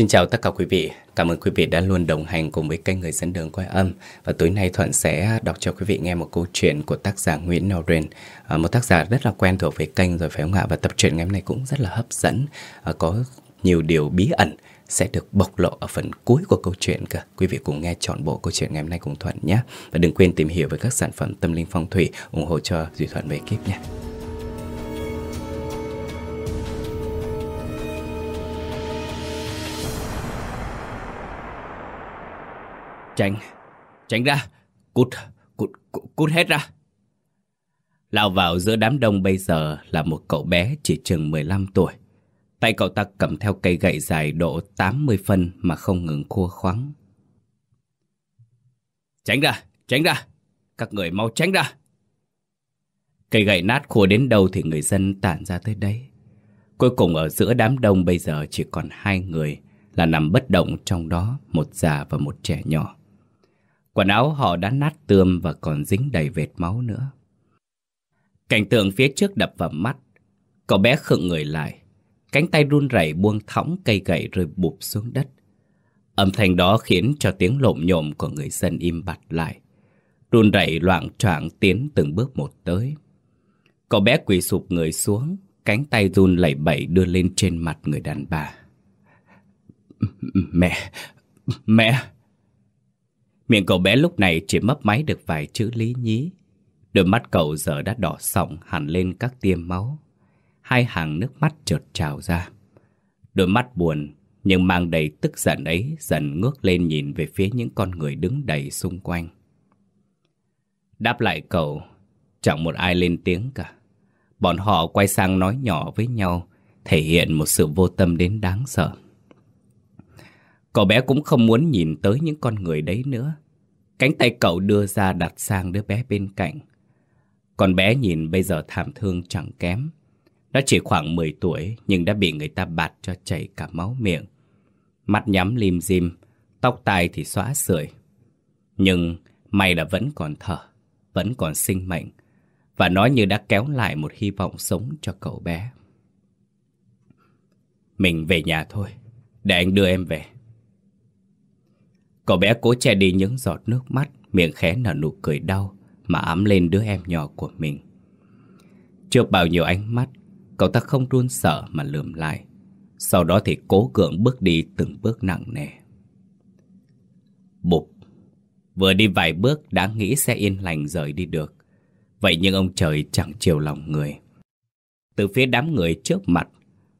Xin chào tất cả quý vị. Cảm ơn quý vị đã luôn đồng hành cùng với kênh Người dẫn đường quay âm. Và tối nay Thuận sẽ đọc cho quý vị nghe một câu chuyện của tác giả Nguyễn Noren. À, một tác giả rất là quen thuộc với kênh rồi phải không ạ? Và tập truyện ngày hôm nay cũng rất là hấp dẫn. À, có nhiều điều bí ẩn sẽ được bộc lộ ở phần cuối của câu chuyện cả. Quý vị cùng nghe trọn bộ câu chuyện ngày hôm nay cùng Thuận nhé. Và đừng quên tìm hiểu về các sản phẩm tâm linh phong thủy ủng hộ cho Duy Thuận về ekip nhé. Tránh, tránh ra, cút, cút, cút, cút hết ra. Lao vào giữa đám đông bây giờ là một cậu bé chỉ chừng 15 tuổi. Tay cậu ta cầm theo cây gậy dài độ 80 phân mà không ngừng khua khoáng Tránh ra, tránh ra, các người mau tránh ra. Cây gậy nát khua đến đâu thì người dân tản ra tới đấy. Cuối cùng ở giữa đám đông bây giờ chỉ còn hai người là nằm bất động trong đó, một già và một trẻ nhỏ. Quần áo họ đã nát tươm và còn dính đầy vệt máu nữa. Cảnh tượng phía trước đập vào mắt. Cậu bé khựng người lại. Cánh tay run rẩy buông thõng cây gậy rồi bụp xuống đất. Âm thanh đó khiến cho tiếng lộm nhộm của người dân im bặt lại. Run rẩy loạn choạng tiến từng bước một tới. Cậu bé quỳ sụp người xuống, cánh tay run lẩy bẩy đưa lên trên mặt người đàn bà. Mẹ, mẹ... Miệng cậu bé lúc này chỉ mấp máy được vài chữ lý nhí. Đôi mắt cậu giờ đã đỏ sọng hẳn lên các tiêm máu. Hai hàng nước mắt chợt trào ra. Đôi mắt buồn nhưng mang đầy tức giận ấy dần ngước lên nhìn về phía những con người đứng đầy xung quanh. Đáp lại cậu, chẳng một ai lên tiếng cả. Bọn họ quay sang nói nhỏ với nhau, thể hiện một sự vô tâm đến đáng sợ. Cậu bé cũng không muốn nhìn tới những con người đấy nữa. Cánh tay cậu đưa ra đặt sang đứa bé bên cạnh. Con bé nhìn bây giờ thảm thương chẳng kém. Nó chỉ khoảng 10 tuổi nhưng đã bị người ta bạt cho chảy cả máu miệng. Mắt nhắm lim dim, tóc tai thì xóa sưởi. Nhưng may là vẫn còn thở, vẫn còn sinh mệnh. Và nó như đã kéo lại một hy vọng sống cho cậu bé. Mình về nhà thôi, để anh đưa em về. Cậu bé cố che đi những giọt nước mắt, miệng khẽ nở nụ cười đau mà ấm lên đứa em nhỏ của mình. Trước bao nhiêu ánh mắt, cậu ta không run sợ mà lườm lại. Sau đó thì cố gượng bước đi từng bước nặng nề. Bụp, vừa đi vài bước đã nghĩ sẽ yên lành rời đi được. Vậy nhưng ông trời chẳng chiều lòng người. Từ phía đám người trước mặt,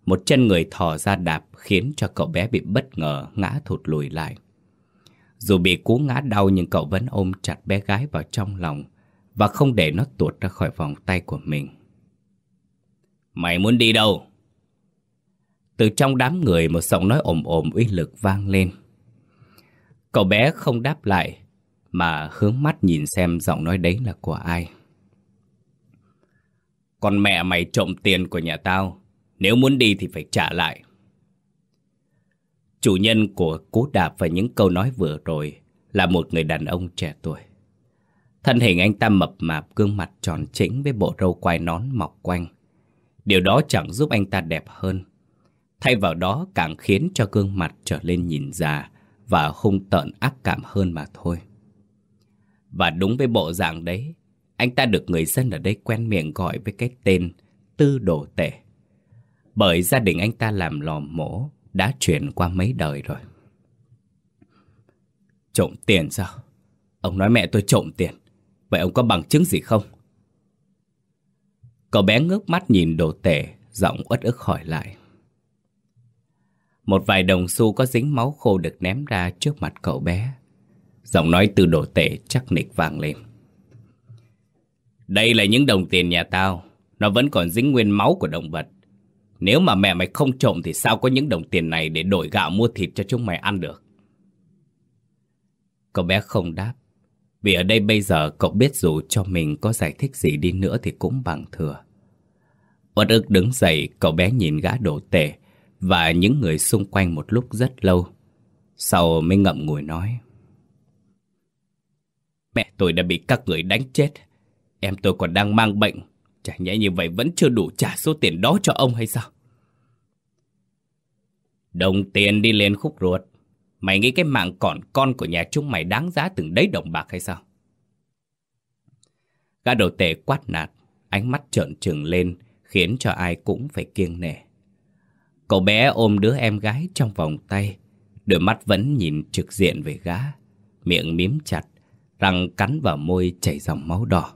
một chân người thò ra đạp khiến cho cậu bé bị bất ngờ ngã thụt lùi lại. Dù bị cú ngã đau nhưng cậu vẫn ôm chặt bé gái vào trong lòng và không để nó tuột ra khỏi vòng tay của mình. Mày muốn đi đâu? Từ trong đám người một giọng nói ồm ồm uy lực vang lên. Cậu bé không đáp lại mà hướng mắt nhìn xem giọng nói đấy là của ai. Con mẹ mày trộm tiền của nhà tao, nếu muốn đi thì phải trả lại. Chủ nhân của cú đạp và những câu nói vừa rồi là một người đàn ông trẻ tuổi. Thân hình anh ta mập mạp, gương mặt tròn chỉnh với bộ râu quai nón mọc quanh. Điều đó chẳng giúp anh ta đẹp hơn. Thay vào đó càng khiến cho gương mặt trở lên nhìn già và hung tợn ác cảm hơn mà thôi. Và đúng với bộ dạng đấy, anh ta được người dân ở đây quen miệng gọi với cái tên Tư Đồ Tể. Bởi gia đình anh ta làm lò mổ đã chuyển qua mấy đời rồi. Trộm tiền sao? Ông nói mẹ tôi trộm tiền. Vậy ông có bằng chứng gì không? Cậu bé ngước mắt nhìn đồ tể, giọng uất ức hỏi lại. Một vài đồng xu có dính máu khô được ném ra trước mặt cậu bé. Giọng nói từ đồ tể chắc nịch vang lên. Đây là những đồng tiền nhà tao. Nó vẫn còn dính nguyên máu của động vật. Nếu mà mẹ mày không trộm thì sao có những đồng tiền này để đổi gạo mua thịt cho chúng mày ăn được? Cậu bé không đáp. Vì ở đây bây giờ cậu biết dù cho mình có giải thích gì đi nữa thì cũng bằng thừa. Uất ức đứng dậy, cậu bé nhìn gã đổ tể và những người xung quanh một lúc rất lâu. Sau mới ngậm ngùi nói. Mẹ tôi đã bị các người đánh chết. Em tôi còn đang mang bệnh. Chả nhẽ như vậy vẫn chưa đủ trả số tiền đó cho ông hay sao? Đồng tiền đi lên khúc ruột. Mày nghĩ cái mạng còn con của nhà chúng mày đáng giá từng đấy đồng bạc hay sao? Gã đầu tệ quát nạt, ánh mắt trợn trừng lên, khiến cho ai cũng phải kiêng nể. Cậu bé ôm đứa em gái trong vòng tay, đôi mắt vẫn nhìn trực diện về gã, miệng mím chặt, răng cắn vào môi chảy dòng máu đỏ.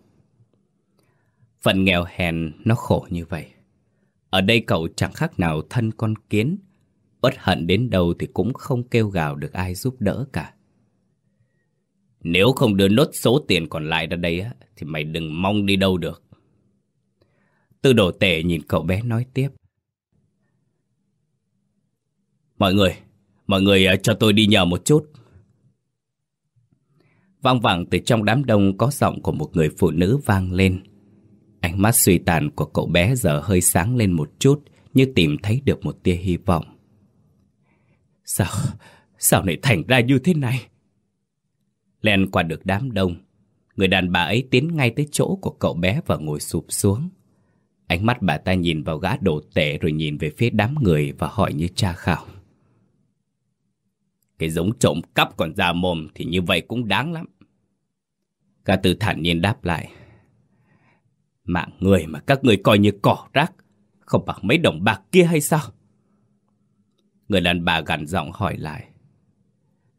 Phần nghèo hèn nó khổ như vậy. Ở đây cậu chẳng khác nào thân con kiến, bất hận đến đâu thì cũng không kêu gào được ai giúp đỡ cả. Nếu không đưa nốt số tiền còn lại ra đây á, thì mày đừng mong đi đâu được. Tư đồ tệ nhìn cậu bé nói tiếp. Mọi người, mọi người à, cho tôi đi nhờ một chút. Vang vẳng từ trong đám đông có giọng của một người phụ nữ vang lên. Ánh mắt suy tàn của cậu bé giờ hơi sáng lên một chút như tìm thấy được một tia hy vọng. Sao, sao lại thành ra như thế này? Len qua được đám đông, người đàn bà ấy tiến ngay tới chỗ của cậu bé và ngồi sụp xuống. Ánh mắt bà ta nhìn vào gã đồ tệ rồi nhìn về phía đám người và hỏi như tra khảo. Cái giống trộm cắp còn già mồm thì như vậy cũng đáng lắm. Gã tử thản nhiên đáp lại. Mạng người mà các người coi như cỏ rác, không bằng mấy đồng bạc kia hay sao? Người đàn bà gằn giọng hỏi lại.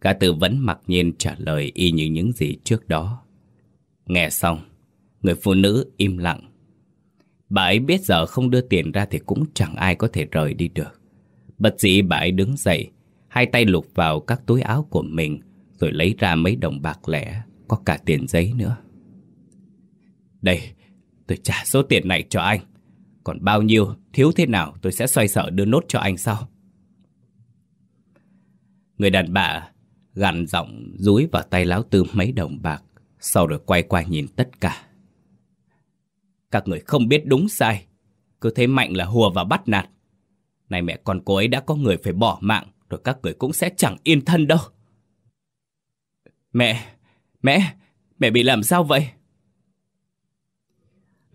Gã tư vẫn mặc nhiên trả lời y như những gì trước đó. Nghe xong, người phụ nữ im lặng. Bà ấy biết giờ không đưa tiền ra thì cũng chẳng ai có thể rời đi được. Bất dĩ bà ấy đứng dậy, hai tay lục vào các túi áo của mình, rồi lấy ra mấy đồng bạc lẻ, có cả tiền giấy nữa. Đây, tôi trả số tiền này cho anh. Còn bao nhiêu, thiếu thế nào tôi sẽ xoay sở đưa nốt cho anh sau. Người đàn bà gằn giọng rúi vào tay láo tư mấy đồng bạc, sau rồi quay qua nhìn tất cả. Các người không biết đúng sai, cứ thấy mạnh là hùa và bắt nạt. Này mẹ con cô ấy đã có người phải bỏ mạng, rồi các người cũng sẽ chẳng yên thân đâu. Mẹ, mẹ, mẹ bị làm sao vậy?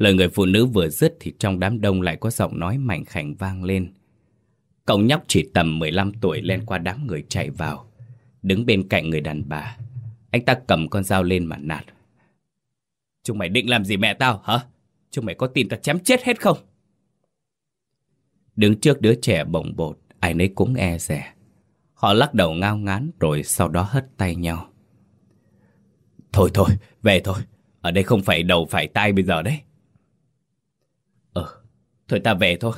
Lời người phụ nữ vừa dứt thì trong đám đông lại có giọng nói mảnh khảnh vang lên. Cậu nhóc chỉ tầm 15 tuổi lên qua đám người chạy vào. Đứng bên cạnh người đàn bà. Anh ta cầm con dao lên mà nạt. Chúng mày định làm gì mẹ tao hả? Chúng mày có tin tao chém chết hết không? Đứng trước đứa trẻ bồng bột, ai nấy cũng e rẻ. Họ lắc đầu ngao ngán rồi sau đó hất tay nhau. Thôi thôi, về thôi. Ở đây không phải đầu phải tay bây giờ đấy. Thôi ta về thôi.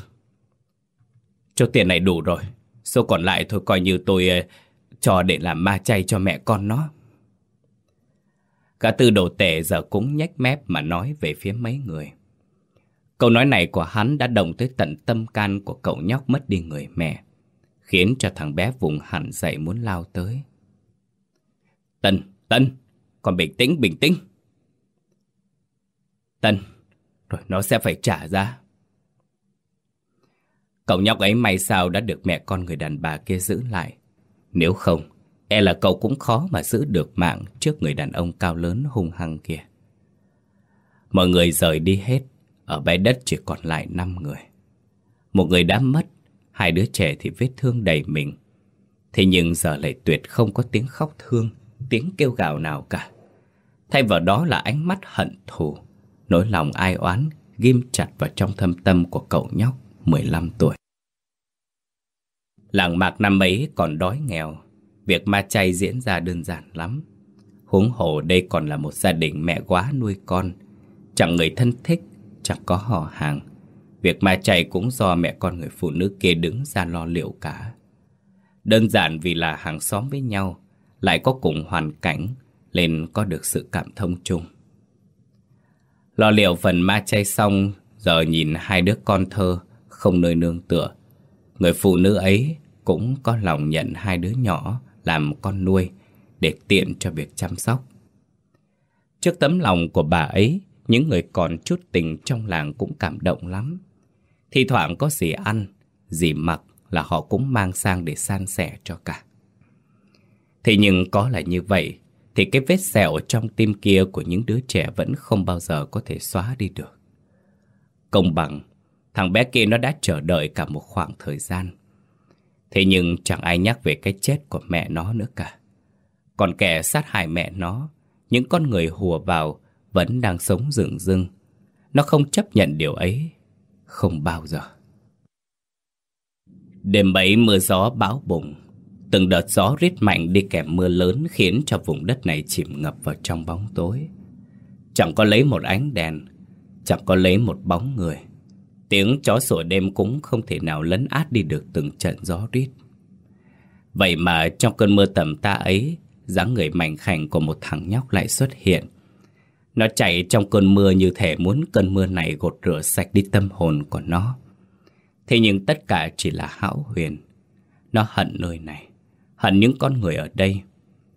Cho tiền này đủ rồi. Số còn lại thôi coi như tôi uh, cho để làm ma chay cho mẹ con nó. Cả tư đồ tể giờ cũng nhếch mép mà nói về phía mấy người. Câu nói này của hắn đã đồng tới tận tâm can của cậu nhóc mất đi người mẹ, khiến cho thằng bé vùng hẳn dậy muốn lao tới. Tân, Tân, con bình tĩnh, bình tĩnh. Tân, rồi nó sẽ phải trả ra. Cậu nhóc ấy may sao đã được mẹ con người đàn bà kia giữ lại. Nếu không, e là cậu cũng khó mà giữ được mạng trước người đàn ông cao lớn hung hăng kia. Mọi người rời đi hết, ở bãi đất chỉ còn lại 5 người. Một người đã mất, hai đứa trẻ thì vết thương đầy mình. Thế nhưng giờ lại tuyệt không có tiếng khóc thương, tiếng kêu gào nào cả. Thay vào đó là ánh mắt hận thù, nỗi lòng ai oán ghim chặt vào trong thâm tâm của cậu nhóc 15 tuổi. Làng mạc năm ấy còn đói nghèo, việc ma chay diễn ra đơn giản lắm. Huống hồ đây còn là một gia đình mẹ quá nuôi con, chẳng người thân thích, chẳng có họ hàng. Việc ma chay cũng do mẹ con người phụ nữ kia đứng ra lo liệu cả. Đơn giản vì là hàng xóm với nhau, lại có cùng hoàn cảnh, nên có được sự cảm thông chung. Lo liệu phần ma chay xong, giờ nhìn hai đứa con thơ, không nơi nương tựa. Người phụ nữ ấy cũng có lòng nhận hai đứa nhỏ làm con nuôi để tiện cho việc chăm sóc. Trước tấm lòng của bà ấy, những người còn chút tình trong làng cũng cảm động lắm. Thì thoảng có gì ăn, gì mặc là họ cũng mang sang để san sẻ cho cả. Thế nhưng có là như vậy, thì cái vết sẹo trong tim kia của những đứa trẻ vẫn không bao giờ có thể xóa đi được. Công bằng, thằng bé kia nó đã chờ đợi cả một khoảng thời gian. Thế nhưng chẳng ai nhắc về cái chết của mẹ nó nữa cả. Còn kẻ sát hại mẹ nó, những con người hùa vào vẫn đang sống rừng rưng. Nó không chấp nhận điều ấy, không bao giờ. Đêm bấy mưa gió bão bùng, từng đợt gió rít mạnh đi kèm mưa lớn khiến cho vùng đất này chìm ngập vào trong bóng tối. Chẳng có lấy một ánh đèn, chẳng có lấy một bóng người. Tiếng chó sủa đêm cũng không thể nào lấn át đi được từng trận gió rít. Vậy mà trong cơn mưa tầm ta ấy, dáng người mảnh khảnh của một thằng nhóc lại xuất hiện. Nó chạy trong cơn mưa như thể muốn cơn mưa này gột rửa sạch đi tâm hồn của nó. Thế nhưng tất cả chỉ là hão huyền. Nó hận nơi này, hận những con người ở đây.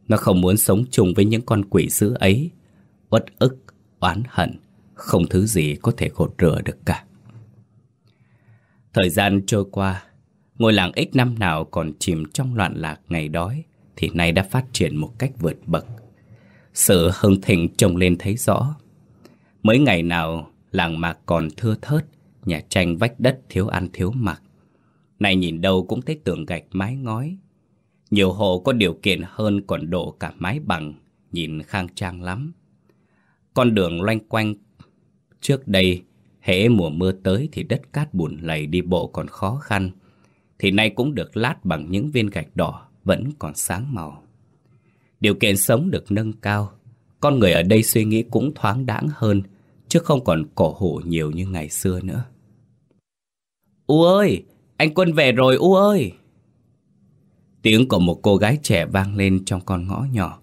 Nó không muốn sống chung với những con quỷ dữ ấy. Uất ức, oán hận, không thứ gì có thể gột rửa được cả. Thời gian trôi qua, ngôi làng ít năm nào còn chìm trong loạn lạc ngày đói, thì nay đã phát triển một cách vượt bậc. Sự hưng thịnh trông lên thấy rõ. Mấy ngày nào làng mạc còn thưa thớt, nhà tranh vách đất thiếu ăn thiếu mặc. Này nhìn đâu cũng thấy tường gạch mái ngói. Nhiều hộ có điều kiện hơn còn độ cả mái bằng, nhìn khang trang lắm. Con đường loanh quanh trước đây, hễ mùa mưa tới thì đất cát bùn lầy đi bộ còn khó khăn. Thì nay cũng được lát bằng những viên gạch đỏ vẫn còn sáng màu. Điều kiện sống được nâng cao, con người ở đây suy nghĩ cũng thoáng đãng hơn, chứ không còn cổ hủ nhiều như ngày xưa nữa. U ơi, anh Quân về rồi U ơi! Tiếng của một cô gái trẻ vang lên trong con ngõ nhỏ.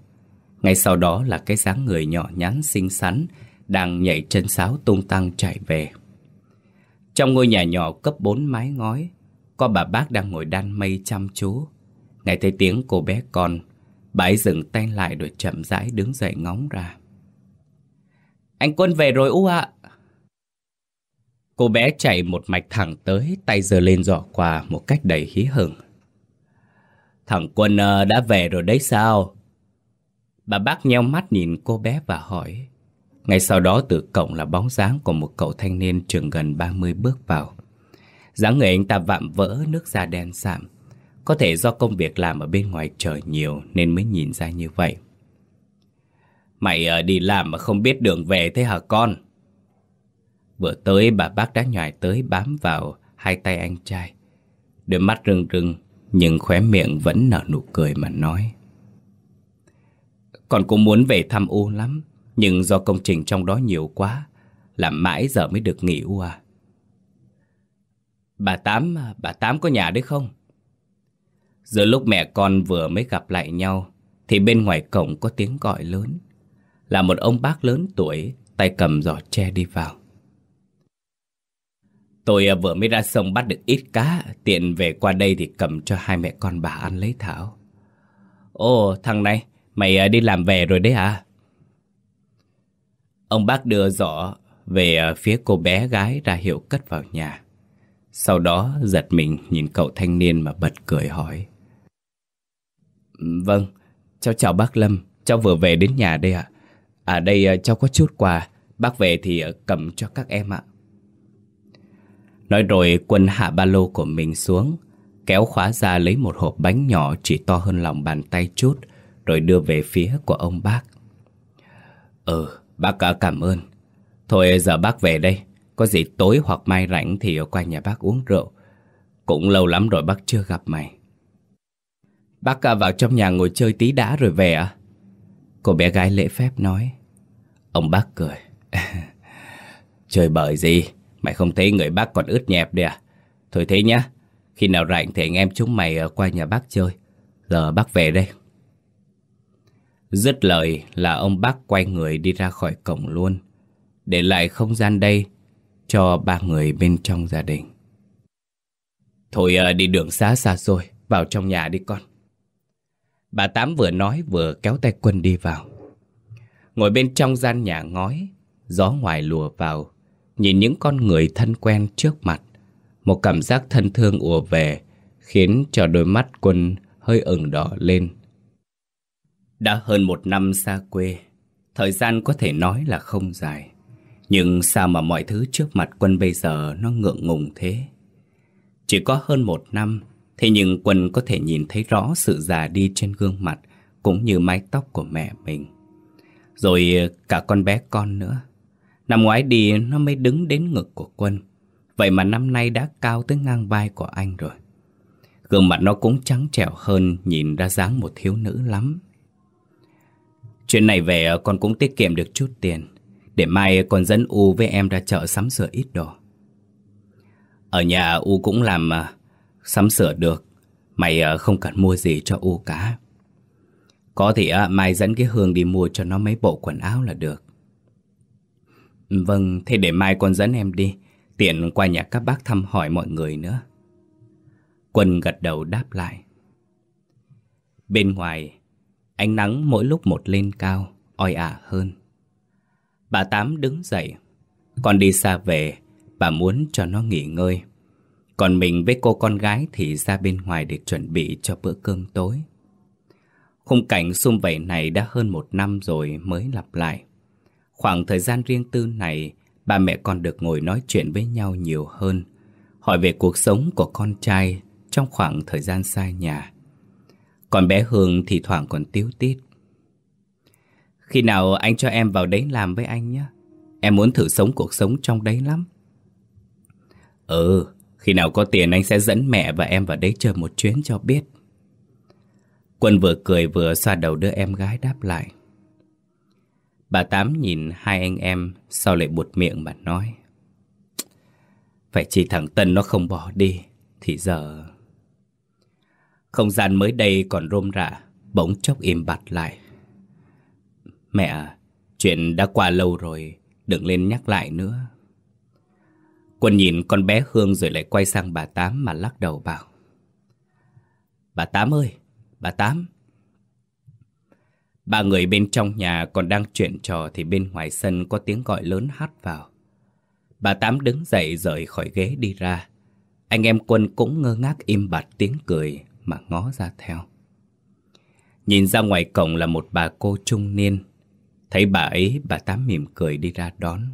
Ngay sau đó là cái dáng người nhỏ nhắn xinh xắn đang nhảy chân sáo tung tăng chạy về. Trong ngôi nhà nhỏ cấp 4 mái ngói, có bà bác đang ngồi đan mây chăm chú. Nghe thấy tiếng cô bé con, bà ấy dừng tay lại rồi chậm rãi đứng dậy ngóng ra. Anh Quân về rồi U ạ! Cô bé chạy một mạch thẳng tới, tay giơ lên giỏ quà một cách đầy hí hửng. Thằng Quân ờ, đã về rồi đấy sao? Bà bác nheo mắt nhìn cô bé và hỏi. Ngay sau đó từ cổng là bóng dáng của một cậu thanh niên trường gần 30 bước vào. dáng người anh ta vạm vỡ, nước da đen sạm. Có thể do công việc làm ở bên ngoài trời nhiều nên mới nhìn ra như vậy. Mày ờ, đi làm mà không biết đường về thế hả con? Vừa tới bà bác đã nhòi tới bám vào hai tay anh trai. Đôi mắt rưng rưng nhưng khóe miệng vẫn nở nụ cười mà nói. Con cũng muốn về thăm U lắm, nhưng do công trình trong đó nhiều quá, làm mãi giờ mới được nghỉ U à. Bà Tám, bà Tám có nhà đấy không? Giữa lúc mẹ con vừa mới gặp lại nhau, thì bên ngoài cổng có tiếng gọi lớn. Là một ông bác lớn tuổi, tay cầm giỏ tre đi vào. Tôi à, vừa mới ra sông bắt được ít cá, tiện về qua đây thì cầm cho hai mẹ con bà ăn lấy thảo. Ồ, thằng này, mày à, đi làm về rồi đấy à? Ông bác đưa giỏ về ờ, phía cô bé gái ra hiệu cất vào nhà. Sau đó giật mình nhìn cậu thanh niên mà bật cười hỏi. Vâng, cháu chào bác Lâm, cháu vừa về đến nhà đây ạ. À. đây ờ, cháu có chút quà, bác về thì ờ, cầm cho các em ạ. Nói rồi quân hạ ba lô của mình xuống Kéo khóa ra lấy một hộp bánh nhỏ Chỉ to hơn lòng bàn tay chút Rồi đưa về phía của ông bác Ừ bác cảm ơn Thôi, giờ bác về đây Có gì tối hoặc mai rảnh Thì qua nhà bác uống rượu Cũng lâu lắm rồi bác chưa gặp mày Bác vào trong nhà ngồi chơi tí đã rồi về à Cô bé gái lễ phép nói Ông bác cười. Chơi bời gì Mày không thấy người bác còn ướt nhẹp đi à? Thôi thế nhá. Khi nào rảnh thì anh em chúng mày ờ, qua nhà bác chơi. Giờ bác về đây. Dứt lời là ông bác quay người đi ra khỏi cổng luôn. Để lại không gian đây cho ba người bên trong gia đình. Thôi à, đi đường xá xa xôi, vào trong nhà đi con. Bà Tám vừa nói vừa kéo tay quân đi vào. Ngồi bên trong gian nhà ngói, gió ngoài lùa vào, Nhìn những con người thân quen trước mặt Một cảm giác thân thương ùa về Khiến cho đôi mắt quân hơi ửng đỏ lên đã hơn một năm xa quê, Thời gian có thể nói là không dài Nhưng sao mà mọi thứ trước mặt quân bây giờ nó ngượng ngùng thế Chỉ có hơn một năm, Thế nhưng Quân có thể nhìn thấy rõ sự già đi trên gương mặt cũng như mái tóc của mẹ mình. Rồi cả con bé con nữa. Năm ngoái đi nó mới đứng đến ngực của Quân. Vậy mà năm nay đã cao tới ngang vai của anh rồi. Gương mặt nó cũng trắng trẻo hơn, nhìn ra dáng một thiếu nữ lắm. Chuyện này về ờ, con cũng tiết kiệm được chút tiền. Để mai con dẫn U với em ra chợ sắm sửa ít đồ. Ở nhà U cũng làm uh, sắm sửa được. Mày uh, không cần mua gì cho U cả. Có thì uh, mai dẫn cái Hương đi mua cho nó mấy bộ quần áo là được. Vâng, thế để mai con dẫn em đi. Tiện qua nhà các bác thăm hỏi mọi người nữa. Quân gật đầu đáp lại. Bên ngoài, ánh nắng mỗi lúc một lên cao, oi ả hơn. Bà Tám đứng dậy. Con đi xa về, bà muốn cho nó nghỉ ngơi. Còn mình với cô con gái thì ra bên ngoài để chuẩn bị cho bữa cơm tối. Khung cảnh xung vầy này đã hơn một năm rồi mới lặp lại. Khoảng thời gian riêng tư này, ba mẹ con được ngồi nói chuyện với nhau nhiều hơn. Hỏi về cuộc sống của con trai trong khoảng thời gian xa nhà. Còn bé Hương thì thoảng còn tiếu tít. Khi nào anh cho em vào đấy làm với anh nhé. Em muốn thử sống cuộc sống trong đấy lắm. Ừ, khi nào có tiền anh sẽ dẫn mẹ và em vào đấy chơi một chuyến cho biết. Quân vừa cười vừa xoa đầu đứa em gái đáp lại. Bà Tám nhìn hai anh em sau lại buột miệng mà nói. Phải chỉ thằng Tân nó không bỏ đi, thì giờ... Không gian mới đây còn rôm rả, bỗng chốc im bặt lại. Mẹ, chuyện đã qua lâu rồi, đừng lên nhắc lại nữa. Quân nhìn con bé Hương rồi lại quay sang bà Tám mà lắc đầu bảo. Bà Tám ơi, bà Tám. Ba người bên trong nhà còn đang chuyện trò thì bên ngoài sân có tiếng gọi lớn hát vào. Bà Tám đứng dậy rời khỏi ghế đi ra. Anh em quân cũng ngơ ngác im bặt tiếng cười mà ngó ra theo. Nhìn ra ngoài cổng là một bà cô trung niên. Thấy bà ấy, bà Tám mỉm cười đi ra đón.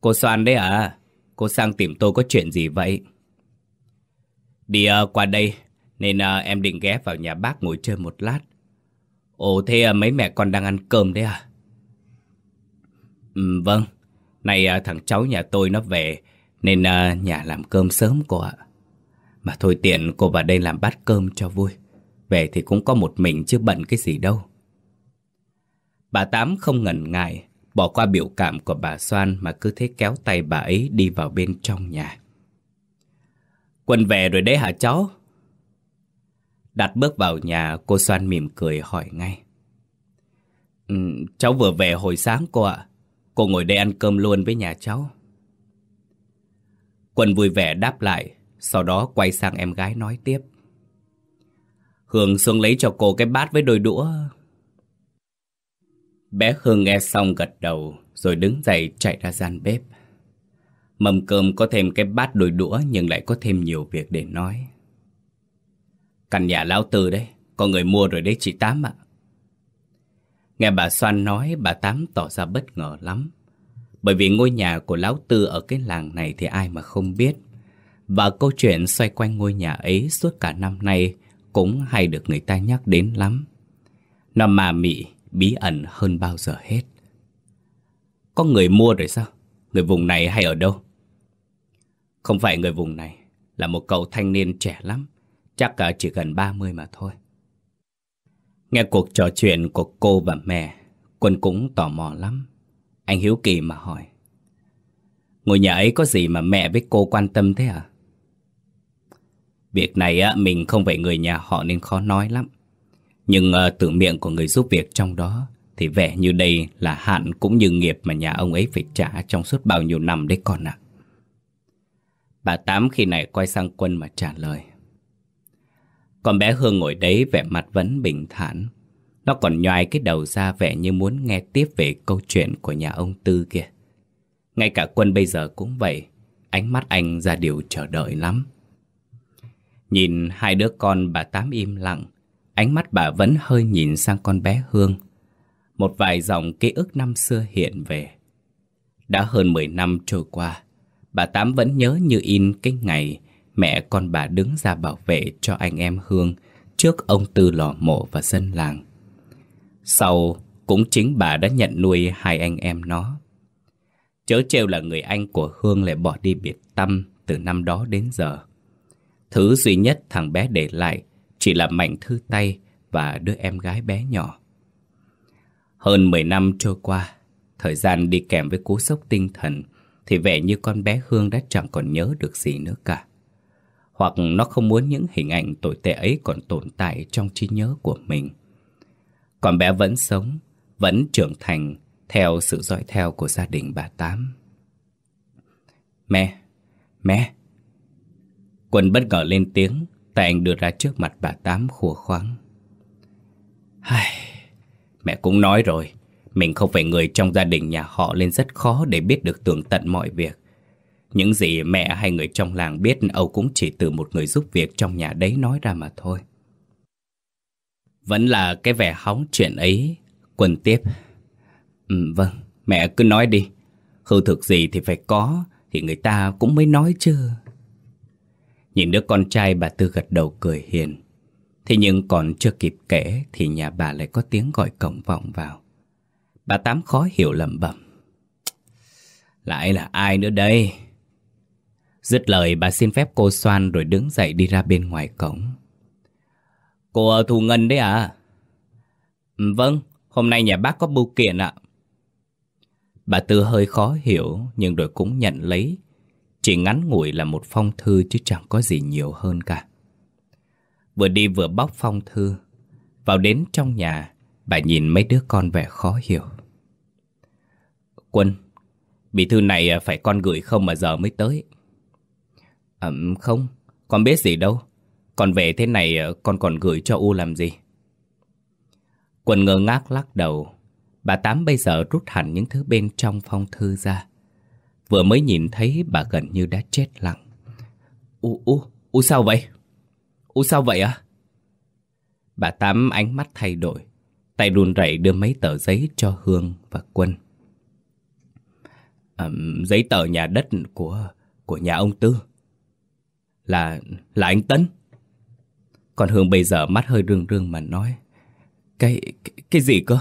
Cô Soan đấy à? Cô sang tìm tôi có chuyện gì vậy? Đi uh, qua đây, nên uh, em định ghé vào nhà bác ngồi chơi một lát. Ồ thế uh, mấy mẹ con đang ăn cơm đấy à? Ừ, vâng, này uh, thằng cháu nhà tôi nó về, nên uh, nhà làm cơm sớm cô ạ. Mà thôi tiện cô vào đây làm bát cơm cho vui. Về thì cũng có một mình chứ bận cái gì đâu. Bà Tám không ngần ngại, bỏ qua biểu cảm của bà Soan mà cứ thế kéo tay bà ấy đi vào bên trong nhà. Quân về rồi đấy hả cháu? Đặt bước vào nhà, cô Soan mỉm cười hỏi ngay. Ừ, cháu vừa về hồi sáng cô ạ. Cô ngồi đây ăn cơm luôn với nhà cháu. Quân vui vẻ đáp lại, sau đó quay sang em gái nói tiếp. Hương xuống lấy cho cô cái bát với đôi đũa. Bé Hương nghe xong gật đầu, rồi đứng dậy chạy ra gian bếp. Mâm cơm có thêm cái bát đôi đũa nhưng lại có thêm nhiều việc để nói. Căn nhà lão tư đấy, có người mua rồi đấy chị Tám ạ. Nghe bà Soan nói, bà Tám tỏ ra bất ngờ lắm. Bởi vì ngôi nhà của lão tư ở cái làng này thì ai mà không biết. Và câu chuyện xoay quanh ngôi nhà ấy suốt cả năm nay cũng hay được người ta nhắc đến lắm. Nó mà mị, bí ẩn hơn bao giờ hết. Có người mua rồi sao? Người vùng này hay ở đâu? Không phải người vùng này, là một cậu thanh niên trẻ lắm, chắc cả chỉ gần 30 mà thôi. Nghe cuộc trò chuyện của cô và mẹ, Quân cũng tò mò lắm. Anh Hiếu Kỳ mà hỏi. Ngôi nhà ấy có gì mà mẹ với cô quan tâm thế à? Việc này á, mình không phải người nhà họ nên khó nói lắm. Nhưng uh, từ miệng của người giúp việc trong đó thì vẻ như đây là hạn cũng như nghiệp mà nhà ông ấy phải trả trong suốt bao nhiêu năm đấy con ạ. Bà Tám khi này quay sang Quân mà trả lời. Con bé Hương ngồi đấy vẻ mặt vẫn bình thản. Nó còn nhoài cái đầu ra vẻ như muốn nghe tiếp về câu chuyện của nhà ông Tư kia. Ngay cả Quân bây giờ cũng vậy. Ánh mắt anh ra điều chờ đợi lắm. Nhìn hai đứa con bà Tám im lặng, ánh mắt bà vẫn hơi nhìn sang con bé Hương. Một vài dòng ký ức năm xưa hiện về. Đã hơn 10 năm trôi qua, bà Tám vẫn nhớ như in cái ngày mẹ con bà đứng ra bảo vệ cho anh em Hương trước ông Tư lò mộ và dân làng. Sau, cũng chính bà đã nhận nuôi hai anh em nó. Chớ trêu là người anh của Hương lại bỏ đi biệt tâm từ năm đó đến giờ. Thứ duy nhất thằng bé để lại chỉ là mảnh thư tay và đứa em gái bé nhỏ. Hơn 10 năm trôi qua, thời gian đi kèm với cú sốc tinh thần thì vẻ như con bé Hương đã chẳng còn nhớ được gì nữa cả. Hoặc nó không muốn những hình ảnh tồi tệ ấy còn tồn tại trong trí nhớ của mình. Con bé vẫn sống, vẫn trưởng thành theo sự dõi theo của gia đình bà Tám. Mẹ, mẹ. Quân bất ngờ lên tiếng, tay anh đưa ra trước mặt bà Tám khua khoáng. Hai, mẹ cũng nói rồi, mình không phải người trong gia đình nhà họ nên rất khó để biết được tường tận mọi việc. Những gì mẹ hay người trong làng biết Âu cũng chỉ từ một người giúp việc trong nhà đấy nói ra mà thôi. Vẫn là cái vẻ hóng chuyện ấy, Quân tiếp. Ừ, vâng, mẹ cứ nói đi. Hư thực gì thì phải có, thì người ta cũng mới nói chứ. Nhìn đứa con trai bà Tư gật đầu cười hiền. Thế nhưng còn chưa kịp kể thì nhà bà lại có tiếng gọi cổng vọng vào. Bà Tám khó hiểu lẩm bẩm. Lại là ai nữa đây? Dứt lời bà xin phép cô xoan rồi đứng dậy đi ra bên ngoài cổng. Cô Thu Ngân đấy à? Vâng, hôm nay nhà bác có bưu kiện ạ. Bà Tư hơi khó hiểu nhưng rồi cũng nhận lấy. Chỉ ngắn ngủi là một phong thư chứ chẳng có gì nhiều hơn cả. Vừa đi vừa bóc phong thư. Vào đến trong nhà, bà nhìn mấy đứa con vẻ khó hiểu. Quân, bị thư này phải con gửi không mà giờ mới tới. À, không, con biết gì đâu. Còn về thế này con còn gửi cho U làm gì? Quân ngơ ngác lắc đầu. Bà Tám bây giờ rút hẳn những thứ bên trong phong thư ra. Vừa mới nhìn thấy bà gần như đã chết lặng. U, U, U sao vậy? U sao vậy à? Bà Tám ánh mắt thay đổi. Tay run rẩy đưa mấy tờ giấy cho Hương và Quân. À, giấy tờ nhà đất của của nhà ông Tư. Là, là anh tấn Còn Hương bây giờ mắt hơi rưng rưng mà nói. Cái, cái, cái gì cơ?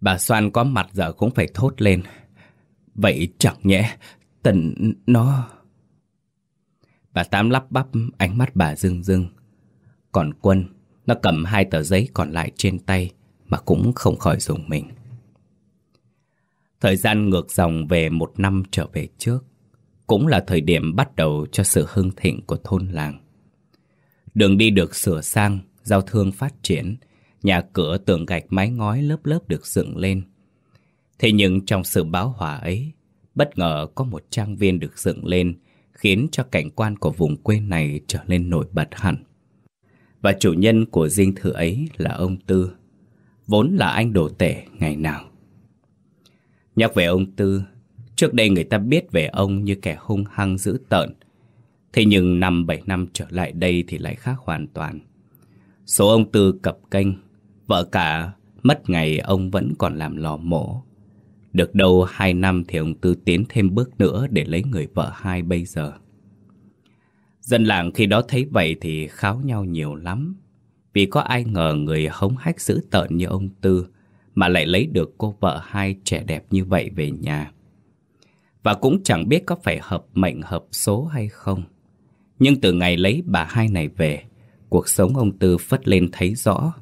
Bà Soan có mặt giờ cũng phải thốt lên. Vậy chẳng nhẽ, Tần nó... Bà Tám lắp bắp, ánh mắt bà rưng rưng. Còn Quân, nó cầm hai tờ giấy còn lại trên tay mà cũng không khỏi dùng mình. Thời gian ngược dòng về một năm trở về trước, cũng là thời điểm bắt đầu cho sự hưng thịnh của thôn làng. Đường đi được sửa sang, giao thương phát triển, nhà cửa tường gạch mái ngói lớp lớp được dựng lên. Thế nhưng trong sự báo hòa ấy, bất ngờ có một trang viên được dựng lên khiến cho cảnh quan của vùng quê này trở nên nổi bật hẳn. Và chủ nhân của dinh thự ấy là ông Tư, vốn là anh đồ tể ngày nào. Nhắc về ông Tư, trước đây người ta biết về ông như kẻ hung hăng dữ tợn. Thế nhưng năm bảy năm trở lại đây thì lại khác hoàn toàn. Số ông Tư cập kênh, vợ cả mất ngày ông vẫn còn làm lò mổ. Được đâu hai năm thì ông Tư tiến thêm bước nữa để lấy người vợ hai bây giờ. Dân làng khi đó thấy vậy thì kháo nhau nhiều lắm. Vì có ai ngờ người hống hách dữ tợn như ông Tư mà lại lấy được cô vợ hai trẻ đẹp như vậy về nhà. Và cũng chẳng biết có phải hợp mệnh hợp số hay không. Nhưng từ ngày lấy bà hai này về, cuộc sống ông Tư phất lên thấy rõ.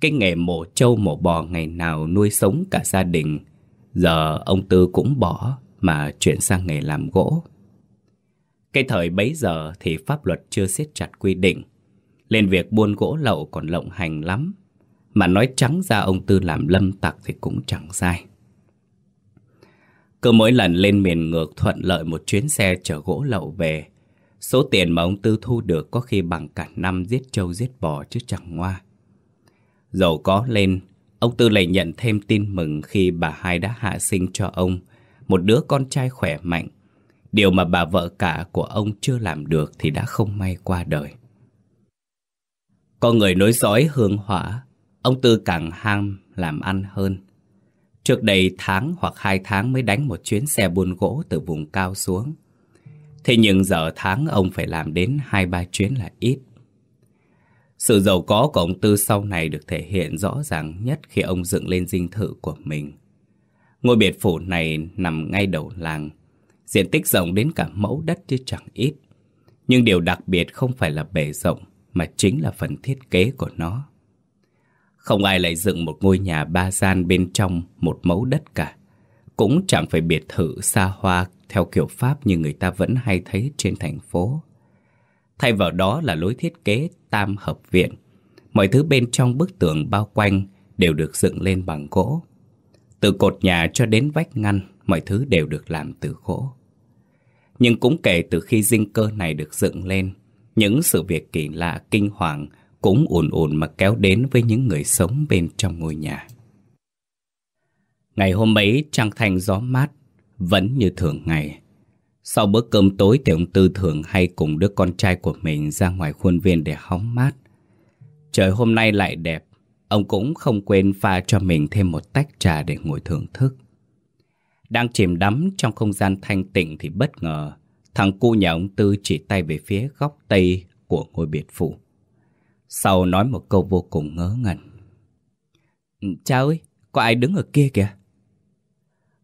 Cái nghề mổ trâu mổ bò ngày nào nuôi sống cả gia đình, giờ ông Tư cũng bỏ mà chuyển sang nghề làm gỗ. Cái thời bấy giờ thì pháp luật chưa siết chặt quy định, lên việc buôn gỗ lậu còn lộng hành lắm. Mà nói trắng ra ông Tư làm lâm tặc thì cũng chẳng sai. Cứ mỗi lần lên miền ngược thuận lợi một chuyến xe chở gỗ lậu về, số tiền mà ông Tư thu được có khi bằng cả năm giết trâu giết bò chứ chẳng ngoa. Dầu có lên, ông Tư lại nhận thêm tin mừng khi bà hai đã hạ sinh cho ông một đứa con trai khỏe mạnh. Điều mà bà vợ cả của ông chưa làm được thì đã không may qua đời. Có người nối dõi hương hỏa, ông Tư càng ham làm ăn hơn. Trước đây tháng hoặc hai tháng mới đánh một chuyến xe buôn gỗ từ vùng cao xuống. Thế nhưng giờ tháng ông phải làm đến hai ba chuyến là ít. Sự giàu có của ông Tư sau này được thể hiện rõ ràng nhất khi ông dựng lên dinh thự của mình. Ngôi biệt phủ này nằm ngay đầu làng, diện tích rộng đến cả mẫu đất chứ chẳng ít. Nhưng điều đặc biệt không phải là bề rộng, mà chính là phần thiết kế của nó. Không ai lại dựng một ngôi nhà ba gian bên trong một mẫu đất cả. Cũng chẳng phải biệt thự xa hoa theo kiểu Pháp như người ta vẫn hay thấy trên thành phố. Thay vào đó là lối thiết kế tam hợp viện. Mọi thứ bên trong bức tường bao quanh đều được dựng lên bằng gỗ. Từ cột nhà cho đến vách ngăn, mọi thứ đều được làm từ gỗ. Nhưng cũng kể từ khi dinh cơ này được dựng lên, những sự việc kỳ lạ kinh hoàng cũng ùn ùn mà kéo đến với những người sống bên trong ngôi nhà. Ngày hôm ấy trăng thanh gió mát, vẫn như thường ngày. Sau bữa cơm tối thì ông Tư thường hay cùng đứa con trai của mình ra ngoài khuôn viên để hóng mát. Trời hôm nay lại đẹp, ông cũng không quên pha cho mình thêm một tách trà để ngồi thưởng thức. Đang chìm đắm trong không gian thanh tịnh thì bất ngờ, thằng cu nhà ông Tư chỉ tay về phía góc tây của ngôi biệt phủ. Sau nói một câu vô cùng ngớ ngẩn. Ừ, cha ơi, có ai đứng ở kia kìa?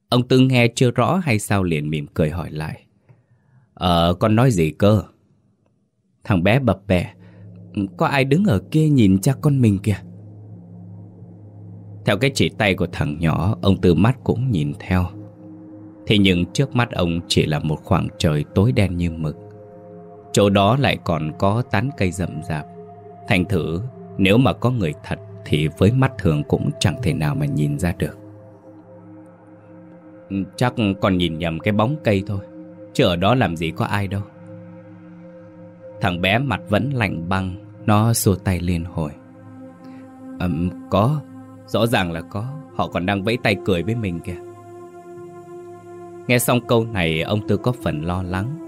Ông Tư nghe chưa rõ hay sao liền mỉm cười hỏi lại. Ờ, con nói gì cơ? Thằng bé bập bẹ. Có ai đứng ở kia nhìn cha con mình kìa? Theo cái chỉ tay của thằng nhỏ, ông Tư mắt cũng nhìn theo. Thế nhưng trước mắt ông chỉ là một khoảng trời tối đen như mực. Chỗ đó lại còn có tán cây rậm rạp. Thành thử, nếu mà có người thật thì với mắt thường cũng chẳng thể nào mà nhìn ra được. Chắc còn nhìn nhầm cái bóng cây thôi Chứ ở đó làm gì có ai đâu. Thằng bé mặt vẫn lạnh băng Nó xua tay liên hồi. Ừm, có Rõ ràng là có Họ còn đang vẫy tay cười với mình kìa. Nghe xong câu này Ông Tư có phần lo lắng.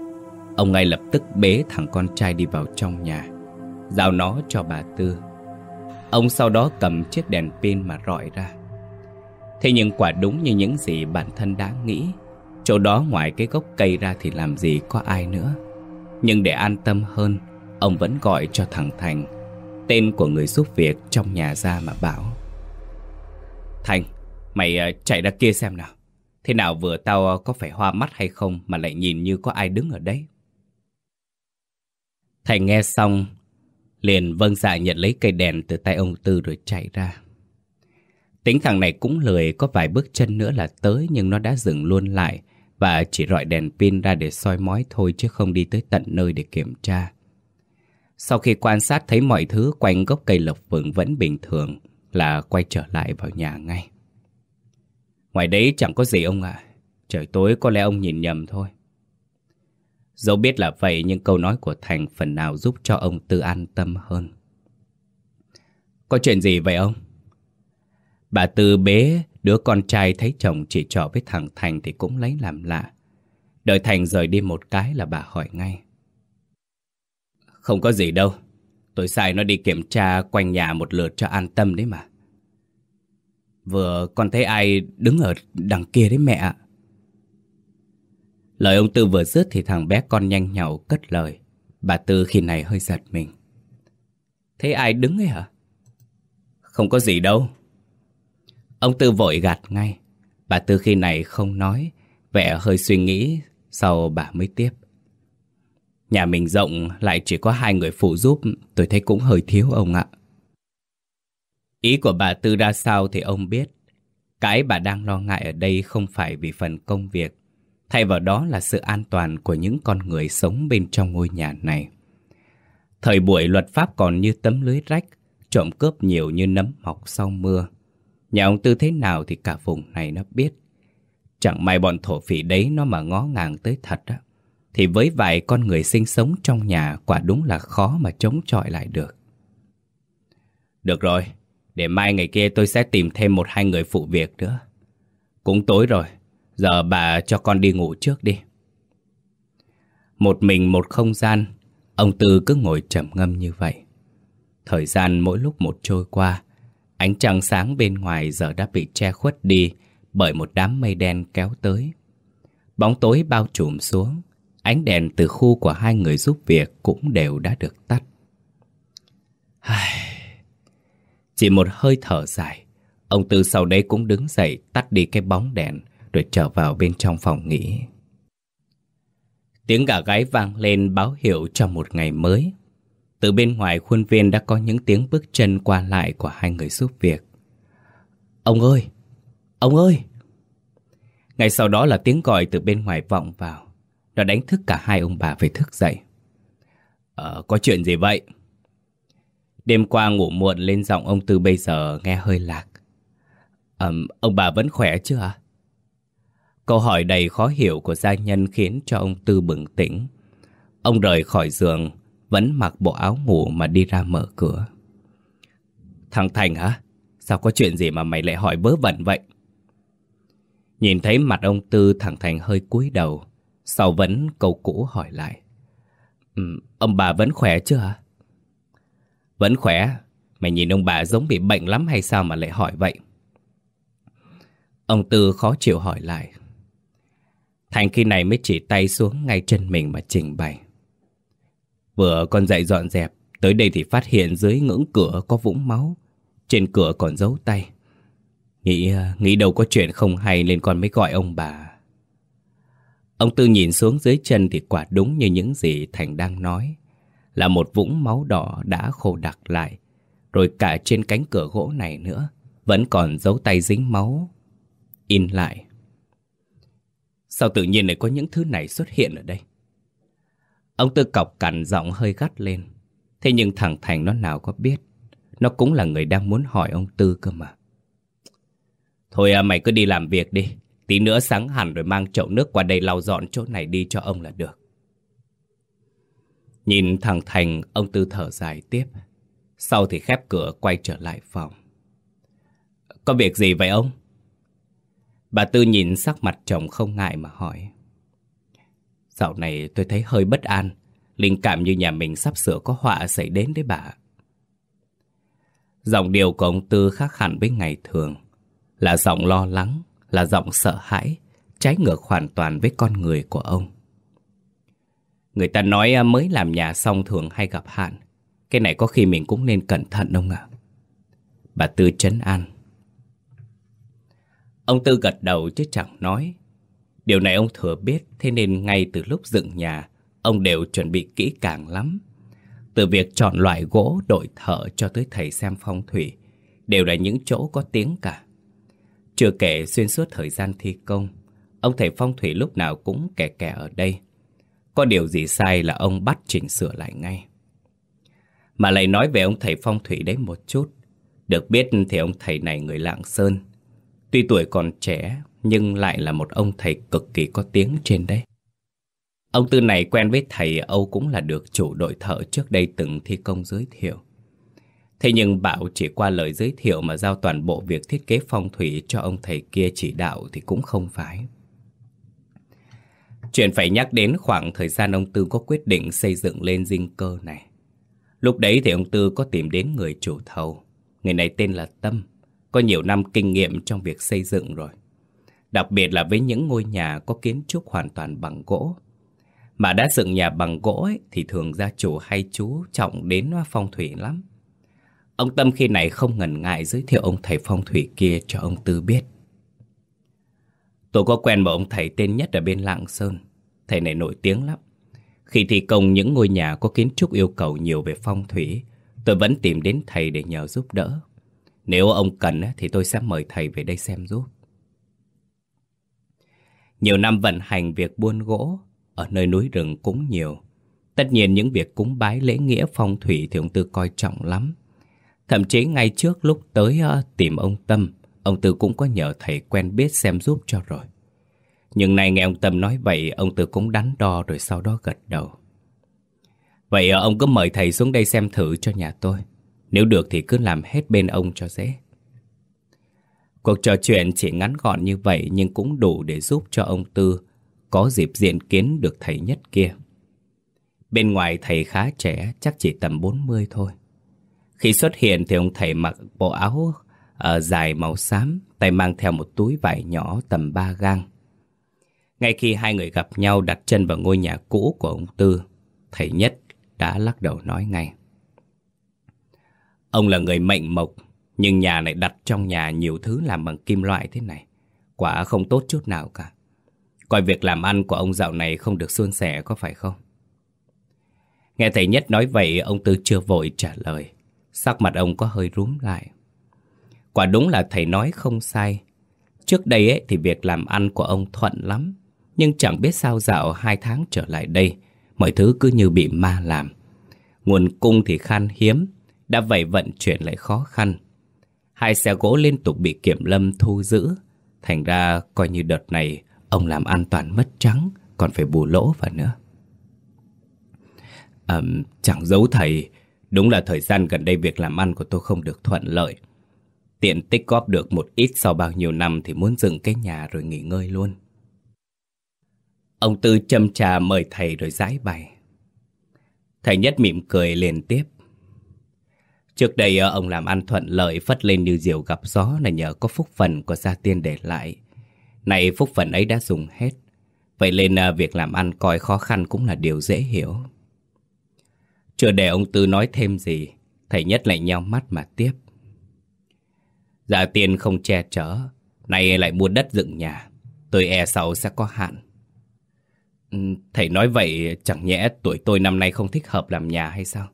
Ông ngay lập tức bế thằng con trai đi vào trong nhà Giao nó cho bà Tư. Ông sau đó cầm chiếc đèn pin mà rọi ra. Thế nhưng quả đúng như những gì bản thân đã nghĩ Chỗ đó ngoài cái gốc cây ra thì làm gì có ai nữa. Nhưng để an tâm hơn Ông vẫn gọi cho thằng Thành Tên của người giúp việc trong nhà ra mà bảo. Thành, mày ờ, chạy ra kia xem nào. Thế nào vừa tao ờ, có phải hoa mắt hay không Mà lại nhìn như có ai đứng ở đấy? Thành nghe xong Liền vâng dạ nhận lấy cây đèn từ tay ông Tư rồi chạy ra. Tính thằng này cũng lười có vài bước chân nữa là tới nhưng nó đã dừng luôn lại và chỉ rọi đèn pin ra để soi mói thôi chứ không đi tới tận nơi để kiểm tra. Sau khi quan sát thấy mọi thứ quanh gốc cây lộc vừng vẫn bình thường, là quay trở lại vào nhà ngay. Ngoài đấy chẳng có gì ông ạ. Trời tối có lẽ ông nhìn nhầm thôi. Dẫu biết là vậy, nhưng câu nói của Thành phần nào giúp cho ông Tư an tâm hơn. Có chuyện gì vậy ông? Bà Tư bế đứa con trai thấy chồng chỉ trò với thằng Thành thì cũng lấy làm lạ. Đợi Thành rời đi một cái là bà hỏi ngay. Không có gì đâu. Tôi sai nó đi kiểm tra quanh nhà một lượt cho an tâm đấy mà. Vừa, con thấy ai đứng ở đằng kia đấy mẹ ạ. Lời ông Tư vừa dứt thì thằng bé con nhanh nhậu cất lời. Bà Tư khi này hơi giật mình. Thấy ai đứng ấy hả? Không có gì đâu. Ông Tư vội gạt ngay. Bà Tư khi này không nói, vẻ hơi suy nghĩ, sau bà mới tiếp. Nhà mình rộng lại chỉ có hai người phụ giúp, tôi thấy cũng hơi thiếu ông ạ. Ý của bà Tư ra sao thì ông biết. Cái bà đang lo ngại ở đây không phải vì phần công việc, thay vào đó là sự an toàn của những con người sống bên trong ngôi nhà này. Thời buổi luật pháp còn như tấm lưới rách, trộm cướp nhiều như nấm mọc sau mưa. Nhà ông Tư thế nào thì cả vùng này nó biết. Chẳng may bọn thổ phỉ đấy nó mà ngó ngàng tới thật á. Thì với vài con người sinh sống trong nhà quả đúng là khó mà chống chọi lại được. Được rồi, để mai ngày kia tôi sẽ tìm thêm một hai người phụ việc nữa. Cũng tối rồi, giờ bà cho con đi ngủ trước đi. Một mình một không gian, ông Tư cứ ngồi trầm ngâm như vậy. Thời gian mỗi lúc một trôi qua, Ánh trăng sáng bên ngoài giờ đã bị che khuất đi bởi một đám mây đen kéo tới. Bóng tối bao trùm xuống, Ánh đèn từ khu của hai người giúp việc cũng đều đã được tắt. Chỉ một hơi thở dài, ông Tư sau đấy cũng đứng dậy tắt đi cái bóng đèn rồi trở vào bên trong phòng nghỉ. Tiếng gà gáy vang lên báo hiệu cho một ngày mới. Từ bên ngoài khuôn viên đã có những tiếng bước chân qua lại của hai người giúp việc. Ông ơi! Ông ơi! Ngay sau đó là tiếng gọi từ bên ngoài vọng vào. Nó đánh thức cả hai ông bà phải thức dậy. Ờ, có chuyện gì vậy? Đêm qua ngủ muộn lên giọng ông Tư bây giờ nghe hơi lạc. Ừm, ông bà vẫn khỏe chứ ạ? Câu hỏi đầy khó hiểu của gia nhân khiến cho ông Tư bừng tỉnh. Ông rời khỏi giường, vẫn mặc bộ áo ngủ mà đi ra mở cửa. Thằng Thành hả? Sao có chuyện gì mà mày lại hỏi bớ vẩn vậy? Nhìn thấy mặt ông Tư thằng Thành hơi cúi đầu, sau vẫn câu cũ hỏi lại. ừ, ông bà vẫn khỏe chưa hả? Vẫn khỏe. Mày nhìn ông bà giống bị bệnh lắm hay sao mà lại hỏi vậy? Ông Tư khó chịu hỏi lại. Thành khi này mới chỉ tay xuống ngay chân mình mà trình bày. Vừa con dậy dọn dẹp, tới đây thì phát hiện dưới ngưỡng cửa có vũng máu. Trên cửa còn dấu tay. Nghĩ, à, nghĩ đâu có chuyện không hay nên con mới gọi ông bà. Ông Tư nhìn xuống dưới chân thì quả đúng như những gì Thành đang nói. Là một vũng máu đỏ đã khô đặc lại. Rồi cả trên cánh cửa gỗ này nữa, vẫn còn dấu tay dính máu. In lại. Sao tự nhiên lại có những thứ này xuất hiện ở đây? Ông Tư cọc cằn giọng hơi gắt lên. Thế nhưng thằng Thành nó nào có biết. Nó cũng là người đang muốn hỏi ông Tư cơ mà. Thôi à, mày cứ đi làm việc đi. Tí nữa sáng hẳn rồi mang chậu nước qua đây lau dọn chỗ này đi cho ông là được. Nhìn thằng Thành, ông Tư thở dài tiếp. Sau thì khép cửa quay trở lại phòng. Có việc gì vậy ông? Bà Tư nhìn sắc mặt chồng không ngại mà hỏi. Dạo này tôi thấy hơi bất an, linh cảm như nhà mình sắp sửa có họa xảy đến đấy bà. Giọng điều của ông Tư khác hẳn với ngày thường, là giọng lo lắng, là giọng sợ hãi, trái ngược hoàn toàn với con người của ông. Người ta nói à, mới làm nhà xong thường hay gặp hạn, cái này có khi mình cũng nên cẩn thận ông ạ. Bà Tư chấn an. Ông Tư gật đầu chứ chẳng nói. Điều này ông thừa biết, thế nên ngay từ lúc dựng nhà, ông đều chuẩn bị kỹ càng lắm. Từ việc chọn loại gỗ đội thợ cho tới thầy xem phong thủy, đều là những chỗ có tiếng cả. Chưa kể xuyên suốt thời gian thi công, ông thầy phong thủy lúc nào cũng kẻ kẻ ở đây. Có điều gì sai là ông bắt chỉnh sửa lại ngay. Mà lại nói về ông thầy phong thủy đấy một chút. Được biết thì ông thầy này người Lạng Sơn, Tuy tuổi còn trẻ nhưng lại là một ông thầy cực kỳ có tiếng trên đấy. Ông Tư này quen với thầy, Âu cũng là được chủ đội thợ trước đây từng thi công giới thiệu. Thế nhưng bảo chỉ qua lời giới thiệu mà giao toàn bộ việc thiết kế phong thủy cho ông thầy kia chỉ đạo thì cũng không phải. Chuyện phải nhắc đến khoảng thời gian ông Tư có quyết định xây dựng lên dinh cơ này. Lúc đấy thì ông Tư có tìm đến người chủ thầu. Người này tên là Tâm, có nhiều năm kinh nghiệm trong việc xây dựng rồi. Đặc biệt là với những ngôi nhà có kiến trúc hoàn toàn bằng gỗ. Mà đã dựng nhà bằng gỗ ấy, thì thường gia chủ hay chú trọng đến phong thủy lắm. Ông Tâm khi này không ngần ngại giới thiệu ông thầy phong thủy kia cho ông Tư biết. Tôi có quen một ông thầy tên nhất ở bên Lạng Sơn. Thầy này nổi tiếng lắm. Khi thi công những ngôi nhà có kiến trúc yêu cầu nhiều về phong thủy, tôi vẫn tìm đến thầy để nhờ giúp đỡ. Nếu ông cần thì tôi sẽ mời thầy về đây xem giúp. Nhiều năm vận hành việc buôn gỗ ở nơi núi rừng cũng nhiều. Tất nhiên những việc cúng bái lễ nghĩa phong thủy thì ông Tư coi trọng lắm. Thậm chí ngay trước lúc tới uh, tìm ông Tâm, ông Tư cũng có nhờ thầy quen biết xem giúp cho rồi. Nhưng nay nghe ông Tâm nói vậy, ông Tư cũng đắn đo rồi sau đó gật đầu. Vậy uh, ông cứ mời thầy xuống đây xem thử cho nhà tôi. Nếu được thì cứ làm hết bên ông cho dễ. Cuộc trò chuyện chỉ ngắn gọn như vậy nhưng cũng đủ để giúp cho ông Tư có dịp diện kiến được thầy nhất kia. Bên ngoài thầy khá trẻ, chắc chỉ tầm 40 thôi. Khi xuất hiện thì ông thầy mặc bộ áo uh, dài màu xám, tay mang theo một túi vải nhỏ tầm 3 gang. Ngay khi hai người gặp nhau đặt chân vào ngôi nhà cũ của ông Tư, thầy Nhất đã lắc đầu nói ngay. Ông là người mệnh mộc, nhưng nhà này đặt trong nhà nhiều thứ làm bằng kim loại thế này. Quả không tốt chút nào cả. Coi việc làm ăn của ông dạo này không được suôn sẻ có phải không? Nghe thầy Nhất nói vậy, ông Tư chưa vội trả lời. Sắc mặt ông có hơi rúm lại. Quả đúng là thầy nói không sai. Trước đây ấy, thì việc làm ăn của ông thuận lắm. Nhưng chẳng biết sao dạo hai tháng trở lại đây, mọi thứ cứ như bị ma làm. Nguồn cung thì khan hiếm, đã vậy vận chuyển lại khó khăn. Hai xe gỗ liên tục bị kiểm lâm thu giữ. Thành ra coi như đợt này ông làm an toàn mất trắng, còn phải bù lỗ vào nữa. À, chẳng giấu thầy, đúng là thời gian gần đây việc làm ăn của tôi không được thuận lợi. Tiện tích góp được một ít sau bao nhiêu năm thì muốn dựng cái nhà rồi nghỉ ngơi luôn. Ông Tư châm trà mời thầy rồi giải bày. Thầy Nhất mỉm cười liền tiếp. Trước đây ờ, ông làm ăn thuận lợi phất lên như diều gặp gió là nhờ có phúc phần của gia tiên để lại. Này phúc phần ấy đã dùng hết. Vậy nên ờ, việc làm ăn coi khó khăn cũng là điều dễ hiểu. Chưa để ông Tư nói thêm gì, thầy Nhất lại nheo mắt mà tiếp. Gia tiên không che chở, nay lại mua đất dựng nhà. Tôi e sau sẽ có hạn. Ừ, thầy nói vậy chẳng nhẽ tuổi tôi năm nay không thích hợp làm nhà hay sao?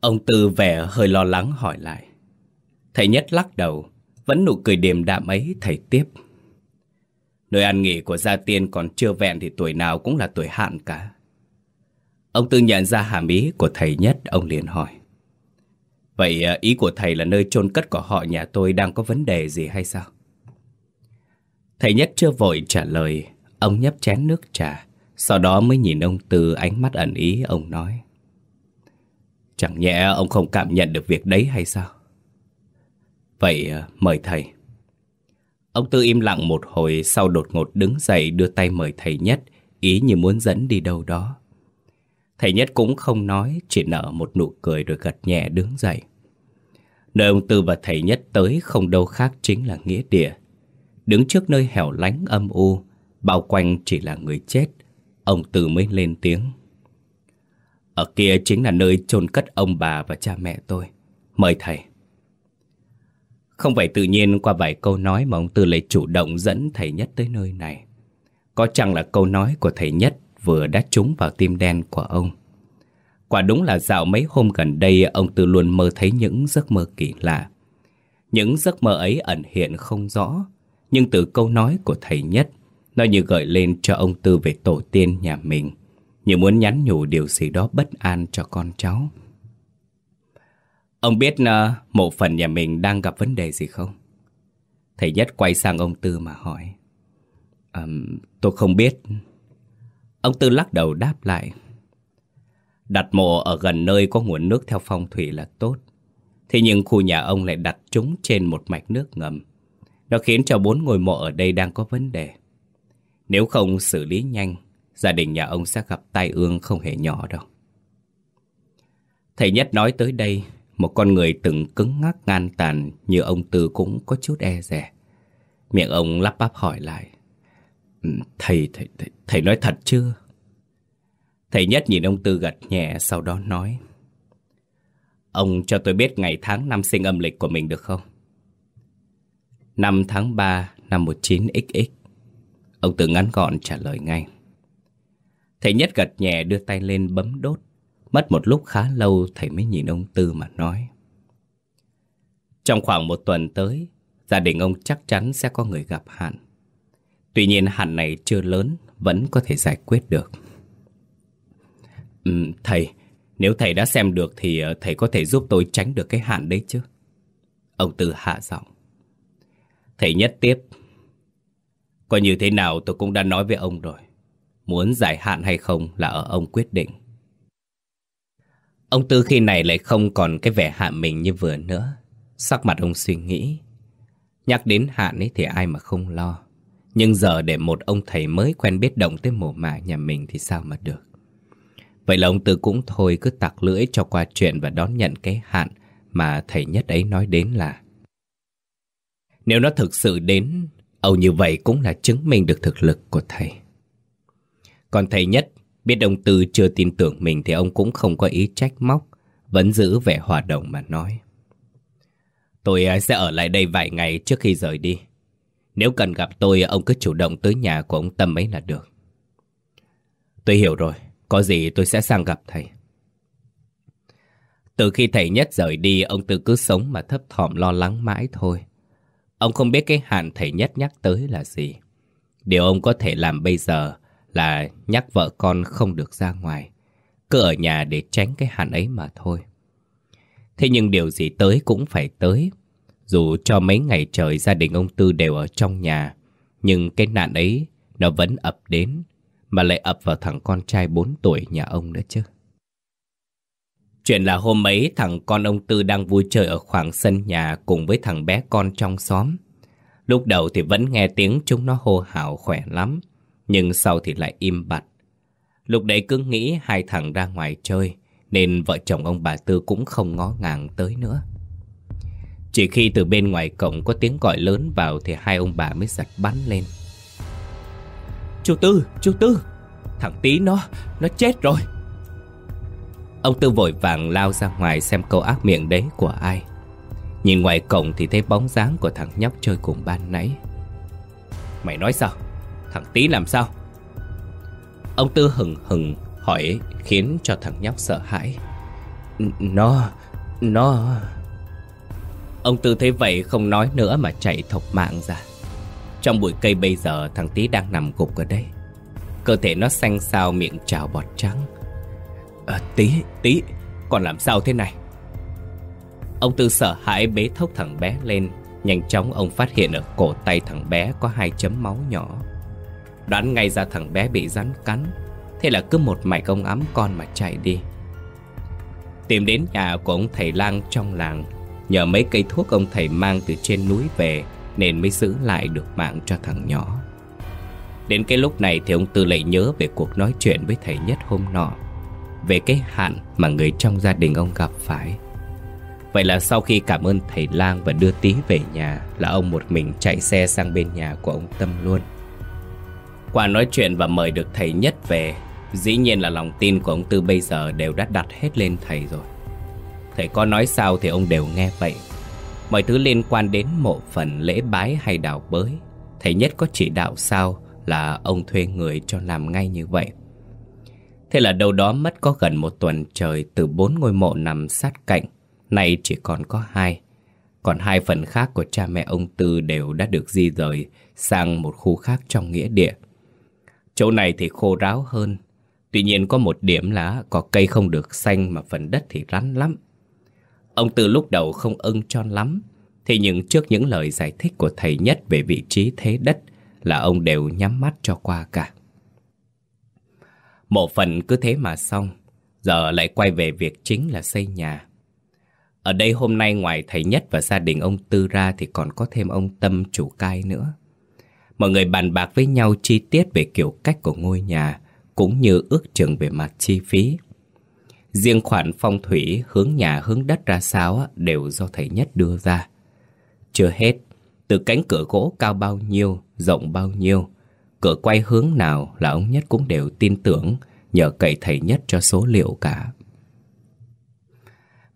Ông Tư vẻ hơi lo lắng hỏi lại. Thầy Nhất lắc đầu, vẫn nụ cười điềm đạm ấy thầy tiếp. Nơi ăn nghỉ của gia tiên còn chưa vẹn thì tuổi nào cũng là tuổi hạn cả. Ông Tư nhận ra hàm ý của thầy Nhất, ông liền hỏi. Vậy à, ý của thầy là nơi chôn cất của họ nhà tôi đang có vấn đề gì hay sao? Thầy Nhất chưa vội trả lời, ông nhấp chén nước trà, sau đó mới nhìn ông Tư ánh mắt ẩn ý, ông nói. Chẳng nhẽ ông không cảm nhận được việc đấy hay sao? Vậy ờ, mời thầy. Ông Tư im lặng một hồi sau đột ngột đứng dậy đưa tay mời thầy Nhất, ý như muốn dẫn đi đâu đó. Thầy Nhất cũng không nói, chỉ nở một nụ cười rồi gật nhẹ đứng dậy. Nơi ông Tư và thầy Nhất tới không đâu khác chính là nghĩa địa. Đứng trước nơi hẻo lánh âm u, bao quanh chỉ là người chết, ông Tư mới lên tiếng. Ở kia chính là nơi chôn cất ông bà và cha mẹ tôi. Mời thầy. Không phải tự nhiên qua vài câu nói mà ông Tư lại chủ động dẫn thầy Nhất tới nơi này. Có chăng là câu nói của thầy Nhất vừa đã trúng vào tim đen của ông. Quả đúng là dạo mấy hôm gần đây ông Tư luôn mơ thấy những giấc mơ kỳ lạ. Những giấc mơ ấy ẩn hiện không rõ, nhưng từ câu nói của thầy Nhất, nó như gợi lên cho ông Tư về tổ tiên nhà mình như muốn nhắn nhủ điều gì đó bất an cho con cháu. Ông biết ờ, mộ một phần nhà mình đang gặp vấn đề gì không? Thầy Nhất quay sang ông Tư mà hỏi. Um, tôi không biết. Ông Tư lắc đầu đáp lại. Đặt mộ ở gần nơi có nguồn nước theo phong thủy là tốt. Thế nhưng khu nhà ông lại đặt chúng trên một mạch nước ngầm. Nó khiến cho bốn ngôi mộ ở đây đang có vấn đề. Nếu không xử lý nhanh, gia đình nhà ông sẽ gặp tai ương không hề nhỏ đâu. Thầy Nhất nói tới đây, một con người từng cứng ngắc ngan tàn như ông Tư cũng có chút e rẻ. Miệng ông lắp bắp hỏi lại. Ừ, thầy, thầy, thầy, thầy nói thật chưa? Thầy Nhất nhìn ông Tư gật nhẹ sau đó nói. Ông cho tôi biết ngày tháng năm sinh âm lịch của mình được không? Năm tháng 3 năm 19XX. Ông Tư ngắn gọn trả lời ngay. Thầy Nhất gật nhẹ đưa tay lên bấm đốt. Mất một lúc khá lâu thầy mới nhìn ông Tư mà nói. Trong khoảng một tuần tới, gia đình ông chắc chắn sẽ có người gặp hạn. Tuy nhiên hạn này chưa lớn, vẫn có thể giải quyết được. Ừ, thầy, nếu thầy đã xem được thì ờ, thầy có thể giúp tôi tránh được cái hạn đấy chứ? Ông Tư hạ giọng. Thầy nhất tiếp. Coi như thế nào tôi cũng đã nói với ông rồi. Muốn giải hạn hay không là ở ông quyết định. Ông Tư khi này lại không còn cái vẻ hạ mình như vừa nữa. Sắc mặt ông suy nghĩ. Nhắc đến hạn ấy thì ai mà không lo. Nhưng giờ để một ông thầy mới quen biết động tới mồ mả nhà mình thì sao mà được. Vậy là ông Tư cũng thôi cứ tặc lưỡi cho qua chuyện và đón nhận cái hạn mà thầy nhất ấy nói đến là Nếu nó thực sự đến, Âu như vậy cũng là chứng minh được thực lực của thầy. Còn thầy nhất, biết ông Tư chưa tin tưởng mình thì ông cũng không có ý trách móc, vẫn giữ vẻ hòa đồng mà nói. Tôi à, sẽ ở lại đây vài ngày trước khi rời đi. Nếu cần gặp tôi, ông cứ chủ động tới nhà của ông Tâm ấy là được. Tôi hiểu rồi, có gì tôi sẽ sang gặp thầy. Từ khi thầy nhất rời đi, ông Tư cứ sống mà thấp thỏm lo lắng mãi thôi. Ông không biết cái hạn thầy nhất nhắc tới là gì. Điều ông có thể làm bây giờ là nhắc vợ con không được ra ngoài. Cứ ở nhà để tránh cái hạn ấy mà thôi. Thế nhưng điều gì tới cũng phải tới. Dù cho mấy ngày trời gia đình ông Tư đều ở trong nhà, nhưng cái nạn ấy nó vẫn ập đến, mà lại ập vào thằng con trai 4 tuổi nhà ông nữa chứ. Chuyện là hôm ấy thằng con ông Tư đang vui chơi ở khoảng sân nhà cùng với thằng bé con trong xóm. Lúc đầu thì vẫn nghe tiếng chúng nó hô hào khỏe lắm, nhưng sau thì lại im bặt. Lúc đấy cứ nghĩ hai thằng ra ngoài chơi, nên vợ chồng ông bà Tư cũng không ngó ngàng tới nữa. Chỉ khi từ bên ngoài cổng có tiếng gọi lớn vào thì hai ông bà mới giật bắn lên. Chú Tư, chú Tư, thằng tí nó, nó chết rồi. Ông Tư vội vàng lao ra ngoài xem câu ác miệng đấy của ai. Nhìn ngoài cổng thì thấy bóng dáng của thằng nhóc chơi cùng ban nãy. Mày nói sao? Thằng tí làm sao? Ông Tư hừng hừng hỏi khiến cho thằng nhóc sợ hãi. Nó, nó... Ông Tư thấy vậy không nói nữa mà chạy thọc mạng ra. Trong bụi cây bây giờ thằng Tí đang nằm gục ở đây. Cơ thể nó xanh xao miệng trào bọt trắng. À, tí, tí, còn làm sao thế này? Ông Tư sợ hãi bế thốc thằng bé lên. Nhanh chóng ông phát hiện ở cổ tay thằng bé có hai chấm máu nhỏ. Đoán ngay ra thằng bé bị rắn cắn. Thế là cứ một mạch ông ấm con mà chạy đi. Tìm đến nhà của ông thầy lang trong làng Nhờ mấy cây thuốc ông thầy mang từ trên núi về, Nên mới giữ lại được mạng cho thằng nhỏ Đến cái lúc này thì ông Tư lại nhớ về cuộc nói chuyện với thầy nhất hôm nọ, Về cái hạn mà người trong gia đình ông gặp phải Vậy là sau khi cảm ơn thầy lang và đưa tí về nhà, Là ông một mình chạy xe sang bên nhà của ông Tâm luôn qua nói chuyện và mời được thầy nhất về, Dĩ nhiên là lòng tin của ông Tư bây giờ đều đã đặt hết lên thầy rồi. Thầy có nói sao thì ông đều nghe vậy. Mọi thứ liên quan đến mộ phần lễ bái hay đào bới, Thầy nhất có chỉ đạo sao là ông thuê người cho làm ngay như vậy. Thế là đâu đó mất có gần một tuần trời từ bốn ngôi mộ nằm sát cạnh, Nay chỉ còn có hai. Còn hai phần khác của cha mẹ ông Tư đều đã được di rời sang một khu khác trong nghĩa địa. Chỗ này thì khô ráo hơn. Tuy nhiên có một điểm là có cây không được xanh mà phần đất thì rắn lắm. Ông từ lúc đầu không ưng cho lắm. Thế nhưng trước những lời giải thích của thầy nhất về vị trí thế đất Là ông đều nhắm mắt cho qua cả. Một phần cứ thế mà xong, Giờ lại quay về việc chính là xây nhà. Ở đây hôm nay ngoài thầy nhất và gia đình ông Tư ra Thì còn có thêm ông Tâm chủ cai nữa. Mọi người bàn bạc với nhau chi tiết về kiểu cách của ngôi nhà Cũng như ước chừng về mặt chi phí Riêng khoản phong thủy hướng nhà hướng đất ra sao đều do thầy nhất đưa ra. Chưa hết, từ cánh cửa gỗ cao bao nhiêu, rộng bao nhiêu, cửa quay hướng nào là ông nhất cũng đều tin tưởng nhờ cậy thầy nhất cho số liệu cả.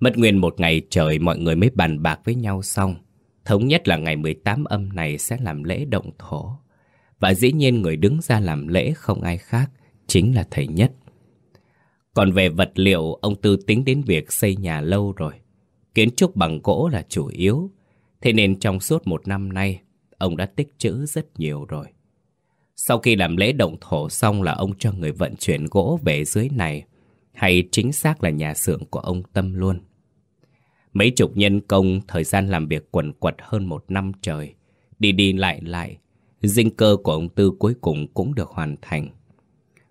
Mất nguyên một ngày trời mọi người mới bàn bạc với nhau xong. Thống nhất là ngày 18 âm này sẽ làm lễ động thổ. Và dĩ nhiên người đứng ra làm lễ không ai khác, chính là thầy nhất. Còn về vật liệu, ông Tư tính đến việc xây nhà lâu rồi. Kiến trúc bằng gỗ là chủ yếu. Thế nên trong suốt một năm nay, ông đã tích trữ rất nhiều rồi. Sau khi làm lễ động thổ xong là ông cho người vận chuyển gỗ về dưới này, hay chính xác là nhà xưởng của ông Tâm luôn. Mấy chục nhân công thời gian làm việc quần quật hơn một năm trời, đi đi lại lại, dinh cơ của ông Tư cuối cùng cũng được hoàn thành.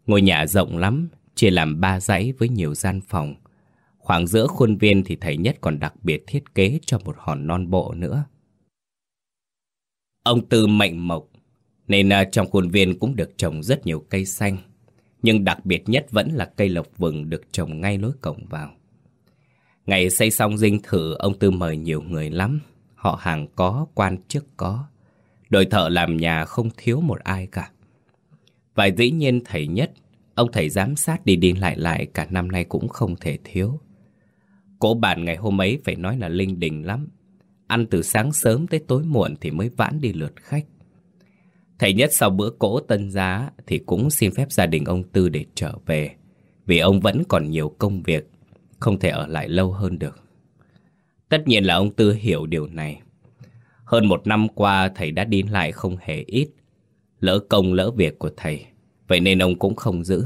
Ngôi nhà rộng lắm, chia làm ba dãy với nhiều gian phòng. Khoảng giữa khuôn viên thì thầy nhất còn đặc biệt thiết kế cho một hòn non bộ nữa. Ông Tư mệnh mộc, nên à, trong khuôn viên cũng được trồng rất nhiều cây xanh. Nhưng đặc biệt nhất vẫn là cây lộc vừng được trồng ngay lối cổng vào. Ngày xây xong dinh thự, ông Tư mời nhiều người lắm. Họ hàng có, quan chức có. Đội thợ làm nhà không thiếu một ai cả. Và dĩ nhiên thầy nhất, ông thầy giám sát đi đi lại lại cả năm nay cũng không thể thiếu. Cổ bản ngày hôm ấy phải nói là linh đình lắm. Ăn từ sáng sớm tới tối muộn thì mới vãn đi lượt khách. Thầy nhất sau bữa cỗ tân giá thì cũng xin phép gia đình ông Tư để trở về. Vì ông vẫn còn nhiều công việc, không thể ở lại lâu hơn được. Tất nhiên là ông Tư hiểu điều này. Hơn một năm qua thầy đã đi lại không hề ít. Lỡ công lỡ việc của thầy, vậy nên ông cũng không giữ.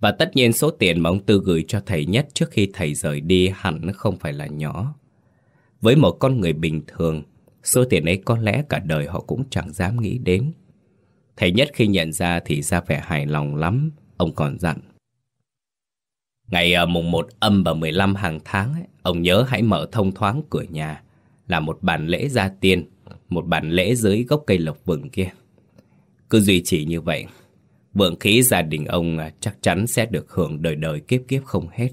Và tất nhiên số tiền mà ông Tư gửi cho thầy nhất trước khi thầy rời đi hẳn không phải là nhỏ. Với một con người bình thường, số tiền ấy có lẽ cả đời họ cũng chẳng dám nghĩ đến. Thầy nhất khi nhận ra thì ra vẻ hài lòng lắm, ông còn dặn. Ngày ờ, mùng 1 âm và 15 hàng tháng, ấy, ông nhớ hãy mở thông thoáng cửa nhà, là một bản lễ gia tiên, một bản lễ dưới gốc cây lộc vừng kia. Cứ duy trì như vậy, vượng khí gia đình ông ờ, chắc chắn sẽ được hưởng đời đời kiếp kiếp không hết.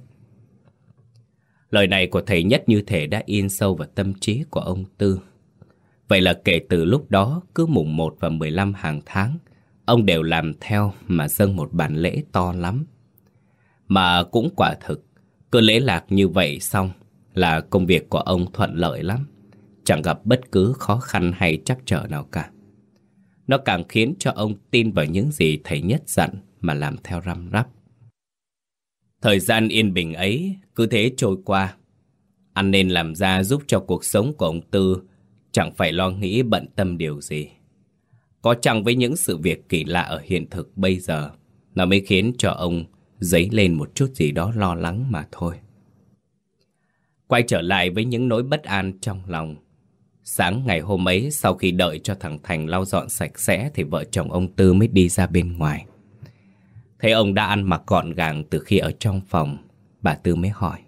Lời này của thầy nhất như thể đã in sâu vào tâm trí của ông Tư. Vậy là kể từ lúc đó, cứ mùng 1 và 15 hàng tháng, ông đều làm theo mà dâng một bản lễ to lắm. Mà cũng quả thực, cứ lễ lạc như vậy xong là công việc của ông thuận lợi lắm. Chẳng gặp bất cứ khó khăn hay trắc trở nào cả. Nó càng khiến cho ông tin vào những gì thầy nhất dặn mà làm theo răm rắp. Thời gian yên bình ấy cứ thế trôi qua. Ăn nên làm ra giúp cho cuộc sống của ông Tư chẳng phải lo nghĩ bận tâm điều gì. Có chăng với những sự việc kỳ lạ ở hiện thực bây giờ, nó mới khiến cho ông dấy lên một chút gì đó lo lắng mà thôi. Quay trở lại với những nỗi bất an trong lòng. Sáng ngày hôm ấy, sau khi đợi cho thằng Thành lau dọn sạch sẽ thì vợ chồng ông Tư mới đi ra bên ngoài. Thấy ông đã ăn mặc gọn gàng từ khi ở trong phòng, bà Tư mới hỏi.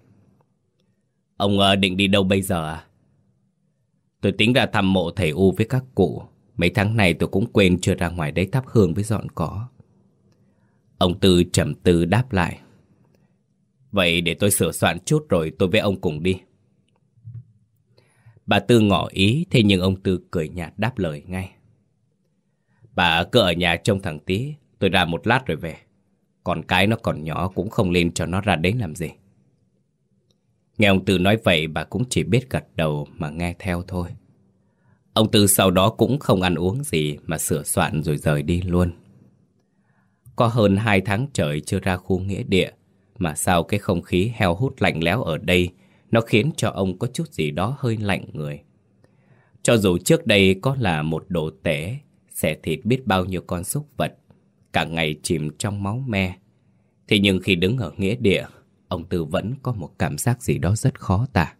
Ông ờ, định đi đâu bây giờ à? Tôi tính ra thăm mộ thầy U với các cụ. Mấy tháng này tôi cũng quên chưa ra ngoài đấy thắp hương với dọn cỏ. Ông Tư trầm tư đáp lại. Vậy để tôi sửa soạn chút rồi tôi với ông cùng đi. Bà Tư ngỏ ý, thế nhưng ông Tư cười nhạt đáp lời ngay. Bà cứ ở nhà trông thằng tí, tôi ra một lát rồi về. Còn cái nó còn nhỏ cũng không lên cho nó ra đấy làm gì. Nghe ông Tư nói vậy bà cũng chỉ biết gật đầu mà nghe theo thôi. Ông Tư sau đó cũng không ăn uống gì mà sửa soạn rồi rời đi luôn. Có hơn hai tháng trời chưa ra khu nghĩa địa mà sao cái không khí heo hút lạnh lẽo ở đây nó khiến cho ông có chút gì đó hơi lạnh người. Cho dù trước đây có là một đồ tể, xẻ thịt biết bao nhiêu con súc vật, cả ngày chìm trong máu me. Thế nhưng khi đứng ở nghĩa địa, ông Tư vẫn có một cảm giác gì đó rất khó tả.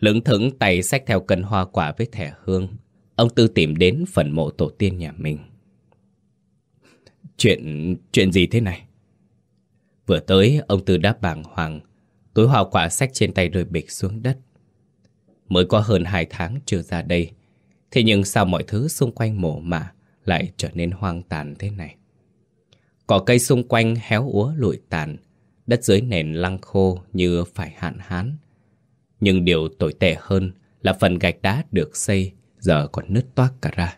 Lững thững tay xách theo cân hoa quả với thẻ hương, ông Tư tìm đến phần mộ tổ tiên nhà mình. Chuyện, chuyện gì thế này? Vừa tới, ông Tư đáp bàng hoàng, túi hoa quả sách trên tay rơi bịch xuống đất. Mới có hơn hai tháng chưa ra đây, thế nhưng sao mọi thứ xung quanh mộ mả lại trở nên hoang tàn thế này? Cỏ cây xung quanh héo úa lụi tàn, đất dưới nền lăng khô như phải hạn hán. Nhưng điều tồi tệ hơn là phần gạch đá được xây giờ còn nứt toác cả ra.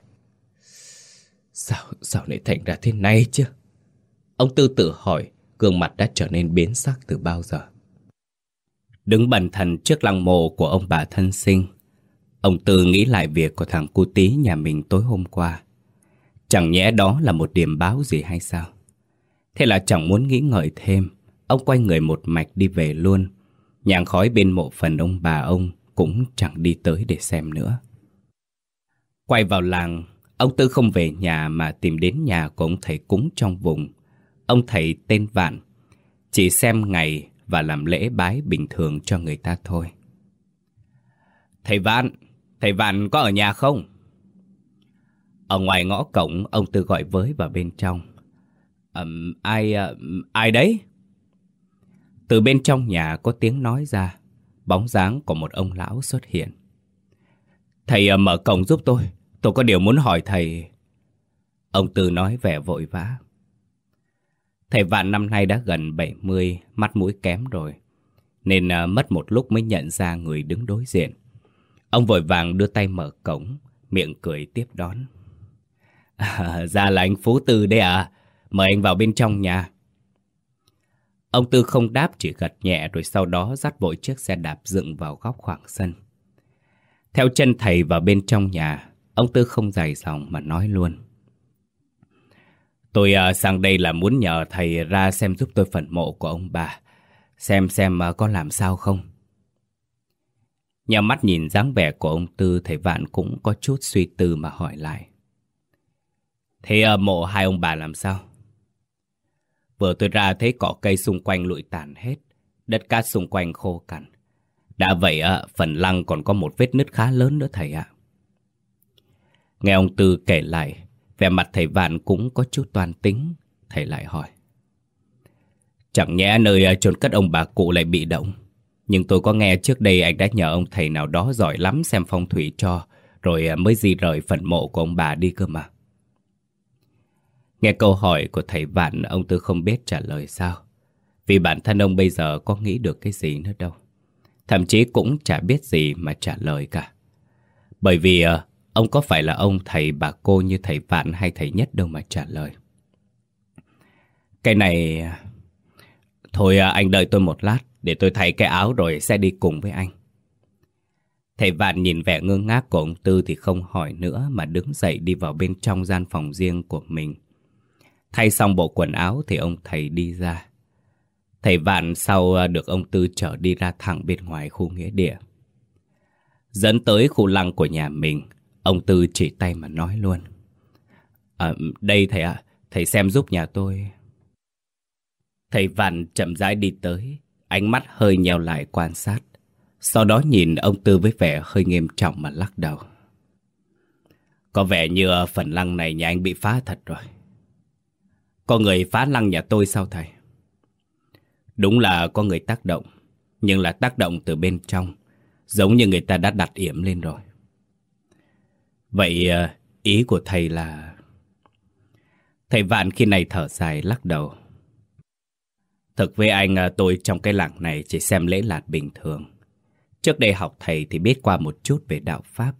Sao, sao lại thành ra thế này chứ? Ông Tư tự hỏi, gương mặt đã trở nên biến sắc từ bao giờ. Đứng bần thần trước lăng mộ của ông bà thân sinh, ông Tư nghĩ lại việc của thằng cu tí nhà mình tối hôm qua. Chẳng nhẽ đó là một điểm báo gì hay sao? Thế là chẳng muốn nghĩ ngợi thêm, ông quay người một mạch đi về luôn. Nhàng khói bên mộ phần ông bà ông cũng chẳng đi tới để xem nữa. Quay vào làng, ông Tư không về nhà mà tìm đến nhà của ông thầy cúng trong vùng. Ông thầy tên Vạn, chỉ xem ngày và làm lễ bái bình thường cho người ta thôi. Thầy Vạn, thầy Vạn có ở nhà không? Ở ngoài ngõ cổng, ông Tư gọi với vào bên trong. Um, ai, uh, ai đấy? Từ bên trong nhà có tiếng nói ra, bóng dáng của một ông lão xuất hiện. Thầy uh, mở cổng giúp tôi, tôi có điều muốn hỏi thầy. Ông Tư nói vẻ vội vã. Thầy Vạn năm nay đã gần 70, mắt mũi kém rồi. Nên à, mất một lúc mới nhận ra người đứng đối diện. Ông vội vàng đưa tay mở cổng, miệng cười tiếp đón. À, ra là anh Phú Tư đấy à, mời anh vào bên trong nhà. Ông Tư không đáp chỉ gật nhẹ rồi sau đó dắt vội chiếc xe đạp dựng vào góc khoảng sân. Theo chân thầy vào bên trong nhà, ông Tư không dài dòng mà nói luôn. Tôi uh, sang đây là muốn nhờ thầy ra xem giúp tôi phần mộ của ông bà. Xem xem uh, có làm sao không. Nhà mắt nhìn dáng vẻ của ông Tư, thầy Vạn cũng có chút suy tư mà hỏi lại. Thế uh, mộ hai ông bà làm sao? Vừa tôi ra thấy cỏ cây xung quanh lụi tàn hết, đất cát xung quanh khô cằn. Đã vậy, uh, phần lăng còn có một vết nứt khá lớn nữa thầy ạ. Nghe ông Tư kể lại, vẻ mặt thầy Vạn cũng có chút toan tính. Thầy lại hỏi. Chẳng nhẽ nơi ờ, chôn cất ông bà cụ lại bị động. Nhưng tôi có nghe trước đây anh đã nhờ ông thầy nào đó giỏi lắm xem phong thủy cho, rồi ờ, mới di rời phần mộ của ông bà đi cơ mà. Nghe câu hỏi của thầy Vạn, ông Tư không biết trả lời sao. Vì bản thân ông bây giờ có nghĩ được cái gì nữa đâu. Thậm chí cũng chả biết gì mà trả lời cả. Bởi vì uh, Ông có phải là ông thầy bà cô như thầy Vạn hay thầy Nhất đâu mà trả lời. Cái này... Thôi à, anh đợi tôi một lát để tôi thay cái áo rồi sẽ đi cùng với anh. Thầy Vạn nhìn vẻ ngơ ngác của ông Tư thì không hỏi nữa mà đứng dậy đi vào bên trong gian phòng riêng của mình. Thay xong bộ quần áo thì ông thầy đi ra. Thầy Vạn sau à, được ông Tư chở đi ra thẳng bên ngoài khu nghĩa địa. Dẫn tới khu lăng của nhà mình, Ông Tư chỉ tay mà nói luôn. À, đây thầy ạ, thầy xem giúp nhà tôi. Thầy Vạn chậm rãi đi tới, ánh mắt hơi nheo lại quan sát. Sau đó nhìn ông Tư với vẻ hơi nghiêm trọng mà lắc đầu. Có vẻ như phần lăng này nhà anh bị phá thật rồi. Có người phá lăng nhà tôi sao thầy? Đúng là có người tác động, nhưng là tác động từ bên trong, giống như người ta đã đặt yểm lên rồi. Vậy ờ, ý của thầy là... Thầy Vạn khi này thở dài lắc đầu. Thực với anh ờ, tôi trong cái làng này chỉ xem lễ lạt bình thường. Trước đây học thầy thì biết qua một chút về đạo Pháp.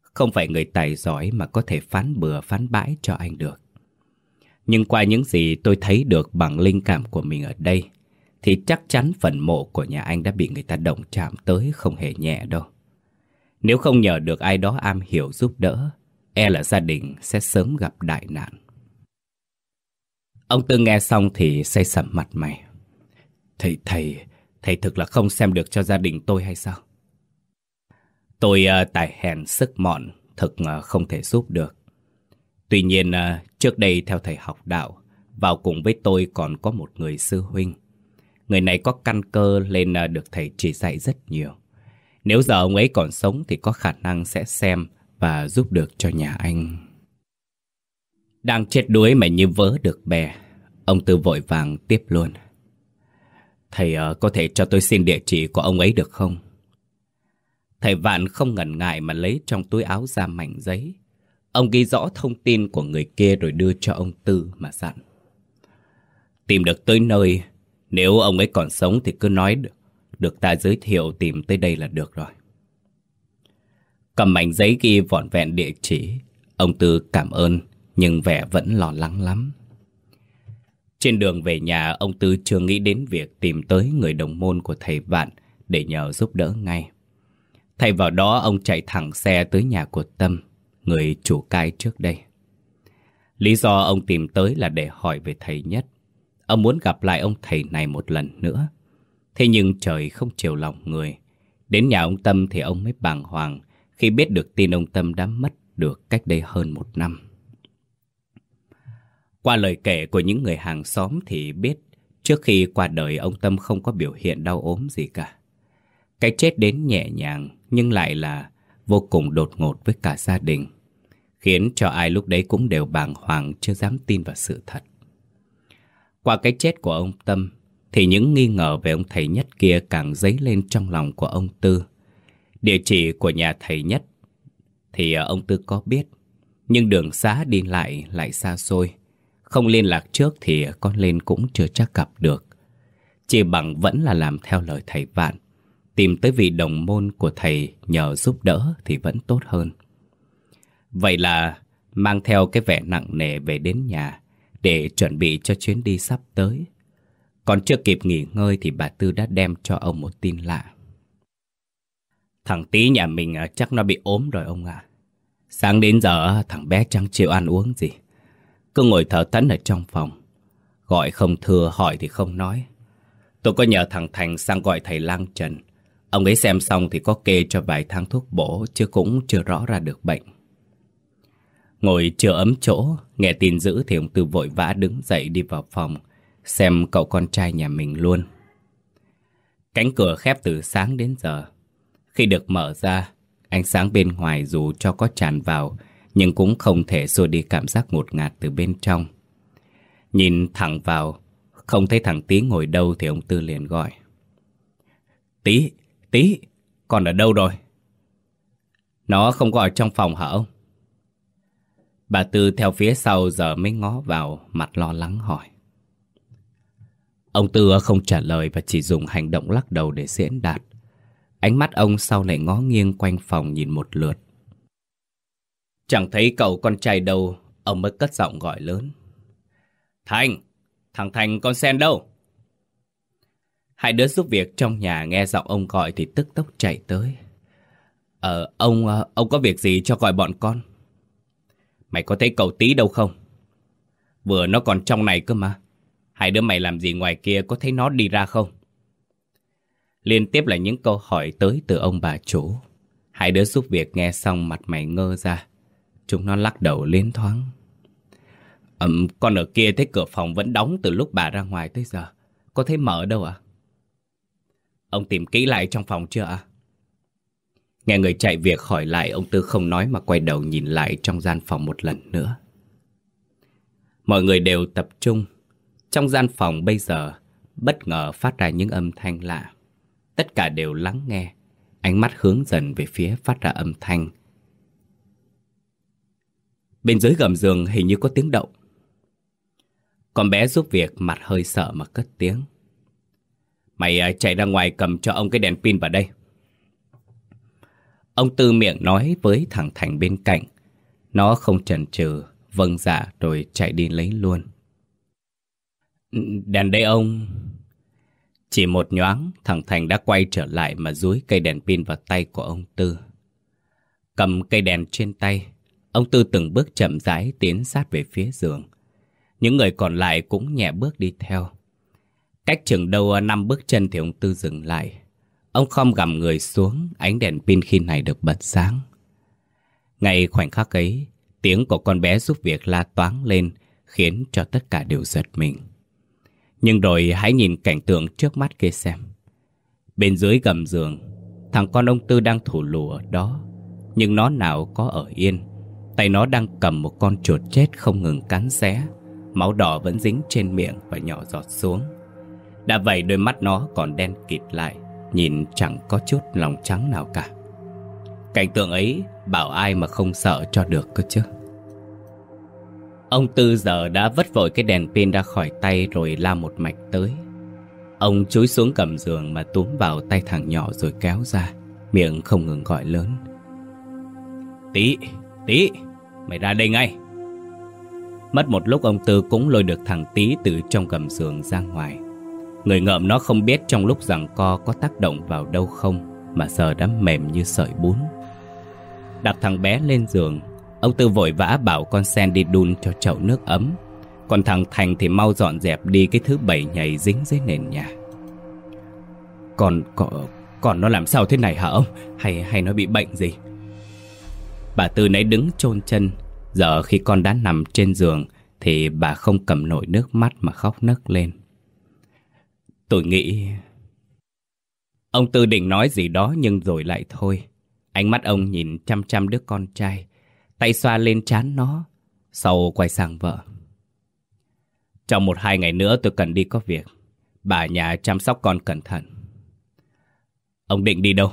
Không phải người tài giỏi mà có thể phán bừa phán bãi cho anh được. Nhưng qua những gì tôi thấy được bằng linh cảm của mình ở đây, thì chắc chắn phần mộ của nhà anh đã bị người ta động chạm tới không hề nhẹ đâu. Nếu không nhờ được ai đó am hiểu giúp đỡ, e là gia đình sẽ sớm gặp đại nạn. Ông Tư nghe xong thì say sầm mặt mày. Thầy, thầy, thầy thực là không xem được cho gia đình tôi hay sao? Tôi uh, tài hèn sức mọn, thực uh, không thể giúp được. Tuy nhiên, uh, trước đây theo thầy học đạo, vào cùng với tôi còn có một người sư huynh. Người này có căn cơ lên uh, được thầy chỉ dạy rất nhiều. Nếu giờ ông ấy còn sống thì có khả năng sẽ xem và giúp được cho nhà anh. Đang chết đuối mà như vớ được bè, ông Tư vội vàng tiếp luôn. Thầy uh, có thể cho tôi xin địa chỉ của ông ấy được không? Thầy Vạn không ngần ngại mà lấy trong túi áo ra mảnh giấy. Ông ghi rõ thông tin của người kia rồi đưa cho ông Tư mà dặn. Tìm được tới nơi, nếu ông ấy còn sống thì cứ nói được. Được ta giới thiệu tìm tới đây là được rồi. Cầm mảnh giấy ghi vọn vẹn địa chỉ. Ông Tư cảm ơn, Nhưng vẻ vẫn lo lắng lắm. Trên đường về nhà, Ông Tư chưa nghĩ đến việc tìm tới Người đồng môn của thầy Vạn Để nhờ giúp đỡ ngay. Thay vào đó, ông chạy thẳng xe tới nhà của Tâm, Người chủ cai trước đây. Lý do ông tìm tới là để hỏi về thầy nhất. Ông muốn gặp lại ông thầy này một lần nữa. Thế nhưng trời không chiều lòng người. Đến nhà ông Tâm thì ông mới bàng hoàng khi biết được tin ông Tâm đã mất được cách đây hơn một năm. Qua lời kể của những người hàng xóm thì biết trước khi qua đời ông Tâm không có biểu hiện đau ốm gì cả. Cái chết đến nhẹ nhàng nhưng lại là vô cùng đột ngột với cả gia đình. Khiến cho ai lúc đấy cũng đều bàng hoàng, chưa dám tin vào sự thật. Qua cái chết của ông Tâm thì những nghi ngờ về ông thầy nhất kia càng dấy lên trong lòng của ông Tư. Địa chỉ của nhà thầy nhất thì ờ, ông Tư có biết, nhưng đường xá đi lại lại xa xôi. Không liên lạc trước thì con lên cũng chưa chắc gặp được. Chỉ bằng vẫn là làm theo lời thầy Vạn, tìm tới vị đồng môn của thầy nhờ giúp đỡ thì vẫn tốt hơn. Vậy là mang theo cái vẻ nặng nề về đến nhà để chuẩn bị cho chuyến đi sắp tới. Còn chưa kịp nghỉ ngơi thì bà Tư đã đem cho ông một tin lạ. Thằng tí nhà mình à, chắc nó bị ốm rồi ông ạ. Sáng đến giờ à, thằng bé chẳng chịu ăn uống gì. Cứ ngồi thở tấn ở trong phòng. Gọi không thưa, hỏi thì không nói. Tôi có nhờ thằng Thành sang gọi thầy Lang Trần. Ông ấy xem xong thì có kê cho vài thang thuốc bổ chứ cũng chưa rõ ra được bệnh. Ngồi chưa ấm chỗ, nghe tin dữ thì ông Tư vội vã đứng dậy đi vào phòng, xem cậu con trai nhà mình luôn. Cánh cửa khép từ sáng đến giờ. Khi được mở ra, ánh sáng bên ngoài dù cho có tràn vào, nhưng cũng không thể xua đi cảm giác ngột ngạt từ bên trong. Nhìn thẳng vào, không thấy thằng Tí ngồi đâu thì ông Tư liền gọi. Tí, Tí, con ở đâu rồi? Nó không có ở trong phòng hả ông? Bà Tư theo phía sau giờ mới ngó vào, mặt lo lắng hỏi. Ông Tư không trả lời và chỉ dùng hành động lắc đầu để diễn đạt. Ánh mắt ông sau lại ngó nghiêng quanh phòng nhìn một lượt. Chẳng thấy cậu con trai đâu, ông mới cất giọng gọi lớn. Thành, thằng Thành con sen đâu? Hai đứa giúp việc trong nhà nghe giọng ông gọi thì tức tốc chạy tới. Ờ, ông, ờ, ông có việc gì cho gọi bọn con? Mày có thấy cậu tí đâu không? Vừa nó còn trong này cơ mà. Hai đứa mày làm gì ngoài kia có thấy nó đi ra không? Liên tiếp là những câu hỏi tới từ ông bà chủ. Hai đứa giúp việc nghe xong mặt mày ngơ ra. Chúng nó lắc đầu liên thoáng. Ừm, con ở kia thấy cửa phòng vẫn đóng từ lúc bà ra ngoài tới giờ. Có thấy mở đâu ạ? À? Ông tìm kỹ lại trong phòng chưa ạ? À? Nghe người chạy việc hỏi lại, ông Tư không nói mà quay đầu nhìn lại trong gian phòng một lần nữa. Mọi người đều tập trung. Trong gian phòng bây giờ, bất ngờ phát ra những âm thanh lạ. Tất cả đều lắng nghe, ánh mắt hướng dần về phía phát ra âm thanh. Bên dưới gầm giường hình như có tiếng động. Con bé giúp việc mặt hơi sợ mà cất tiếng. Mày à, chạy ra ngoài cầm cho ông cái đèn pin vào đây. Ông Tư miệng nói với thằng Thành bên cạnh. Nó không chần chừ, vâng dạ rồi chạy đi lấy luôn. Đèn đây ông... Chỉ một nhoáng, thằng Thành đã quay trở lại mà dúi cây đèn pin vào tay của ông Tư. Cầm cây đèn trên tay, ông Tư từng bước chậm rãi tiến sát về phía giường. Những người còn lại cũng nhẹ bước đi theo. Cách chừng đâu à, năm bước chân thì ông Tư dừng lại. Ông không gầm người xuống, ánh đèn pin khi này được bật sáng. Ngay khoảnh khắc ấy, tiếng của con bé giúp việc la toáng lên, khiến cho tất cả đều giật mình. Nhưng rồi hãy nhìn cảnh tượng trước mắt kia xem. Bên dưới gầm giường, thằng con ông Tư đang thủ lù ở đó. Nhưng nó nào có ở yên. Tay nó đang cầm một con chuột chết không ngừng cắn xé. Máu đỏ vẫn dính trên miệng và nhỏ giọt xuống. Đã vậy đôi mắt nó còn đen kịt lại Nhìn chẳng có chút lòng trắng nào cả Cảnh tượng ấy bảo ai mà không sợ cho được cơ chứ Ông Tư giờ đã vất vội cái đèn pin ra khỏi tay rồi la một mạch tới. Ông chúi xuống cầm giường mà túm vào tay thằng nhỏ rồi kéo ra Miệng không ngừng gọi lớn. Tí, tí, mày ra đây ngay. Mất một lúc ông Tư cũng lôi được thằng Tí từ trong cầm giường ra ngoài. Người ngợm nó không biết trong lúc rằng co có tác động vào đâu không Mà giờ đã mềm như sợi bún. Đặt thằng bé lên giường Ông Tư vội vã bảo con sen đi đun cho chậu nước ấm Còn thằng Thành thì mau dọn dẹp đi cái thứ bảy nhảy dính dưới nền nhà Còn, còn, còn nó làm sao thế này hả ông? Hay, hay nó bị bệnh gì? Bà Tư nãy đứng chôn chân Giờ khi con đã nằm trên giường Thì bà không cầm nổi nước mắt mà khóc nấc lên Tôi nghĩ... Ông Tư định nói gì đó nhưng rồi lại thôi. Ánh mắt ông nhìn chăm chăm đứa con trai, tay xoa lên trán nó, sau quay sang vợ. Trong một hai ngày nữa tôi cần đi có việc. Bà nhà chăm sóc con cẩn thận. Ông định đi đâu?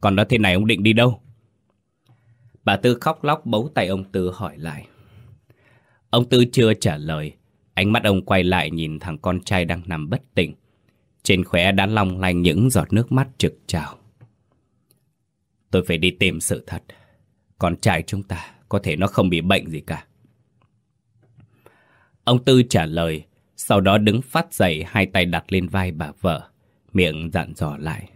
Còn đó thế này ông định đi đâu? Bà Tư khóc lóc bấu tay ông Tư hỏi lại. Ông Tư chưa trả lời. Ánh mắt ông quay lại nhìn thằng con trai đang nằm bất tỉnh. Trên khóe đã long lanh những giọt nước mắt trực trào. Tôi phải đi tìm sự thật. Con trai chúng ta có thể nó không bị bệnh gì cả. Ông Tư trả lời, sau đó đứng phát dậy hai tay đặt lên vai bà vợ, miệng dặn dò lại.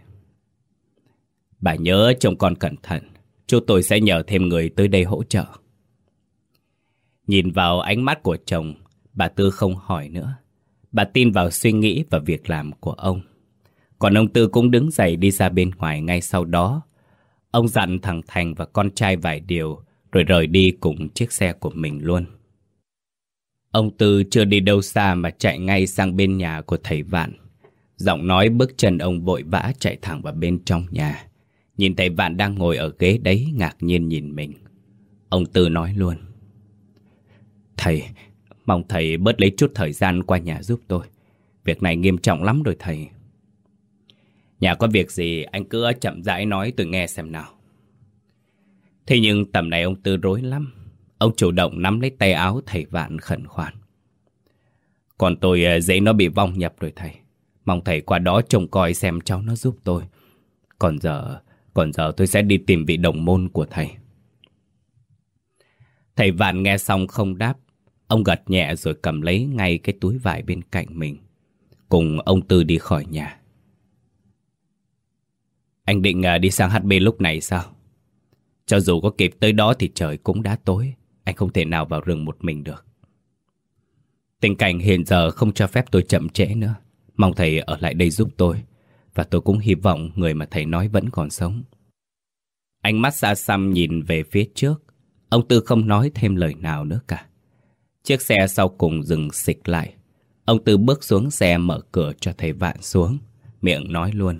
Bà nhớ trông con cẩn thận, chú tôi sẽ nhờ thêm người tới đây hỗ trợ. Nhìn vào ánh mắt của chồng, bà Tư không hỏi nữa. Bà tin vào suy nghĩ và việc làm của ông. Còn ông Tư cũng đứng dậy đi ra bên ngoài ngay sau đó. Ông dặn thằng Thành và con trai vài điều, rồi rời đi cùng chiếc xe của mình luôn. Ông Tư chưa đi đâu xa mà chạy ngay sang bên nhà của thầy Vạn. Giọng nói bước chân ông vội vã chạy thẳng vào bên trong nhà. Nhìn thầy Vạn đang ngồi ở ghế đấy ngạc nhiên nhìn mình. Ông Tư nói luôn. Thầy, mong thầy bớt lấy chút thời gian qua nhà giúp tôi. Việc này nghiêm trọng lắm rồi thầy. Nhà có việc gì anh cứ chậm rãi nói tôi nghe xem nào. Thế nhưng tầm này ông Tư rối lắm. Ông chủ động nắm lấy tay áo thầy Vạn khẩn khoản. Còn tôi à, giấy nó bị vong nhập rồi thầy. Mong thầy qua đó trông coi xem cháu nó giúp tôi. Còn giờ, còn giờ tôi sẽ đi tìm vị đồng môn của thầy. Thầy Vạn nghe xong không đáp. Ông gật nhẹ rồi cầm lấy ngay cái túi vải bên cạnh mình. Cùng ông Tư đi khỏi nhà. Anh định à, đi sang HB lúc này sao? Cho dù có kịp tới đó thì trời cũng đã tối. Anh không thể nào vào rừng một mình được. Tình cảnh hiện giờ không cho phép tôi chậm trễ nữa. Mong thầy ở lại đây giúp tôi. Và tôi cũng hy vọng người mà thầy nói vẫn còn sống. Ánh mắt xa xăm nhìn về phía trước. Ông Tư không nói thêm lời nào nữa cả. Chiếc xe sau cùng dừng xịch lại. Ông Tư bước xuống xe mở cửa cho thầy Vạn xuống. Miệng nói luôn.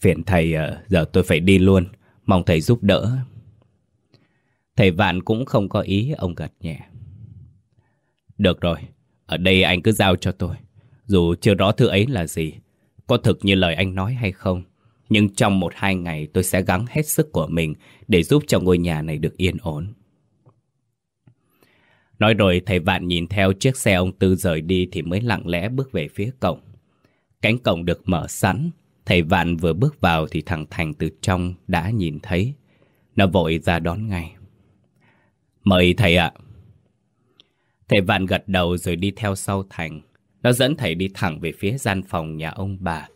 Phiền thầy, ờ, giờ tôi phải đi luôn. Mong thầy giúp đỡ. Thầy Vạn cũng không có ý, ông gật nhẹ. Được rồi, ở đây anh cứ giao cho tôi. Dù chưa rõ thứ ấy là gì, có thực như lời anh nói hay không, nhưng trong một hai ngày tôi sẽ gắng hết sức của mình để giúp cho ngôi nhà này được yên ổn. Nói rồi thầy Vạn nhìn theo chiếc xe ông Tư rời đi thì mới lặng lẽ bước về phía cổng. Cánh cổng được mở sẵn, thầy Vạn vừa bước vào thì thằng Thành từ trong đã nhìn thấy. Nó vội ra đón ngay. Mời thầy ạ. Thầy Vạn gật đầu rồi đi theo sau Thành. Nó dẫn thầy đi thẳng về phía gian phòng nhà ông bà,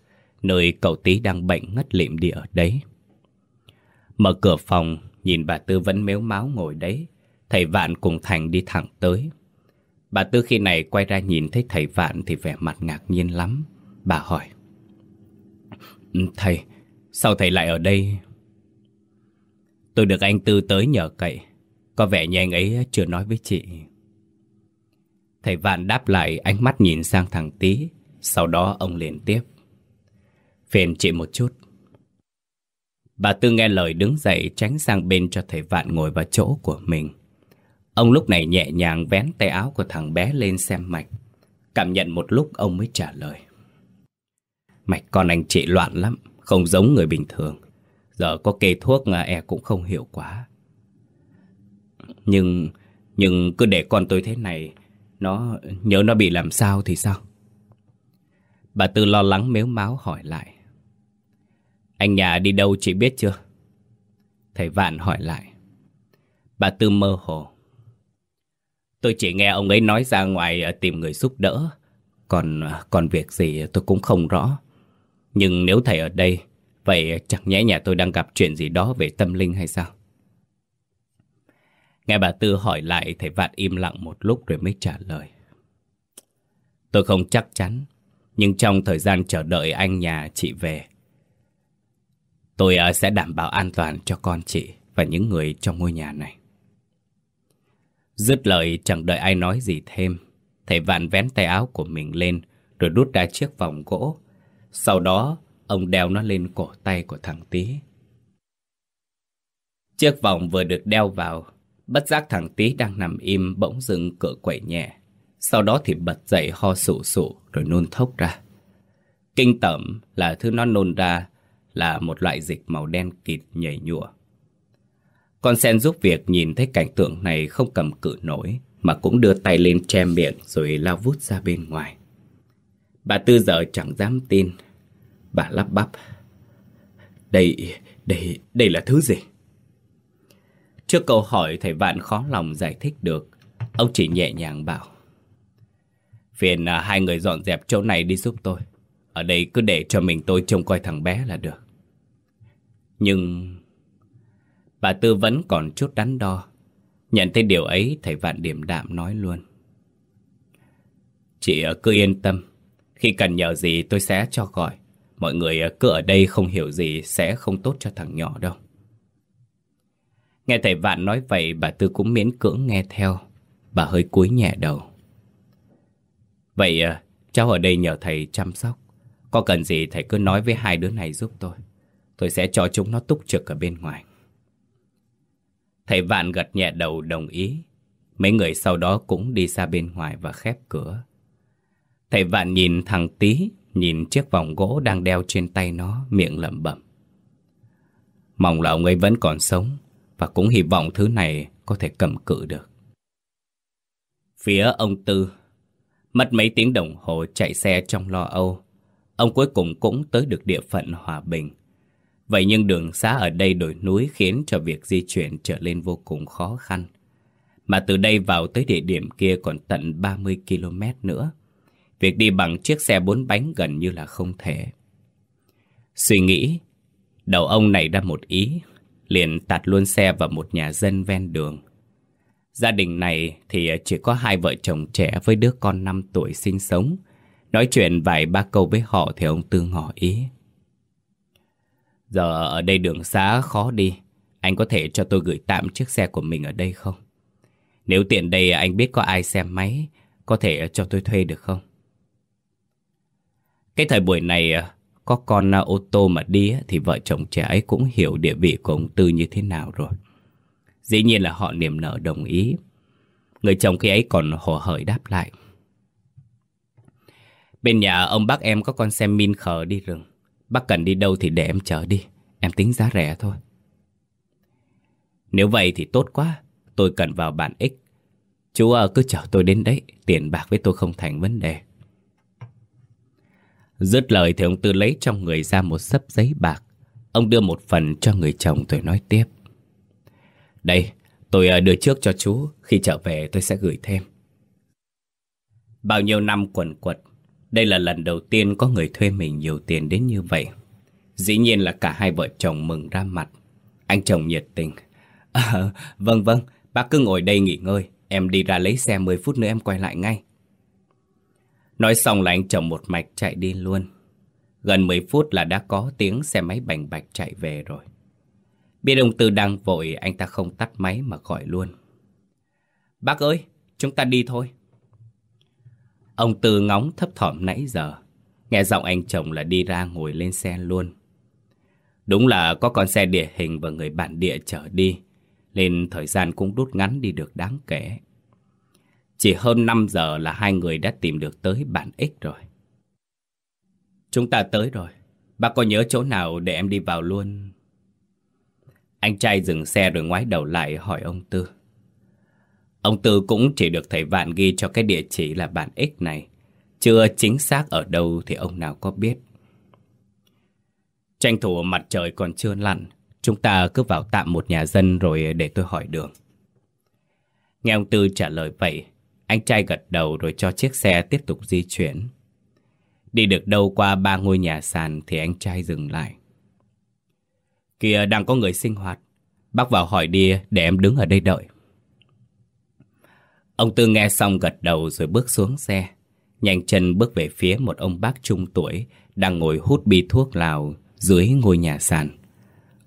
nơi cậu tí đang bệnh ngất lịm đi ở đấy. Mở cửa phòng, nhìn bà Tư vẫn méo máu ngồi đấy. Thầy Vạn cùng Thành đi thẳng tới. Bà Tư khi này quay ra nhìn thấy thầy Vạn thì vẻ mặt ngạc nhiên lắm. Bà hỏi. Thầy, sao thầy lại ở đây? Tôi được anh Tư tới nhờ cậy. Có vẻ như anh ấy chưa nói với chị. Thầy Vạn đáp lại ánh mắt nhìn sang thằng Tý. Sau đó ông liền tiếp. Phiền chị một chút. Bà Tư nghe lời đứng dậy tránh sang bên cho thầy Vạn ngồi vào chỗ của mình. Ông lúc này nhẹ nhàng vén tay áo của thằng bé lên xem mạch. Cảm nhận một lúc ông mới trả lời. Mạch con anh chị loạn lắm, không giống người bình thường. Giờ có kê thuốc e cũng không hiệu quả. Nhưng, nhưng cứ để con tôi thế này, nó, nhớ nó bị làm sao thì sao? Bà Tư lo lắng mếu máu hỏi lại. Anh nhà đi đâu chị biết chưa? Thầy Vạn hỏi lại. Bà Tư mơ hồ. Tôi chỉ nghe ông ấy nói ra ngoài à, tìm người giúp đỡ. Còn à, còn việc gì tôi cũng không rõ. Nhưng nếu thầy ở đây, vậy chẳng nhẽ nhà tôi đang gặp chuyện gì đó về tâm linh hay sao? Nghe bà Tư hỏi lại, thầy Vạn im lặng một lúc rồi mới trả lời. Tôi không chắc chắn, nhưng trong thời gian chờ đợi anh nhà chị về, tôi ờ, sẽ đảm bảo an toàn cho con chị và những người trong ngôi nhà này. Dứt lời chẳng đợi ai nói gì thêm, thầy Vạn vén tay áo của mình lên rồi đút ra chiếc vòng gỗ. Sau đó, ông đeo nó lên cổ tay của thằng Tý. Chiếc vòng vừa được đeo vào Bất giác thằng tí đang nằm im bỗng dưng cựa quậy nhẹ. Sau đó thì bật dậy ho sụ sụ rồi nôn thốc ra. Kinh tẩm là thứ nó nôn ra là một loại dịch màu đen kịt nhảy nhụa. Con sen giúp việc nhìn thấy cảnh tượng này không cầm cự nổi mà cũng đưa tay lên che miệng rồi lao vút ra bên ngoài. Bà Tư giờ chẳng dám tin. Bà lắp bắp. Đây, đây, đây là thứ gì? Trước câu hỏi thầy Vạn khó lòng giải thích được. Ông chỉ nhẹ nhàng bảo. Phiền à, hai người dọn dẹp chỗ này đi giúp tôi. Ở đây cứ để cho mình tôi trông coi thằng bé là được. Nhưng... Bà Tư vẫn còn chút đắn đo. Nhận thấy điều ấy, thầy Vạn điểm đạm nói luôn. Chị à, cứ yên tâm. Khi cần nhờ gì tôi sẽ cho gọi. Mọi người à, cứ ở đây không hiểu gì sẽ không tốt cho thằng nhỏ đâu. Nghe thầy Vạn nói vậy, bà Tư cũng miễn cưỡng nghe theo. Bà hơi cúi nhẹ đầu. Vậy à, cháu ở đây nhờ thầy chăm sóc. Có cần gì thầy cứ nói với hai đứa này giúp tôi. Tôi sẽ cho chúng nó túc trực ở bên ngoài. Thầy Vạn gật nhẹ đầu đồng ý. Mấy người sau đó cũng đi ra bên ngoài và khép cửa. Thầy Vạn nhìn thằng Tý, nhìn chiếc vòng gỗ đang đeo trên tay nó, miệng lẩm bẩm. Mong là ông ấy vẫn còn sống, và cũng hy vọng thứ này có thể cầm cự được. Phía ông Tư, mất mấy tiếng đồng hồ chạy xe trong lo âu, ông cuối cùng cũng tới được địa phận Hòa Bình. Vậy nhưng đường xá ở đây đổi núi khiến cho việc di chuyển trở lên vô cùng khó khăn. Mà từ đây vào tới địa điểm kia còn tận 30 km nữa. Việc đi bằng chiếc xe bốn bánh gần như là không thể. Suy nghĩ, đầu ông này ra một ý, liền tạt luôn xe vào một nhà dân ven đường. Gia đình này thì chỉ có hai vợ chồng trẻ với đứa con 5 tuổi sinh sống. Nói chuyện vài ba câu với họ thì ông Tư ngỏ ý. Giờ ở đây đường xá khó đi, anh có thể cho tôi gửi tạm chiếc xe của mình ở đây không? Nếu tiện đây anh biết có ai xem máy, có thể cho tôi thuê được không? Cái thời buổi này ờ, có con ờ, ô tô mà đi thì vợ chồng trẻ ấy cũng hiểu địa vị của ông Tư như thế nào rồi. Dĩ nhiên là họ niềm nở đồng ý. Người chồng khi ấy còn hồ hởi đáp lại. Bên nhà ông bác em có con xe min khờ đi rừng. Bác cần đi đâu thì để em chở đi. Em tính giá rẻ thôi. Nếu vậy thì tốt quá. Tôi cần vào bản X. Chú ờ, cứ chở tôi đến đấy. Tiền bạc với tôi không thành vấn đề. Dứt lời thì ông Tư lấy trong người ra một sấp giấy bạc. Ông đưa một phần cho người chồng rồi nói tiếp. Đây, tôi à, đưa trước cho chú. Khi trở về tôi sẽ gửi thêm. Bao nhiêu năm quần quật, đây là lần đầu tiên có người thuê mình nhiều tiền đến như vậy. Dĩ nhiên là cả hai vợ chồng mừng ra mặt. Anh chồng nhiệt tình. À, vâng vâng, bác cứ ngồi đây nghỉ ngơi. Em đi ra lấy xe 10 phút nữa em quay lại ngay. Nói xong là anh chồng một mạch chạy đi luôn. Gần 10 phút là đã có tiếng xe máy bành bạch chạy về rồi. Biết ông Tư đang vội, anh ta không tắt máy mà gọi luôn. Bác ơi, chúng ta đi thôi. Ông Tư ngóng thấp thỏm nãy giờ. Nghe giọng anh chồng là đi ra ngồi lên xe luôn. Đúng là có con xe địa hình và người bản địa chở đi, nên thời gian cũng rút ngắn đi được đáng kể. Chỉ hơn 5 giờ là hai người đã tìm được tới bản X rồi. Chúng ta tới rồi. Bác có nhớ chỗ nào để em đi vào luôn? Anh trai dừng xe rồi ngoái đầu lại hỏi ông Tư. Ông Tư cũng chỉ được thầy Vạn ghi cho cái địa chỉ là bản X này. Chưa chính xác ở đâu thì ông nào có biết. Tranh thủ mặt trời còn chưa lặn, chúng ta cứ vào tạm một nhà dân rồi để tôi hỏi đường. Nghe ông Tư trả lời vậy, anh trai gật đầu rồi cho chiếc xe tiếp tục di chuyển. Đi được đâu qua ba ngôi nhà sàn thì anh trai dừng lại. Kìa đang có người sinh hoạt. Bác vào hỏi đi để em đứng ở đây đợi. Ông Tư nghe xong gật đầu rồi bước xuống xe. Nhanh chân bước về phía một ông bác trung tuổi đang ngồi hút bi thuốc lào dưới ngôi nhà sàn.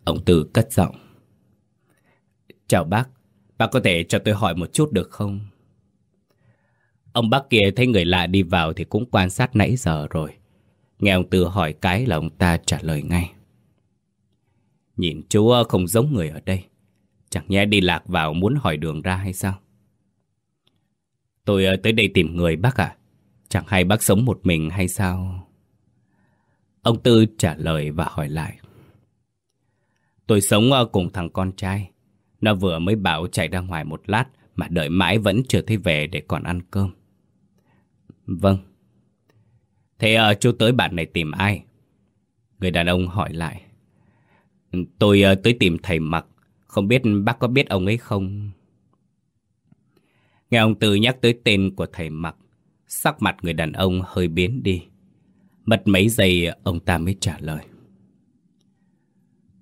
Ông Tư cất giọng. Chào bác, bác có thể cho tôi hỏi một chút được không? Ông bác kia thấy người lạ đi vào thì cũng quan sát nãy giờ rồi. Nghe ông Tư hỏi cái là ông ta trả lời ngay. Nhìn chú ờ, không giống người ở đây. Chẳng nhẽ đi lạc vào muốn hỏi đường ra hay sao? Tôi ờ, tới đây tìm người, bác ạ. Chẳng hay bác sống một mình hay sao? Ông Tư trả lời và hỏi lại. Tôi sống ờ, cùng thằng con trai. Nó vừa mới bảo chạy ra ngoài một lát mà đợi mãi vẫn chưa thấy về để còn ăn cơm. Vâng. Thế uh, chú tới bạn này tìm ai? Người đàn ông hỏi lại. Tôi uh, tới tìm thầy Mặc, không biết bác có biết ông ấy không? Nghe ông Tư nhắc tới tên của thầy Mặc, sắc mặt người đàn ông hơi biến đi. Mất mấy giây ông ta mới trả lời.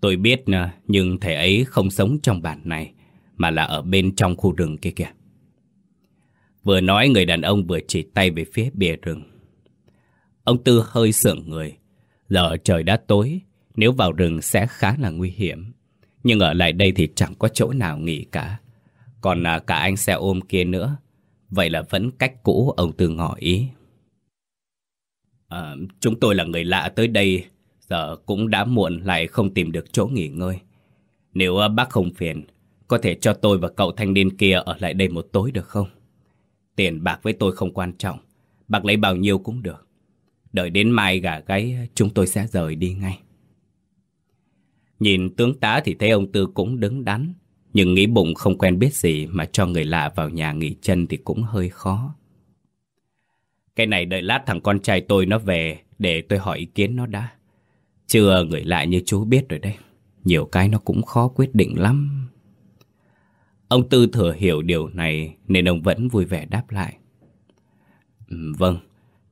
Tôi biết ờ, nhưng thầy ấy không sống trong bản này mà là ở bên trong khu rừng kia kìa. Vừa nói người đàn ông vừa chỉ tay về phía bìa rừng. Ông Tư hơi sượng người. Giờ trời đã tối, nếu vào rừng sẽ khá là nguy hiểm. Nhưng ở lại đây thì chẳng có chỗ nào nghỉ cả. Còn à, cả anh xe ôm kia nữa. Vậy là vẫn cách cũ ông Tư ngỏ ý. À, chúng tôi là người lạ tới đây, giờ cũng đã muộn lại không tìm được chỗ nghỉ ngơi. Nếu à, bác không phiền, có thể cho tôi và cậu thanh niên kia ở lại đây một tối được không? Tiền bạc với tôi không quan trọng, bạc lấy bao nhiêu cũng được. Đợi đến mai gà gáy chúng tôi sẽ rời đi ngay. Nhìn tướng tá thì thấy ông Tư cũng đứng đắn, nhưng nghĩ bụng không quen biết gì mà cho người lạ vào nhà nghỉ chân thì cũng hơi khó. Cái này đợi lát thằng con trai tôi nó về để tôi hỏi ý kiến nó đã. Chưa người lạ như chú biết rồi đấy, Nhiều cái nó cũng khó quyết định lắm. Ông Tư thừa hiểu điều này nên ông vẫn vui vẻ đáp lại. Ừ, vâng,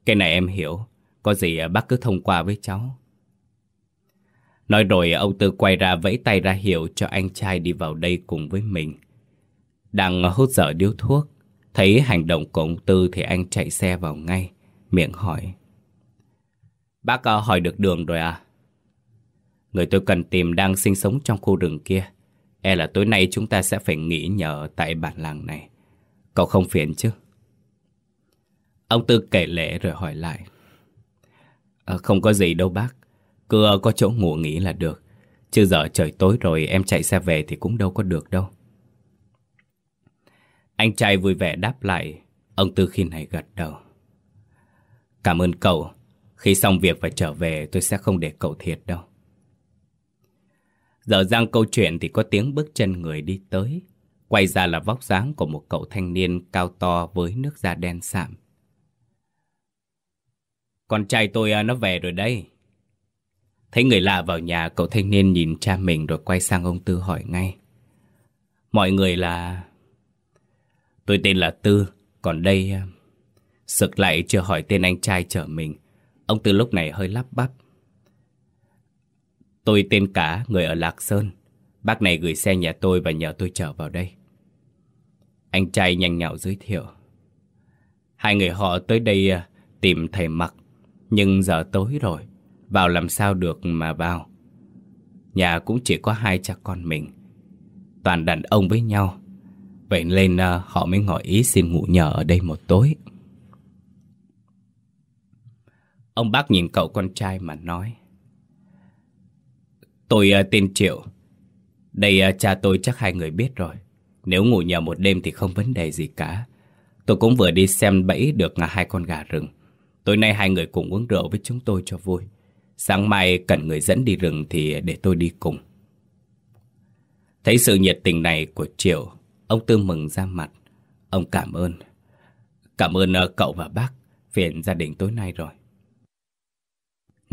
cái này em hiểu. Có gì à, bác cứ thông qua với cháu. Nói rồi ông Tư quay ra vẫy tay ra hiệu cho anh trai đi vào đây cùng với mình. Đang hút dở điếu thuốc, thấy hành động của ông Tư thì anh chạy xe vào ngay, miệng hỏi. Bác à, hỏi được đường rồi à? Người tôi cần tìm đang sinh sống trong khu rừng kia. E là tối nay chúng ta sẽ phải nghỉ nhờ tại bản làng này. Cậu không phiền chứ? Ông Tư kể lễ rồi hỏi lại. À, không có gì đâu bác. Cứ ờ, có chỗ ngủ nghỉ là được. Chứ giờ trời tối rồi em chạy xe về thì cũng đâu có được đâu. Anh trai vui vẻ đáp lại. Ông Tư khi này gật đầu. Cảm ơn cậu. Khi xong việc và trở về tôi sẽ không để cậu thiệt đâu. Giờ giang câu chuyện thì có tiếng bước chân người đi tới. Quay ra là vóc dáng của một cậu thanh niên cao to với nước da đen sạm. Con trai tôi à, nó về rồi đây. Thấy người lạ vào nhà, cậu thanh niên nhìn cha mình rồi quay sang ông Tư hỏi ngay. Mọi người là... Tôi tên là Tư, còn đây... À, Sực lại chưa hỏi tên anh trai chở mình. Ông Tư lúc này hơi lắp bắp. Tôi tên Cả, người ở Lạc Sơn. Bác này gửi xe nhà tôi và nhờ tôi chở vào đây. Anh trai nhanh nhạo giới thiệu. Hai người họ tới đây à, tìm thầy mặc, nhưng giờ tối rồi, vào làm sao được mà vào. Nhà cũng chỉ có hai cha con mình, toàn đàn ông với nhau. Vậy nên à, họ mới ngỏ ý xin ngủ nhờ ở đây một tối. Ông bác nhìn cậu con trai mà nói. Tôi ờ, uh, tên Triệu. Đây uh, cha tôi chắc hai người biết rồi. Nếu ngủ nhờ một đêm thì không vấn đề gì cả. Tôi cũng vừa đi xem bẫy được hai con gà rừng. Tối nay hai người cùng uống rượu với chúng tôi cho vui. Sáng mai cần người dẫn đi rừng thì để tôi đi cùng. Thấy sự nhiệt tình này của Triệu, ông Tư mừng ra mặt. Ông cảm ơn. Cảm ơn ờ, cậu và bác phiền gia đình tối nay rồi.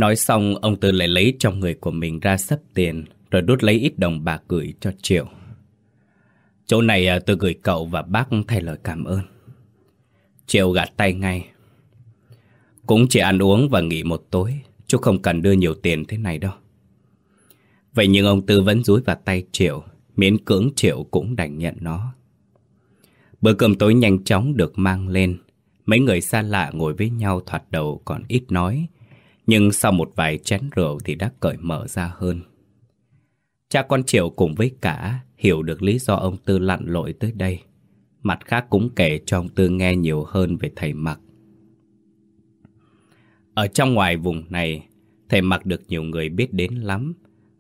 Nói xong, ông Tư lại lấy trong người của mình ra sắp tiền, rồi đút lấy ít đồng bạc gửi cho Triệu. Chỗ này à, tôi gửi cậu và bác thay lời cảm ơn. Triệu gạt tay ngay. Cũng chỉ ăn uống và nghỉ một tối, chứ không cần đưa nhiều tiền thế này đâu. Vậy nhưng ông Tư vẫn rúi vào tay Triệu, miễn cưỡng Triệu cũng đành nhận nó. Bữa cơm tối nhanh chóng được mang lên, mấy người xa lạ ngồi với nhau thoạt đầu còn ít nói, nhưng sau một vài chén rượu thì đã cởi mở ra hơn. Cha con Triệu cùng với cả hiểu được lý do ông Tư lặn lội tới đây. Mặt khác cũng kể cho ông Tư nghe nhiều hơn về thầy Mặc. Ở trong ngoài vùng này, thầy Mặc được nhiều người biết đến lắm.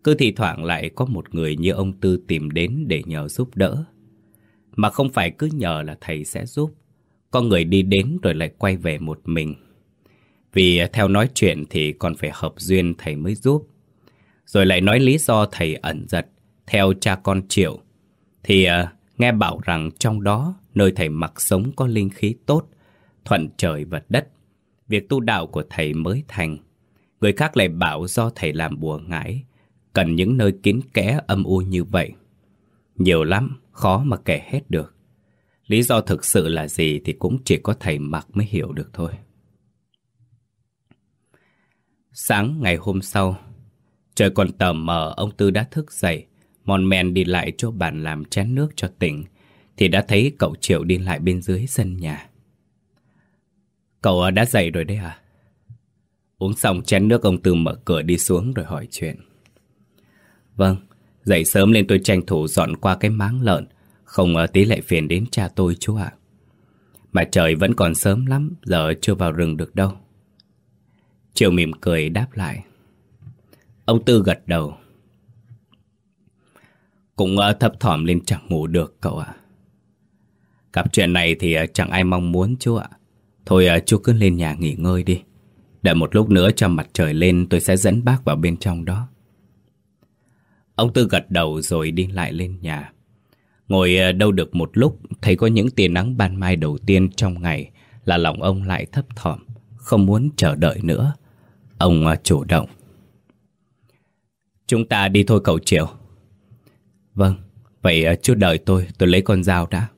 Cứ thì thoảng lại có một người như ông Tư tìm đến để nhờ giúp đỡ. Mà không phải cứ nhờ là thầy sẽ giúp. Có người đi đến rồi lại quay về một mình. Vì theo nói chuyện thì còn phải hợp duyên thầy mới giúp. Rồi lại nói lý do thầy ẩn giật theo cha con Triệu. Thì uh, nghe bảo rằng trong đó nơi thầy mặc sống có linh khí tốt, thuận trời vật đất. Việc tu đạo của thầy mới thành Người khác lại bảo do thầy làm bùa ngải Cần những nơi kín kẽ âm u như vậy Nhiều lắm, khó mà kể hết được Lý do thực sự là gì thì cũng chỉ có thầy mặc mới hiểu được thôi Sáng ngày hôm sau Trời còn tờ mờ ông Tư đã thức dậy Mòn men đi lại chỗ bàn làm chén nước cho tỉnh Thì đã thấy cậu Triệu đi lại bên dưới sân nhà. Cậu à, đã dậy rồi đấy à? Uống xong chén nước ông Tư mở cửa đi xuống rồi hỏi chuyện. Vâng, dậy sớm lên tôi tranh thủ dọn qua cái máng lợn Không à, tí lệ phiền đến cha tôi chú ạ. Mà trời vẫn còn sớm lắm, giờ chưa vào rừng được đâu. Triệu mỉm cười đáp lại. Ông Tư gật đầu. Cũng ờ, thấp thỏm lên chẳng ngủ được cậu ạ. Gặp chuyện này thì ờ, chẳng ai mong muốn chú ạ. Thôi ờ, chú cứ lên nhà nghỉ ngơi đi. Đợi một lúc nữa cho mặt trời lên, tôi sẽ dẫn bác vào bên trong đó. Ông Tư gật đầu rồi đi lại lên nhà. Ngồi đâu được một lúc, Thấy có những tia nắng ban mai đầu tiên trong ngày, Là lòng ông lại thấp thỏm, Không muốn chờ đợi nữa. Ông à, chủ động. Chúng ta đi thôi cậu Triệu. Vâng Vậy à, chưa đợi tôi Tôi lấy con dao đã.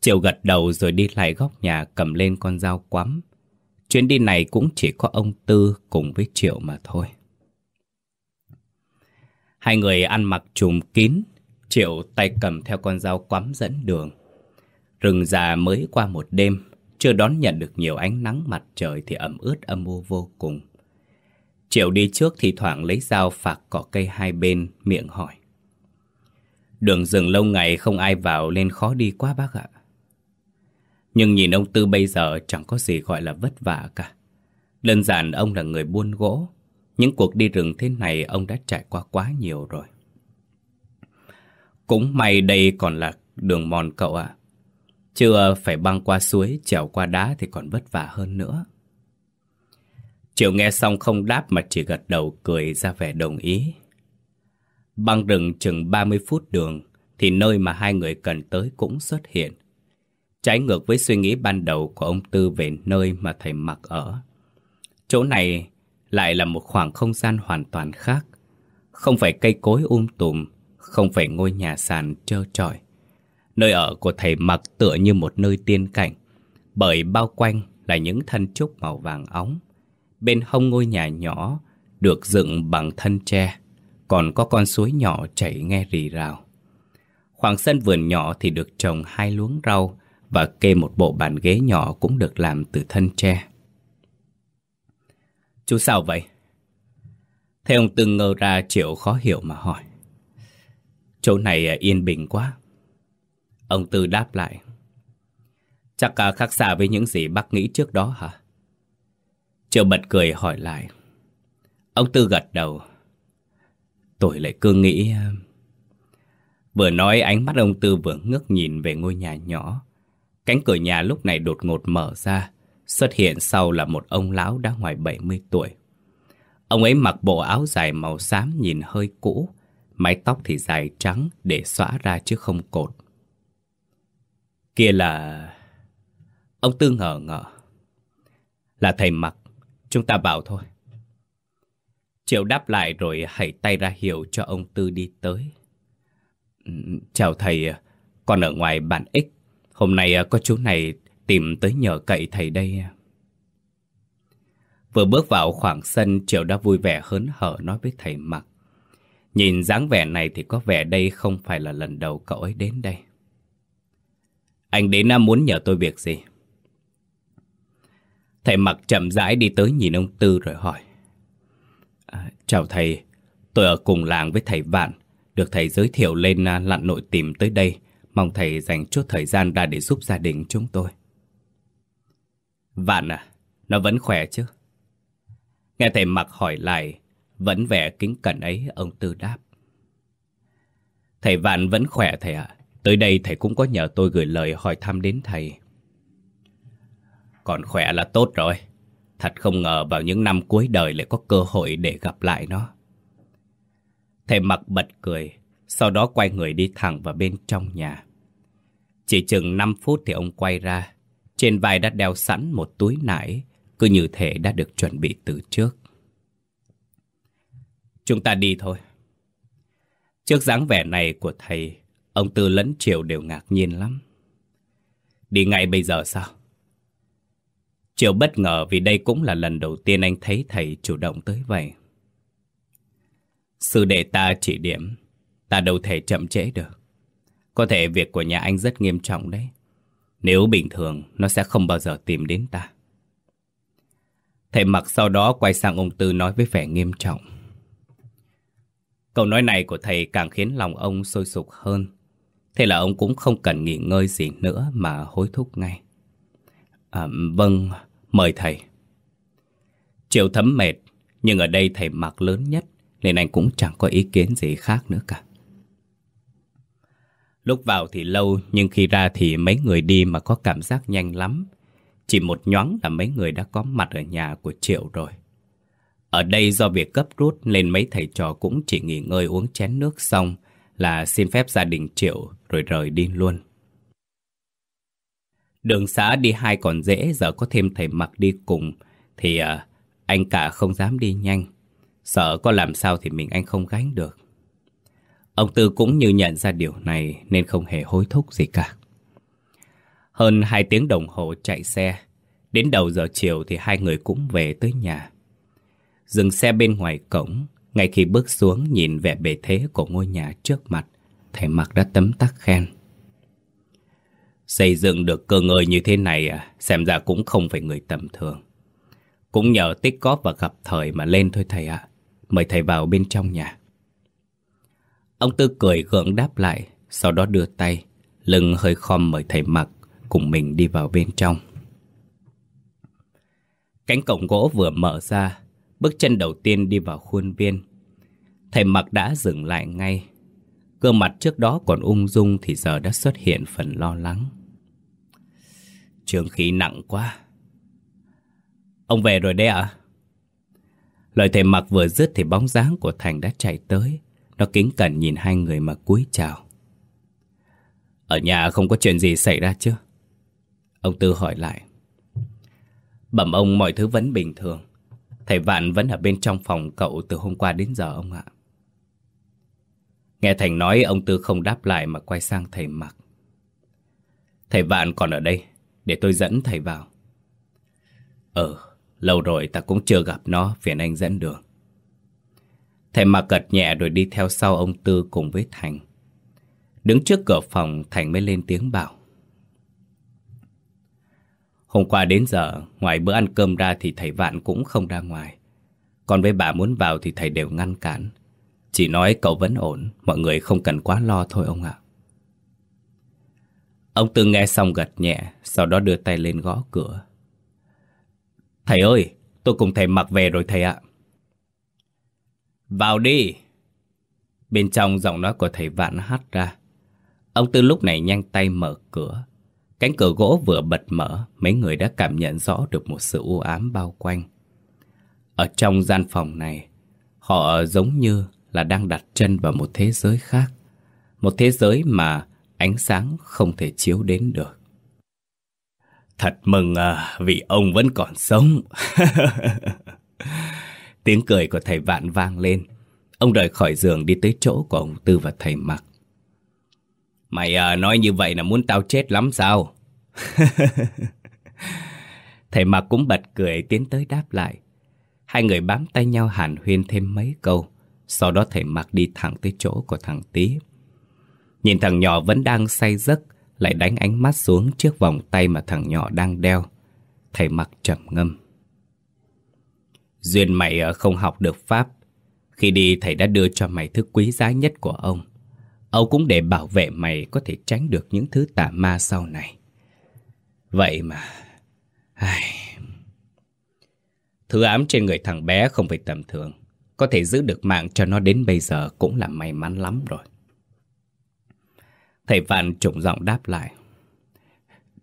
Triệu gật đầu rồi đi lại góc nhà Cầm lên con dao quắm. Chuyến đi này cũng chỉ có ông Tư Cùng với Triệu mà thôi. Hai người ăn mặc trùm kín, Triệu tay cầm theo con dao quắm dẫn đường. Rừng già mới qua một đêm chưa đón nhận được nhiều ánh nắng mặt trời Thì ẩm ướt âm u vô cùng. Triệu đi trước thì thoảng lấy dao phạc cỏ cây hai bên, Miệng hỏi. Đường rừng lâu ngày không ai vào Nên khó đi quá bác ạ. Nhưng nhìn ông Tư bây giờ Chẳng có gì gọi là vất vả cả. Đơn giản ông là người buôn gỗ. Những cuộc đi rừng thế này ông đã trải qua quá nhiều rồi. Cũng may đây còn là đường mòn cậu ạ. Chưa phải băng qua suối, trèo qua đá thì còn vất vả hơn nữa. Triệu nghe xong không đáp mà chỉ gật đầu cười ra vẻ đồng ý. Băng rừng chừng 30 phút đường thì nơi mà hai người cần tới cũng xuất hiện. Trái ngược với suy nghĩ ban đầu của ông Tư về nơi mà thầy mặc ở. Chỗ này lại là một khoảng không gian hoàn toàn khác. Không phải cây cối um tùm, không phải ngôi nhà sàn trơ trọi. Nơi ở của thầy mặc tựa như một nơi tiên cảnh, bởi bao quanh là những thân trúc màu vàng óng. Bên hông ngôi nhà nhỏ được dựng bằng thân tre, còn có con suối nhỏ chảy nghe rì rào. Khoảng sân vườn nhỏ thì được trồng hai luống rau và kê một bộ bàn ghế nhỏ cũng được làm từ thân tre. Chú sao vậy? thầy ông từng ngờ ra Triệu khó hiểu mà hỏi. Chỗ này à, yên bình quá. Ông Tư đáp lại. Chắc cả khác xa với những gì bác nghĩ trước đó hả? Triệu bật cười hỏi lại. Ông Tư gật đầu. Tôi lại cứ nghĩ... Ờ, vừa nói ánh mắt ông Tư vừa ngước nhìn về ngôi nhà nhỏ. Cánh cửa nhà lúc này đột ngột mở ra. Xuất hiện sau là một ông lão đã ngoài 70 tuổi. Ông ấy mặc bộ áo dài màu xám nhìn hơi cũ, mái tóc thì dài trắng để xõa ra chứ không cột. Kia là... Ông Tư ngờ ngờ. Là thầy mặc, chúng ta bảo thôi. Triệu đáp lại rồi hãy tay ra hiệu cho ông Tư đi tới. Chào thầy, con ở ngoài bản X. Hôm nay có chú này tìm tới nhờ cậy thầy đây. Vừa bước vào khoảng sân, Triệu đã vui vẻ hớn hở nói với thầy Mặc. Nhìn dáng vẻ này thì có vẻ đây không phải là lần đầu cậu ấy đến đây. Anh đến muốn nhờ tôi việc gì? Thầy Mặc chậm rãi đi tới nhìn ông Tư rồi hỏi. À, chào thầy, tôi ở cùng làng với thầy Vạn, được thầy giới thiệu lên à, lặn nội tìm tới đây. Mong thầy dành chút thời gian ra để giúp gia đình chúng tôi. Vạn à, nó vẫn khỏe chứ? Nghe thầy mặc hỏi lại, vẫn vẻ kính cẩn ấy, ông Tư đáp. Thầy Vạn vẫn khỏe thầy ạ. Tới đây thầy cũng có nhờ tôi gửi lời hỏi thăm đến thầy. Còn khỏe là tốt rồi. Thật không ngờ vào những năm cuối đời lại có cơ hội để gặp lại nó. Thầy mặc bật cười, sau đó quay người đi thẳng vào bên trong nhà. Chỉ chừng 5 phút thì ông quay ra, trên vai đã đeo sẵn một túi nải cứ như thể đã được chuẩn bị từ trước. Chúng ta đi thôi. Trước dáng vẻ này của thầy, ông Tư lẫn triều đều ngạc nhiên lắm. Đi ngay bây giờ sao? triều bất ngờ vì đây cũng là lần đầu tiên anh thấy thầy chủ động tới vậy. Sư đệ ta chỉ điểm, ta đâu thể chậm trễ được. Có thể việc của nhà anh rất nghiêm trọng đấy. Nếu bình thường, nó sẽ không bao giờ tìm đến ta. Thầy mặc sau đó quay sang ông Tư nói với vẻ nghiêm trọng. Câu nói này của thầy càng khiến lòng ông sôi sục hơn. Thế là ông cũng không cần nghỉ ngơi gì nữa mà hối thúc ngay. À, vâng, mời thầy. Chiều thấm mệt, nhưng ở đây thầy mặc lớn nhất nên anh cũng chẳng có ý kiến gì khác nữa cả. Lúc vào thì lâu nhưng khi ra thì mấy người đi mà có cảm giác nhanh lắm. Chỉ một nhoáng là mấy người đã có mặt ở nhà của Triệu rồi. Ở đây do việc cấp rút nên mấy thầy trò cũng chỉ nghỉ ngơi uống chén nước xong là xin phép gia đình Triệu rồi rời đi luôn. Đường xã đi hai còn dễ, giờ có thêm thầy mặc đi cùng thì à, anh cả không dám đi nhanh. Sợ có làm sao thì mình anh không gánh được. Ông Tư cũng như nhận ra điều này nên không hề hối thúc gì cả. Hơn hai tiếng đồng hồ chạy xe, đến đầu giờ chiều thì hai người cũng về tới nhà. Dừng xe bên ngoài cổng, ngay khi bước xuống nhìn vẻ bề thế của ngôi nhà trước mặt, thầy Mặc đã tấm tắc khen. Xây dựng được cơ ngơi như thế này à, xem ra cũng không phải người tầm thường. Cũng nhờ tích góp và gặp thời mà lên thôi thầy ạ. Mời thầy vào bên trong nhà. Ông Tư cười gượng đáp lại, sau đó đưa tay, lưng hơi khom mời thầy mặc cùng mình đi vào bên trong. Cánh cổng gỗ vừa mở ra, bước chân đầu tiên đi vào khuôn viên. Thầy mặc đã dừng lại ngay. Cơ mặt trước đó còn ung dung thì giờ đã xuất hiện phần lo lắng. Trường khí nặng quá. Ông về rồi đấy ạ? À? Lời thầy mặc vừa dứt thì bóng dáng của Thành đã chạy tới. Nó kính cẩn nhìn hai người mà cúi chào. Ở nhà không có chuyện gì xảy ra chứ? Ông Tư hỏi lại. Bẩm ông mọi thứ vẫn bình thường. Thầy Vạn vẫn ở bên trong phòng cậu từ hôm qua đến giờ ông ạ. Nghe Thành nói ông Tư không đáp lại mà quay sang thầy Mặc. Thầy Vạn còn ở đây, để tôi dẫn thầy vào. Ờ, lâu rồi ta cũng chưa gặp nó, phiền anh dẫn đường. Thầy Mặc gật nhẹ rồi đi theo sau ông Tư cùng với Thành. Đứng trước cửa phòng, Thành mới lên tiếng bảo. Hôm qua đến giờ, ngoài bữa ăn cơm ra thì thầy Vạn cũng không ra ngoài. Còn với bà muốn vào thì thầy đều ngăn cản. Chỉ nói cậu vẫn ổn, mọi người không cần quá lo thôi ông ạ. Ông Tư nghe xong gật nhẹ, sau đó đưa tay lên gõ cửa. Thầy ơi, tôi cùng thầy mặc về rồi thầy ạ. Vào đi! Bên trong giọng nói của thầy Vạn hát ra. Ông Tư lúc này nhanh tay mở cửa. Cánh cửa gỗ vừa bật mở, mấy người đã cảm nhận rõ được một sự u ám bao quanh. Ở trong gian phòng này, họ giống như là đang đặt chân vào một thế giới khác. Một thế giới mà ánh sáng không thể chiếu đến được. Thật mừng à, vì ông vẫn còn sống. Tiếng cười của thầy Vạn vang lên. Ông rời khỏi giường đi tới chỗ của ông Tư và thầy Mặc. Mày à, nói như vậy là muốn tao chết lắm sao? thầy Mặc cũng bật cười tiến tới đáp lại. Hai người bám tay nhau hàn huyên thêm mấy câu. Sau đó thầy Mặc đi thẳng tới chỗ của thằng Tí. Nhìn thằng nhỏ vẫn đang say giấc, lại đánh ánh mắt xuống trước vòng tay mà thằng nhỏ đang đeo. Thầy Mặc trầm ngâm. Duyên mày à, không học được Pháp. Khi đi thầy đã đưa cho mày thứ quý giá nhất của ông. Ông cũng để bảo vệ mày có thể tránh được những thứ tà ma sau này. Vậy mà... Ai... Thứ ám trên người thằng bé không phải tầm thường. Có thể giữ được mạng cho nó đến bây giờ cũng là may mắn lắm rồi. Thầy Vạn trùng giọng đáp lại.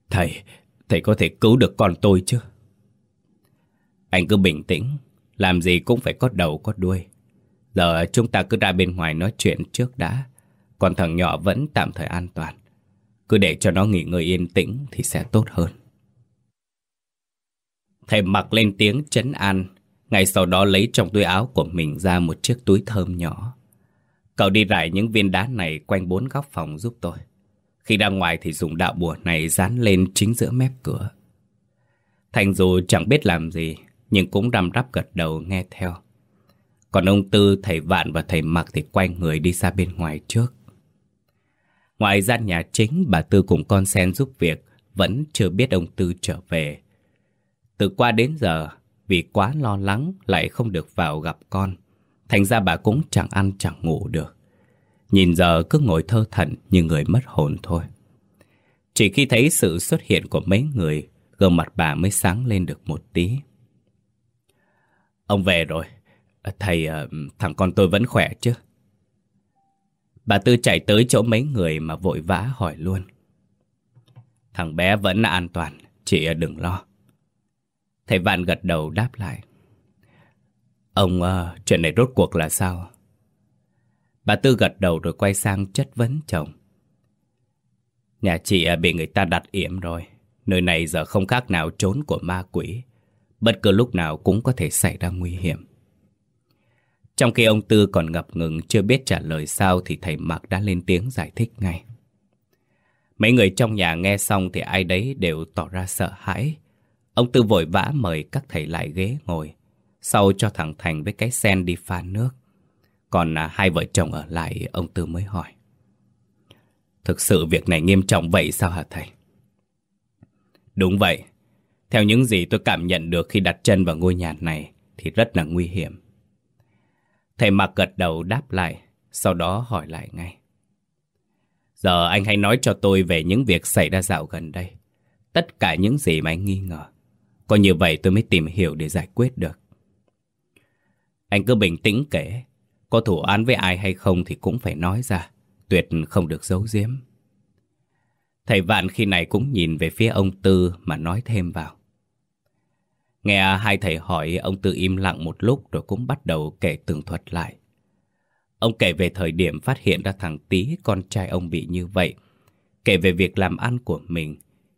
Thầy, thầy có thể cứu được con tôi chứ? Anh cứ bình tĩnh, làm gì cũng phải có đầu có đuôi. Giờ chúng ta cứ ra bên ngoài nói chuyện trước đã. Còn thằng nhỏ vẫn tạm thời an toàn. Cứ để cho nó nghỉ ngơi yên tĩnh thì sẽ tốt hơn. Thầy mặc lên tiếng chấn an, ngay sau đó lấy trong túi áo của mình ra một chiếc túi thơm nhỏ. Cậu đi rải những viên đá này quanh bốn góc phòng giúp tôi. Khi ra ngoài thì dùng đạo bùa này dán lên chính giữa mép cửa. Thành dù chẳng biết làm gì, nhưng cũng răm rắp gật đầu nghe theo. Còn ông Tư, thầy Vạn và thầy Mặc thì quay người đi ra bên ngoài trước. Ngoài gian nhà chính, bà Tư cùng con sen giúp việc, vẫn chưa biết ông Tư trở về. Từ qua đến giờ, vì quá lo lắng lại không được vào gặp con. Thành ra bà cũng chẳng ăn chẳng ngủ được. Nhìn giờ cứ ngồi thơ thẩn như người mất hồn thôi. Chỉ khi thấy sự xuất hiện của mấy người, gương mặt bà mới sáng lên được một tí. Ông về rồi. Thầy, ờ, thằng con tôi vẫn khỏe chứ? Bà Tư chạy tới chỗ mấy người mà vội vã hỏi luôn. Thằng bé vẫn an toàn, chị đừng lo. Thầy Vạn gật đầu đáp lại. Ông, uh, chuyện này rốt cuộc là sao? Bà Tư gật đầu rồi quay sang chất vấn chồng. Nhà chị ờ, bị người ta đặt yểm rồi. Nơi này giờ không khác nào trốn của ma quỷ. Bất cứ lúc nào cũng có thể xảy ra nguy hiểm. Trong khi ông Tư còn ngập ngừng chưa biết trả lời sao thì thầy Mạc đã lên tiếng giải thích ngay. Mấy người trong nhà nghe xong thì ai đấy đều tỏ ra sợ hãi. Ông Tư vội vã mời các thầy lại ghế ngồi, sau cho thằng Thành với cái sen đi pha nước. Còn à, hai vợ chồng ở lại, ông Tư mới hỏi. Thực sự việc này nghiêm trọng vậy sao hả thầy? Đúng vậy. Theo những gì tôi cảm nhận được khi đặt chân vào ngôi nhà này thì rất là nguy hiểm. Thầy Mạc gật đầu đáp lại, sau đó hỏi lại ngay. Giờ anh hãy nói cho tôi về những việc xảy ra dạo gần đây. Tất cả những gì mà anh nghi ngờ. Có như vậy tôi mới tìm hiểu để giải quyết được. Anh cứ bình tĩnh kể. Có thủ án với ai hay không thì cũng phải nói ra. Tuyệt không được giấu giếm. Thầy Vạn khi này cũng nhìn về phía ông Tư mà nói thêm vào. Nghe hai thầy hỏi, ông Tư im lặng một lúc rồi cũng bắt đầu kể tường thuật lại. Ông kể về thời điểm phát hiện ra thằng Tý, con trai ông bị như vậy. Kể về việc làm ăn của mình.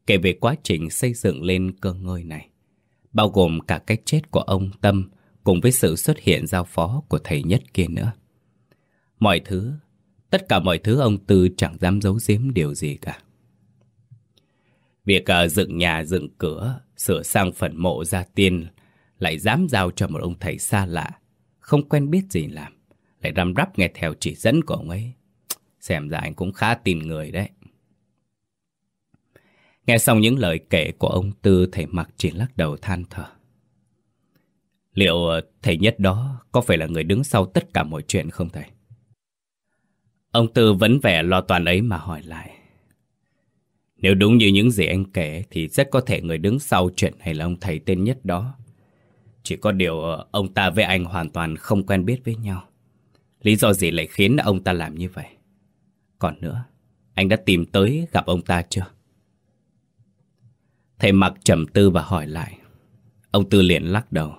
Kể về quá trình xây dựng lên cơ ngơi này. Bao gồm cả cái chết của ông Tâm cùng với sự xuất hiện giao phó của thầy nhất kia nữa. Mọi thứ, tất cả mọi thứ ông Tư chẳng dám giấu giếm điều gì cả. Việc à, dựng nhà, dựng cửa, sửa sang phần mộ gia tiên lại dám giao cho một ông thầy xa lạ, không quen biết gì làm, lại răm rắp nghe theo chỉ dẫn của ông ấy. Xem ra anh cũng khá tin người đấy. Nghe xong những lời kể của ông Tư, thầy mặc chỉ lắc đầu than thở. Liệu thầy nhất đó có phải là người đứng sau tất cả mọi chuyện không thầy? Ông Tư vẫn vẻ lo toàn ấy mà hỏi lại. Nếu đúng như những gì anh kể thì rất có thể người đứng sau chuyện này là ông thầy tên nhất đó. Chỉ có điều ờ, ông ta với anh hoàn toàn không quen biết với nhau. Lý do gì lại khiến ông ta làm như vậy? Còn nữa, anh đã tìm tới gặp ông ta chưa? Thầy mặc trầm tư và hỏi lại. Ông Tư liền lắc đầu.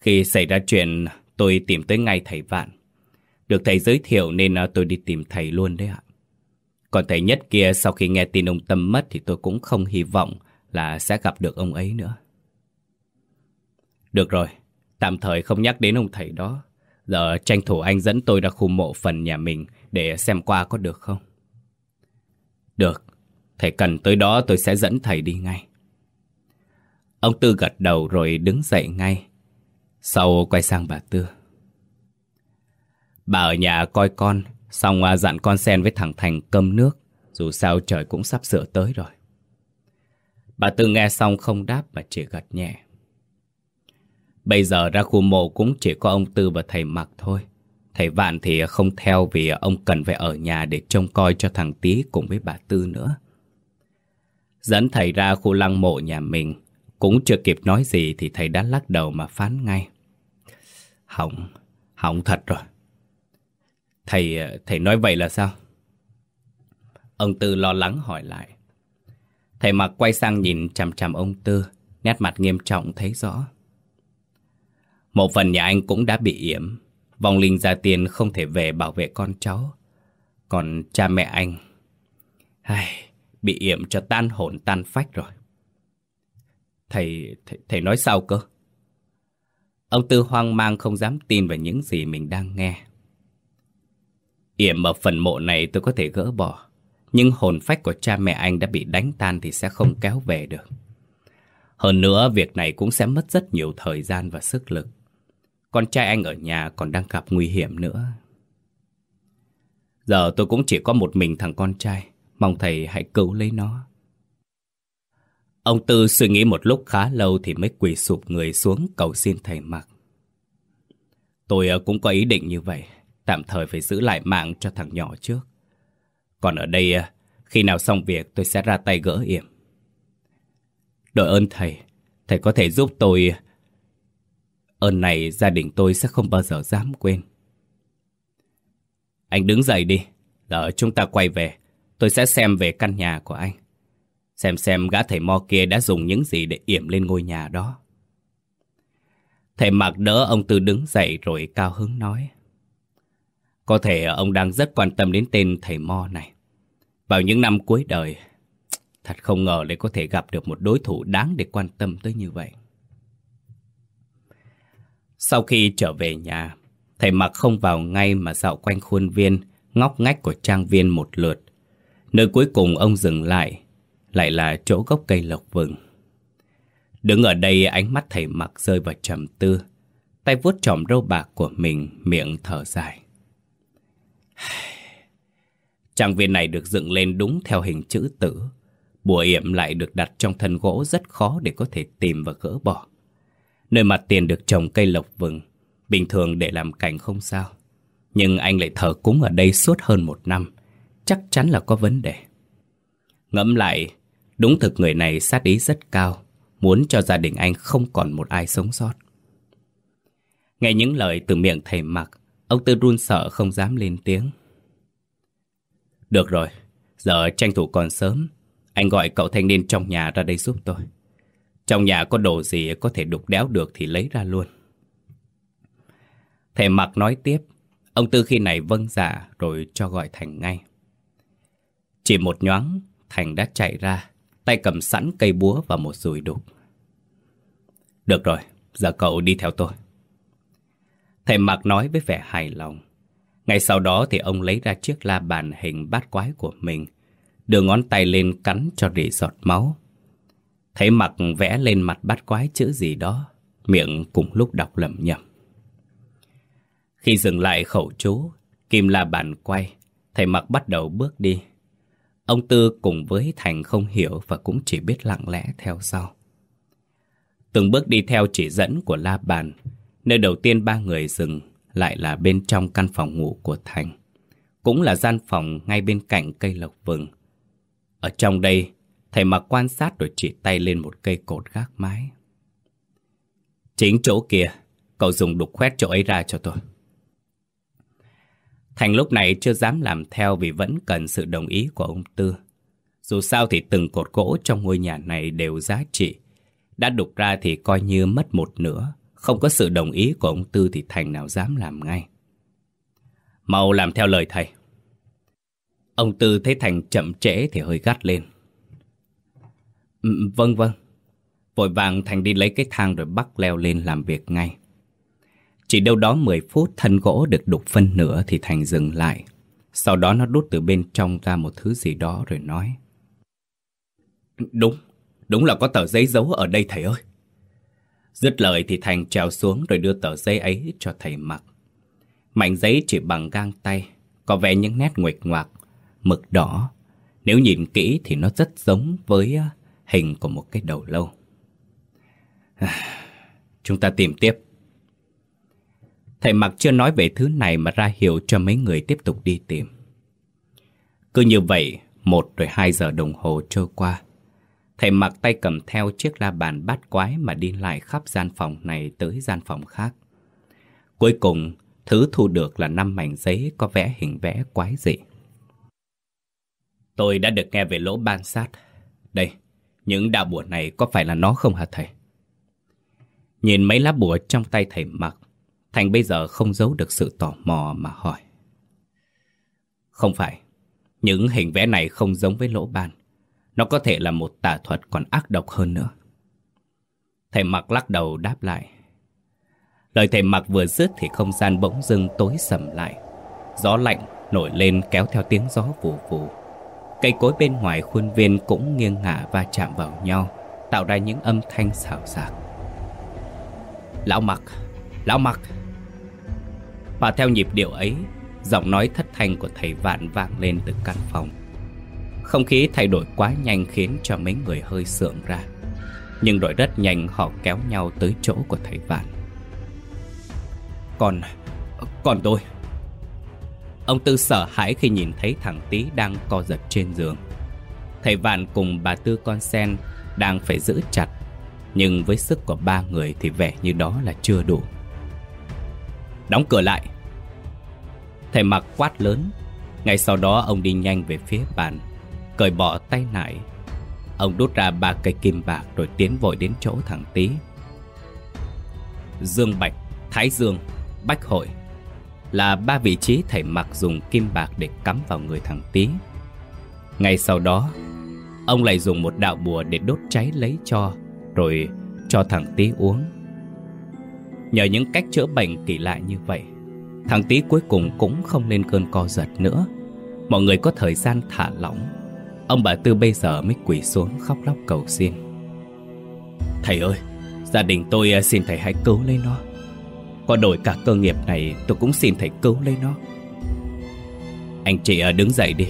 Khi xảy ra chuyện, tôi tìm tới ngay thầy Vạn. Được thầy giới thiệu nên ờ, tôi đi tìm thầy luôn đấy ạ. Còn thầy nhất kia sau khi nghe tin ông Tâm mất thì tôi cũng không hy vọng là sẽ gặp được ông ấy nữa. Được rồi, tạm thời không nhắc đến ông thầy đó. Giờ tranh thủ anh dẫn tôi ra khu mộ phần nhà mình để xem qua có được không? Được, thầy cần tới đó tôi sẽ dẫn thầy đi ngay. Ông Tư gật đầu rồi đứng dậy ngay. Sau quay sang bà Tư. Bà ở nhà coi con, Xong à, dặn con sen với thằng Thành cơm nước. Dù sao trời cũng sắp sửa tới rồi. Bà Tư nghe xong không đáp mà chỉ gật nhẹ. Bây giờ ra khu mộ cũng chỉ có ông Tư và thầy Mặc thôi. Thầy Vạn thì không theo vì ông cần phải ở nhà để trông coi cho thằng Tý cùng với bà Tư nữa. Dẫn thầy ra khu lăng mộ nhà mình. Cũng chưa kịp nói gì thì thầy đã lắc đầu mà phán ngay. Hỏng, hỏng thật rồi. Thầy, ờ, thầy nói vậy là sao? Ông Tư lo lắng hỏi lại. Thầy Mạc quay sang nhìn chằm chằm ông Tư, nét mặt nghiêm trọng thấy rõ. Một phần nhà anh cũng đã bị yểm, vong linh gia tiền không thể về bảo vệ con cháu. Còn cha mẹ anh, ai, bị yểm cho tan hồn tan phách rồi. Thầy, thầy, thầy nói sao cơ? Ông Tư hoang mang không dám tin về những gì mình đang nghe. Yểm ở phần mộ này tôi có thể gỡ bỏ, nhưng hồn phách của cha mẹ anh đã bị đánh tan thì sẽ không kéo về được. Hơn nữa, việc này cũng sẽ mất rất nhiều thời gian và sức lực. Con trai anh ở nhà còn đang gặp nguy hiểm nữa. Giờ tôi cũng chỉ có một mình thằng con trai, mong thầy hãy cứu lấy nó. Ông Tư suy nghĩ một lúc khá lâu thì mới quỳ sụp người xuống cầu xin thầy mặc. Tôi ờ, cũng có ý định như vậy, tạm thời phải giữ lại mạng cho thằng nhỏ trước. Còn ở đây, à, khi nào xong việc tôi sẽ ra tay gỡ yểm. Đội ơn thầy, thầy có thể giúp tôi... À, ơn này gia đình tôi sẽ không bao giờ dám quên. Anh đứng dậy đi, giờ chúng ta quay về, tôi sẽ xem về căn nhà của anh. Xem xem gã thầy mo kia đã dùng những gì để yểm lên ngôi nhà đó. Thầy mặc đỡ ông Tư đứng dậy rồi cao hứng nói. Có thể ông đang rất quan tâm đến tên thầy mo này. Vào những năm cuối đời, thật không ngờ lại có thể gặp được một đối thủ đáng để quan tâm tới như vậy. Sau khi trở về nhà, thầy mặc không vào ngay mà dạo quanh khuôn viên, ngóc ngách của trang viên một lượt. Nơi cuối cùng ông dừng lại lại là chỗ gốc cây lộc vừng. Đứng ở đây ánh mắt thầy mặc rơi vào trầm tư, tay vuốt tròm râu bạc của mình, miệng thở dài. Trang viên này được dựng lên đúng theo hình chữ tử, bùa yểm lại được đặt trong thân gỗ rất khó để có thể tìm và gỡ bỏ. Nơi mặt tiền được trồng cây lộc vừng, bình thường để làm cảnh không sao. Nhưng anh lại thờ cúng ở đây suốt hơn một năm, chắc chắn là có vấn đề. Ngẫm lại, Đúng thực người này sát ý rất cao, muốn cho gia đình anh không còn một ai sống sót. Nghe những lời từ miệng thầy mặc, ông Tư run sợ không dám lên tiếng. Được rồi, giờ tranh thủ còn sớm, anh gọi cậu thanh niên trong nhà ra đây giúp tôi. Trong nhà có đồ gì có thể đục đéo được thì lấy ra luôn. Thầy mặc nói tiếp, ông Tư khi này vâng dạ rồi cho gọi Thành ngay. Chỉ một nhoáng, Thành đã chạy ra, tay cầm sẵn cây búa và một rùi đục. Được rồi, giờ cậu đi theo tôi. Thầy Mạc nói với vẻ hài lòng. Ngay sau đó thì ông lấy ra chiếc la bàn hình bát quái của mình, đưa ngón tay lên cắn cho rỉ giọt máu. Thấy Mạc vẽ lên mặt bát quái chữ gì đó, miệng cùng lúc đọc lẩm nhẩm. Khi dừng lại khẩu chú, kim la bàn quay, thầy Mạc bắt đầu bước đi. Ông Tư cùng với Thành không hiểu và cũng chỉ biết lặng lẽ theo sau. Từng bước đi theo chỉ dẫn của La Bàn, nơi đầu tiên ba người dừng lại là bên trong căn phòng ngủ của Thành. Cũng là gian phòng ngay bên cạnh cây lộc vừng. Ở trong đây, thầy mặc quan sát rồi chỉ tay lên một cây cột gác mái. Chính chỗ kia, cậu dùng đục khoét chỗ ấy ra cho tôi. Thành lúc này chưa dám làm theo vì vẫn cần sự đồng ý của ông Tư. Dù sao thì từng cột gỗ trong ngôi nhà này đều giá trị. Đã đục ra thì coi như mất một nửa. Không có sự đồng ý của ông Tư thì Thành nào dám làm ngay. Mau làm theo lời thầy. Ông Tư thấy Thành chậm trễ thì hơi gắt lên. Vâng vâng. Vội vàng Thành đi lấy cái thang rồi bắt leo lên làm việc ngay. Chỉ đâu đó 10 phút thân gỗ được đục phân nửa thì Thành dừng lại. Sau đó nó đút từ bên trong ra một thứ gì đó rồi nói. Đúng, đúng là có tờ giấy giấu ở đây thầy ơi. Dứt lời thì Thành trèo xuống rồi đưa tờ giấy ấy cho thầy mặc. Mảnh giấy chỉ bằng gang tay, có vẻ những nét nguệch ngoạc, mực đỏ. Nếu nhìn kỹ thì nó rất giống với à, hình của một cái đầu lâu. À, chúng ta tìm tiếp. Thầy mặc chưa nói về thứ này mà ra hiệu cho mấy người tiếp tục đi tìm. Cứ như vậy, một rồi hai giờ đồng hồ trôi qua. Thầy mặc tay cầm theo chiếc la bàn bát quái mà đi lại khắp gian phòng này tới gian phòng khác. Cuối cùng, thứ thu được là năm mảnh giấy có vẽ hình vẽ quái dị. Tôi đã được nghe về lỗ ban sát. Đây, những đạo bùa này có phải là nó không hả thầy? Nhìn mấy lá bùa trong tay thầy mặc, Thành bây giờ không giấu được sự tò mò mà hỏi. Không phải, những hình vẽ này không giống với lỗ ban. Nó có thể là một tà thuật còn ác độc hơn nữa. Thầy mặc lắc đầu đáp lại. Lời thầy mặc vừa dứt thì không gian bỗng dưng tối sầm lại. Gió lạnh nổi lên kéo theo tiếng gió vù vù. Cây cối bên ngoài khuôn viên cũng nghiêng ngả va chạm vào nhau, tạo ra những âm thanh xào xạc. Lão mặc, lão mặc. Và theo nhịp điệu ấy, giọng nói thất thanh của thầy Vạn vang lên từ căn phòng. Không khí thay đổi quá nhanh khiến cho mấy người hơi sượng ra. Nhưng đội rất nhanh họ kéo nhau tới chỗ của thầy Vạn. Còn, còn tôi. Ông Tư sợ hãi khi nhìn thấy thằng Tý đang co giật trên giường. Thầy Vạn cùng bà Tư con sen đang phải giữ chặt. Nhưng với sức của ba người thì vẻ như đó là chưa đủ. Đóng cửa lại. Thầy mặc quát lớn. Ngay sau đó ông đi nhanh về phía bàn, cởi bỏ tay nải. Ông đút ra ba cây kim bạc rồi tiến vội đến chỗ thằng Tý. Dương Bạch, Thái Dương, Bách Hội là ba vị trí thầy mặc dùng kim bạc để cắm vào người thằng Tý. Ngay sau đó, ông lại dùng một đạo bùa để đốt cháy lấy cho, rồi cho thằng Tý uống. Nhờ những cách chữa bệnh kỳ lạ như vậy, thằng Tý cuối cùng cũng không lên cơn co giật nữa. Mọi người có thời gian thả lỏng. Ông bà Tư bây giờ mới quỳ xuống khóc lóc cầu xin. Thầy ơi, gia đình tôi à, xin thầy hãy cứu lấy nó. Có đổi cả cơ nghiệp này tôi cũng xin thầy cứu lấy nó. Anh chị à, đứng dậy đi.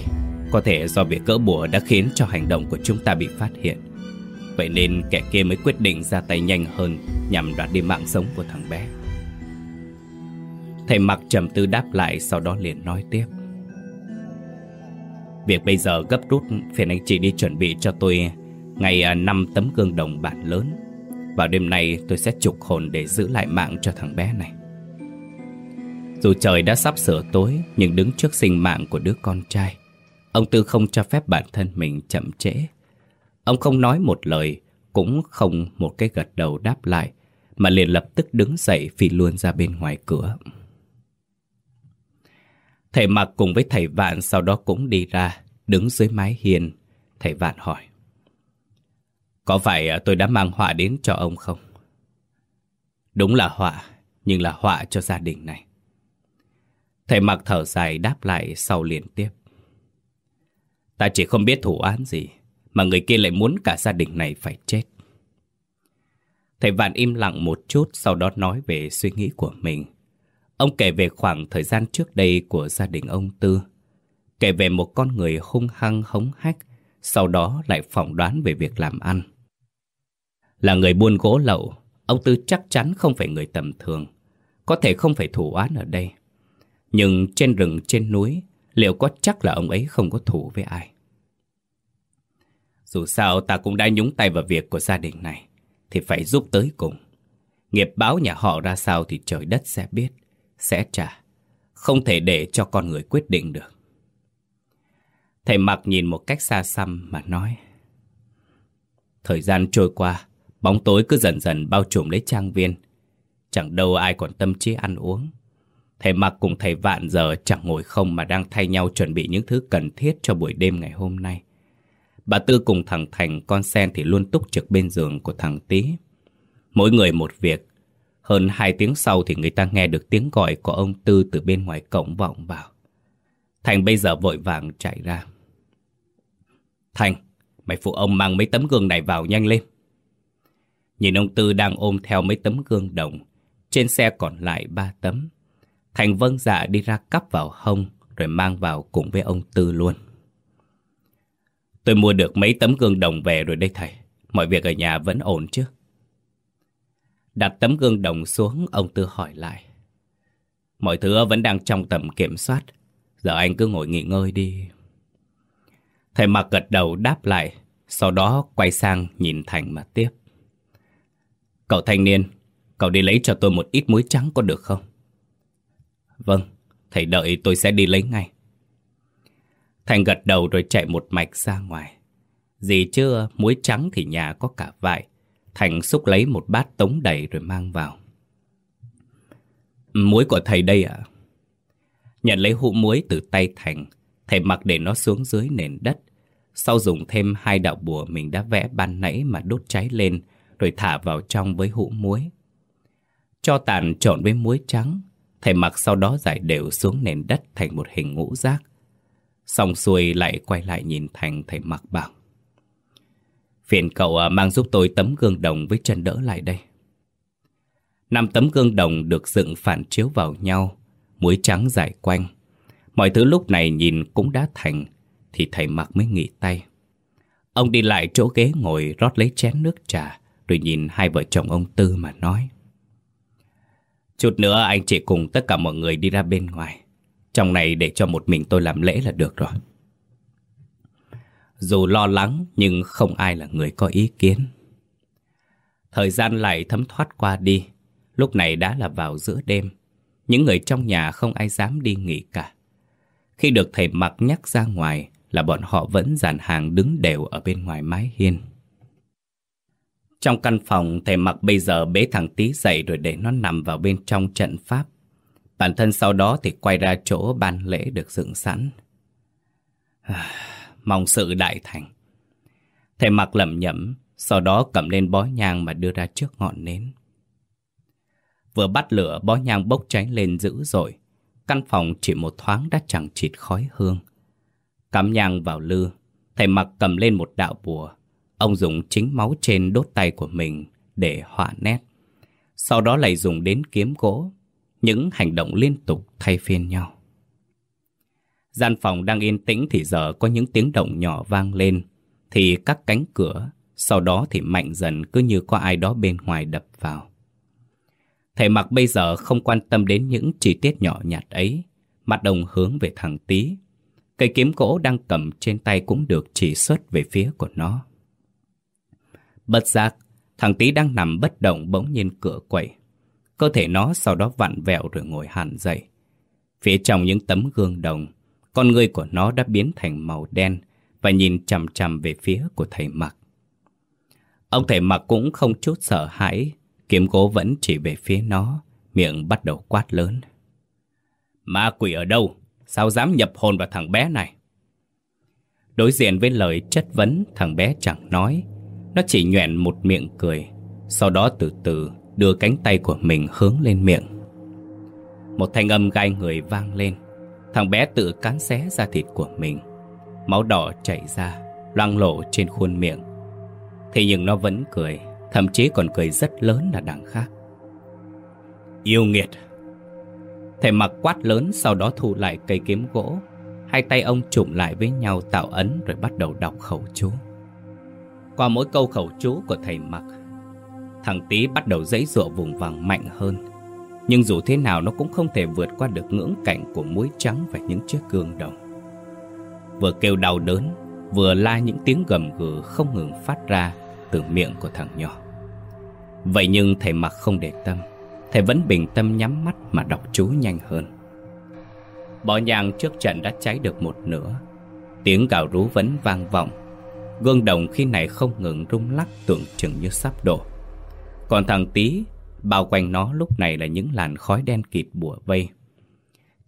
Có thể do việc cỡ bùa đã khiến cho hành động của chúng ta bị phát hiện. Vậy nên kẻ kia mới quyết định ra tay nhanh hơn Nhằm đoạt đi mạng sống của thằng bé. Thầy mặc trầm tư đáp lại Sau đó liền nói tiếp. Việc bây giờ gấp rút, Phiền anh chị đi chuẩn bị cho tôi Ngày 5 à, tấm gương đồng bản lớn. Vào đêm nay tôi sẽ trục hồn để giữ lại mạng cho thằng bé này. Dù trời đã sắp sửa tối, Nhưng đứng trước sinh mạng của đứa con trai, Ông Tư không cho phép bản thân mình chậm trễ. Ông không nói một lời, Cũng không một cái gật đầu đáp lại, Mà liền lập tức đứng dậy phi luôn ra bên ngoài cửa. Thầy mặc cùng với thầy Vạn sau đó cũng đi ra Đứng dưới mái hiên Thầy Vạn hỏi có phải à, tôi đã mang họa đến cho ông không? Đúng là họa, nhưng là họa cho gia đình này. Thầy mặc thở dài đáp lại sau liên tiếp. Ta chỉ không biết thủ án gì, mà người kia lại muốn cả gia đình này phải chết. Thầy Vạn im lặng một chút, sau đó nói về suy nghĩ của mình. Ông kể về khoảng thời gian trước đây của gia đình ông Tư. Kể về một con người hung hăng hống hách, sau đó lại phỏng đoán về việc làm ăn. Là người buôn gỗ lậu, ông Tư chắc chắn không phải người tầm thường. Có thể không phải thủ án ở đây. Nhưng trên rừng, trên núi, liệu có chắc là ông ấy không có thủ với ai? Dù sao ta cũng đã nhúng tay vào việc của gia đình này, thì phải giúp tới cùng. Nghiệp báo nhà họ ra sao thì trời đất sẽ biết, sẽ trả. Không thể để cho con người quyết định được. Thầy mặc nhìn một cách xa xăm mà nói. Thời gian trôi qua, Bóng tối cứ dần dần bao trùm lấy trang viên. Chẳng đâu ai còn tâm trí ăn uống. Thầy mặc cùng thầy vạn giờ chẳng ngồi không mà đang thay nhau chuẩn bị những thứ cần thiết cho buổi đêm ngày hôm nay. Bà Tư cùng thằng Thành con sen thì luôn túc trực bên giường của thằng Tý. Mỗi người một việc. Hơn hai tiếng sau thì người ta nghe được tiếng gọi của ông Tư từ bên ngoài cổng vọng vào. Thành bây giờ vội vàng chạy ra. Thành, mày phụ ông mang mấy tấm gương này vào nhanh lên. Nhìn ông Tư đang ôm theo mấy tấm gương đồng Trên xe còn lại ba tấm Thành vâng dạ đi ra cắp vào hông Rồi mang vào cùng với ông Tư luôn Tôi mua được mấy tấm gương đồng về rồi đây thầy Mọi việc ở nhà vẫn ổn chứ Đặt tấm gương đồng xuống Ông Tư hỏi lại Mọi thứ vẫn đang trong tầm kiểm soát Giờ anh cứ ngồi nghỉ ngơi đi Thầy Mạc gật đầu đáp lại Sau đó quay sang nhìn Thành mà tiếp Cậu thanh niên, cậu đi lấy cho tôi một ít muối trắng có được không? Vâng, thầy đợi tôi sẽ đi lấy ngay. Thành gật đầu rồi chạy một mạch ra ngoài. Gì chưa, muối trắng thì nhà có cả vại. Thành xúc lấy một bát tống đầy rồi mang vào. Muối của thầy đây ạ. Nhận lấy hũ muối từ tay Thành, thầy mặc để nó xuống dưới nền đất. Sau dùng thêm hai đạo bùa mình đã vẽ ban nãy mà đốt cháy lên, rồi thả vào trong với hũ muối. Cho tàn trộn với muối trắng, thầy mặc sau đó giải đều xuống nền đất thành một hình ngũ giác. Xong xuôi lại quay lại nhìn Thành thầy mặc bảo. Phiền cậu à, mang giúp tôi tấm gương đồng với chân đỡ lại đây. Năm tấm gương đồng được dựng phản chiếu vào nhau, muối trắng dài quanh. Mọi thứ lúc này nhìn cũng đã thành, thì thầy mặc mới nghỉ tay. Ông đi lại chỗ ghế ngồi rót lấy chén nước trà, rồi nhìn hai vợ chồng ông Tư mà nói. Chút nữa anh chị cùng tất cả mọi người đi ra bên ngoài. Trong này để cho một mình tôi làm lễ là được rồi. Dù lo lắng nhưng không ai là người có ý kiến. Thời gian lại thấm thoát qua đi. Lúc này đã là vào giữa đêm. Những người trong nhà không ai dám đi nghỉ cả. Khi được thầy mặc nhắc ra ngoài là bọn họ vẫn dàn hàng đứng đều ở bên ngoài mái hiên. Trong căn phòng, thầy mặc bây giờ bế thằng tí dậy rồi để nó nằm vào bên trong trận pháp. Bản thân sau đó thì quay ra chỗ ban lễ được dựng sẵn. mong sự đại thành. Thầy mặc lẩm nhẩm, sau đó cầm lên bó nhang mà đưa ra trước ngọn nến. Vừa bắt lửa, bó nhang bốc cháy lên dữ dội. Căn phòng chỉ một thoáng đã chẳng chịt khói hương. Cắm nhang vào lư, thầy mặc cầm lên một đạo bùa. Ông dùng chính máu trên đốt tay của mình để họa nét. Sau đó lại dùng đến kiếm gỗ. Những hành động liên tục thay phiên nhau. Gian phòng đang yên tĩnh thì giờ có những tiếng động nhỏ vang lên. Thì các cánh cửa, sau đó thì mạnh dần cứ như có ai đó bên ngoài đập vào. Thầy mặc bây giờ không quan tâm đến những chi tiết nhỏ nhặt ấy. Mặt đồng hướng về thằng tí. Cây kiếm gỗ đang cầm trên tay cũng được chỉ xuất về phía của nó. Bất giác, thằng tí đang nằm bất động bỗng nhiên cửa quậy. Cơ thể nó sau đó vặn vẹo rồi ngồi hẳn dậy. Phía trong những tấm gương đồng, con người của nó đã biến thành màu đen và nhìn chằm chằm về phía của thầy mặc. Ông thầy mặc cũng không chút sợ hãi, kiếm gỗ vẫn chỉ về phía nó, miệng bắt đầu quát lớn. Ma quỷ ở đâu? Sao dám nhập hồn vào thằng bé này? Đối diện với lời chất vấn, thằng bé chẳng nói. Nó chỉ nhoẹn một miệng cười, sau đó từ từ đưa cánh tay của mình hướng lên miệng. Một thanh âm gai người vang lên. Thằng bé tự cắn xé ra thịt của mình. Máu đỏ chảy ra, Loang lộ trên khuôn miệng. Thế nhưng nó vẫn cười, Thậm chí còn cười rất lớn là đằng khác. Yêu nghiệt! Thầy mặc quát lớn Sau đó thu lại cây kiếm gỗ. Hai tay ông trụng lại với nhau tạo ấn Rồi bắt đầu đọc khẩu chú. Qua mỗi câu khẩu chú của thầy mặc, Thằng tí bắt đầu dãy dụa vùng vàng mạnh hơn nhưng dù thế nào nó cũng không thể vượt qua được ngưỡng cảnh của muối trắng và những chiếc gương đồng. Vừa kêu đau đớn, vừa la những tiếng gầm gừ không ngừng phát ra từ miệng của thằng nhỏ. Vậy nhưng thầy mặc không để tâm, thầy vẫn bình tâm nhắm mắt mà đọc chú nhanh hơn. Bó nhang trước trận đã cháy được một nửa, tiếng gào rú vẫn vang vọng. Gương đồng khi này không ngừng rung lắc tưởng chừng như sắp đổ. Còn thằng tí Bao quanh nó lúc này là những làn khói đen kịt bùa vây.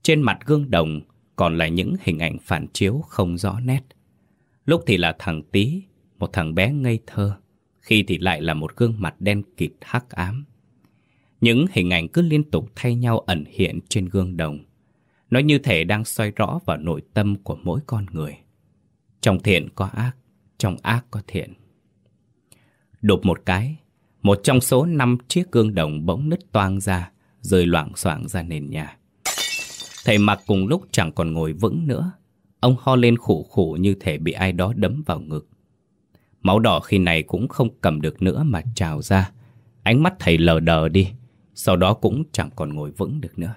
Trên mặt gương đồng còn là những hình ảnh phản chiếu không rõ nét. Lúc thì là thằng tí, một thằng bé ngây thơ. Khi thì lại là một gương mặt đen kịt hắc ám. Những hình ảnh cứ liên tục thay nhau ẩn hiện trên gương đồng. Nó như thể đang soi rõ vào nội tâm của mỗi con người. Trong thiện có ác, trong ác có thiện. đột một cái, một trong số năm chiếc gương đồng bỗng nứt toang ra, rơi loảng xoảng ra nền nhà. Thầy mặc cùng lúc chẳng còn ngồi vững nữa. Ông ho lên khủ khủ như thể bị ai đó đấm vào ngực. Máu đỏ khi này cũng không cầm được nữa mà trào ra. Ánh mắt thầy lờ đờ đi, sau đó cũng chẳng còn ngồi vững được nữa.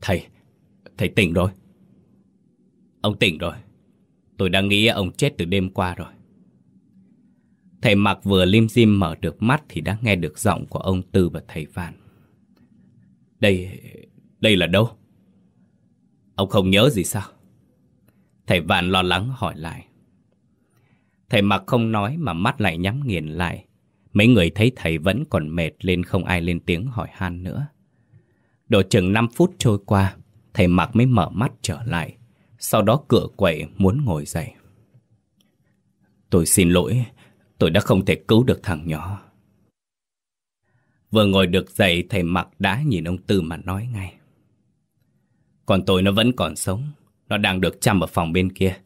Thầy, thầy tỉnh rồi. Ông tỉnh rồi. Tôi đang nghĩ ông chết từ đêm qua rồi. Thầy mặc vừa lim dim mở được mắt thì đã nghe được giọng của ông Tư và thầy Vạn. Đây, đây là đâu? Ông không nhớ gì sao? Thầy Vạn lo lắng hỏi lại. Thầy mặc không nói mà mắt lại nhắm nghiền lại. Mấy người thấy thầy vẫn còn mệt lên không ai lên tiếng hỏi han nữa. Độ chừng 5 phút trôi qua, thầy mặc mới mở mắt trở lại. Sau đó cửa quậy muốn ngồi dậy. Tôi xin lỗi, Tôi đã không thể cứu được thằng nhỏ. Vừa ngồi được dậy, Thầy mặc đã nhìn ông Tư mà nói ngay. Còn tôi nó vẫn còn sống. Nó đang được chăm ở phòng bên kia.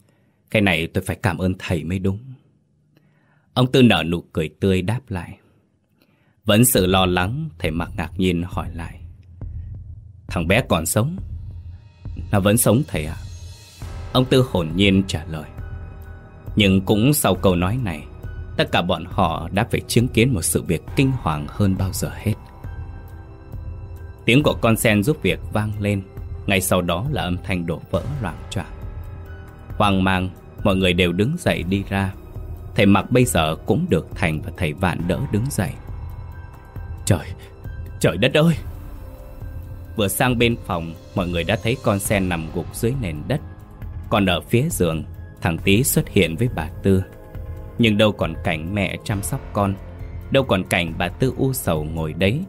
Cái này tôi phải cảm ơn thầy mới đúng. Ông Tư nở nụ cười tươi đáp lại. Vẫn sự lo lắng, Thầy mặc ngạc nhiên hỏi lại. Thằng bé còn sống? Nó vẫn sống thầy ạ. Ông Tư hồn nhiên trả lời. Nhưng cũng sau câu nói này Tất cả bọn họ đã phải chứng kiến một sự việc kinh hoàng hơn bao giờ hết. Tiếng của con sen giúp việc vang lên. Ngay sau đó là âm thanh đổ vỡ loạn choạng. Hoang mang, mọi người đều đứng dậy đi ra. Thầy mặc bây giờ cũng được Thành và thầy Vạn đỡ đứng dậy. Trời, trời đất ơi! Vừa sang bên phòng Mọi người đã thấy con sen nằm gục dưới nền đất. Còn ở phía giường Thằng Tý xuất hiện với bà Tư. Nhưng đâu còn cảnh mẹ chăm sóc con, Đâu còn cảnh bà Tư u sầu ngồi đấy.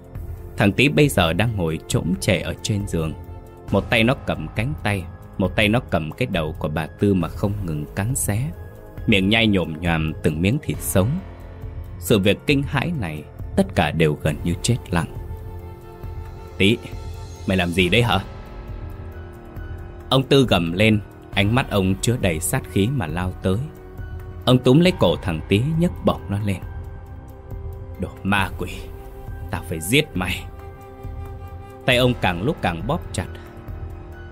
Thằng Tý bây giờ đang ngồi trỗng trẻ ở trên giường. Một tay nó cầm cánh tay, Một tay nó cầm cái đầu của bà Tư mà không ngừng cắn xé. Miệng nhai nhổm nhòm từng miếng thịt sống. Sự việc kinh hãi này, Tất cả đều gần như chết lặng. Tí, Mày làm gì đấy hả? Ông Tư gầm lên, Ánh mắt ông chứa đầy sát khí mà lao tới. Ông túm lấy cổ thằng Tí nhấc bổng nó lên. Đồ ma quỷ Tao phải giết mày. Tay ông càng lúc càng bóp chặt.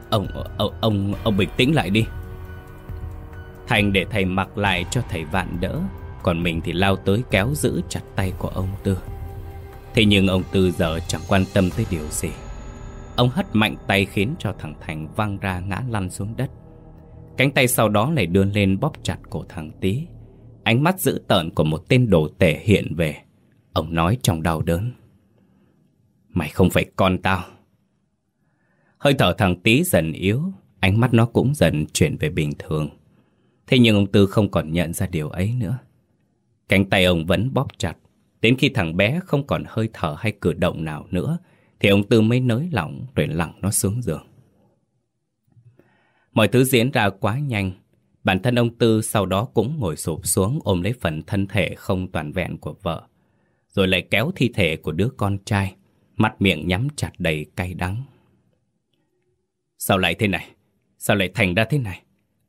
Ông, ông, ông, ông bình tĩnh lại đi. Thành để thầy mặc lại cho thầy vạn đỡ Còn mình thì lao tới kéo giữ chặt tay của ông Tư. Thế nhưng ông Tư giờ chẳng quan tâm tới điều gì. Ông hất mạnh tay khiến cho thằng Thành văng ra ngã lăn xuống đất. Cánh tay sau đó lại đưa lên bóp chặt cổ thằng Tý Ánh mắt dữ tợn của một tên đồ tể hiện về Ông nói trong đau đớn Mày không phải con tao Hơi thở thằng Tý dần yếu Ánh mắt nó cũng dần chuyển về bình thường Thế nhưng ông Tư không còn nhận ra điều ấy nữa. Cánh tay ông vẫn bóp chặt. Đến khi thằng bé không còn hơi thở hay cử động nào nữa, thì ông Tư mới nới lỏng rồi lặng nó xuống giường. Mọi thứ diễn ra quá nhanh. Bản thân ông Tư sau đó cũng ngồi sụp xuống ôm lấy phần thân thể không toàn vẹn của vợ. Rồi lại kéo thi thể của đứa con trai, mắt miệng nhắm chặt đầy cay đắng. Sao lại thế này? Sao lại thành ra thế này?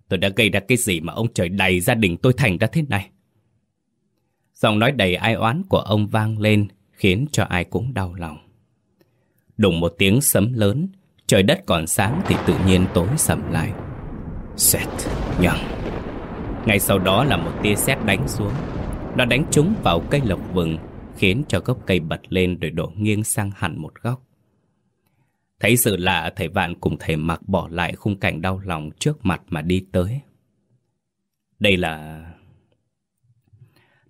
Tôi đã gây ra cái gì mà ông trời đầy gia đình tôi thành ra thế này? Giọng nói đầy ai oán của ông vang lên khiến cho ai cũng đau lòng. Đùng một tiếng sấm lớn, trời đất còn sáng thì tự nhiên tối sầm lại. Xét, nhầm Ngay sau đó là một tia sét đánh xuống. Nó đánh trúng vào cây lộc vừng, khiến cho gốc cây bật lên rồi đổ nghiêng sang hẳn một góc. Thấy sự lạ, thầy Vạn cùng thầy mặc bỏ lại khung cảnh đau lòng trước mặt mà đi tới. Đây là...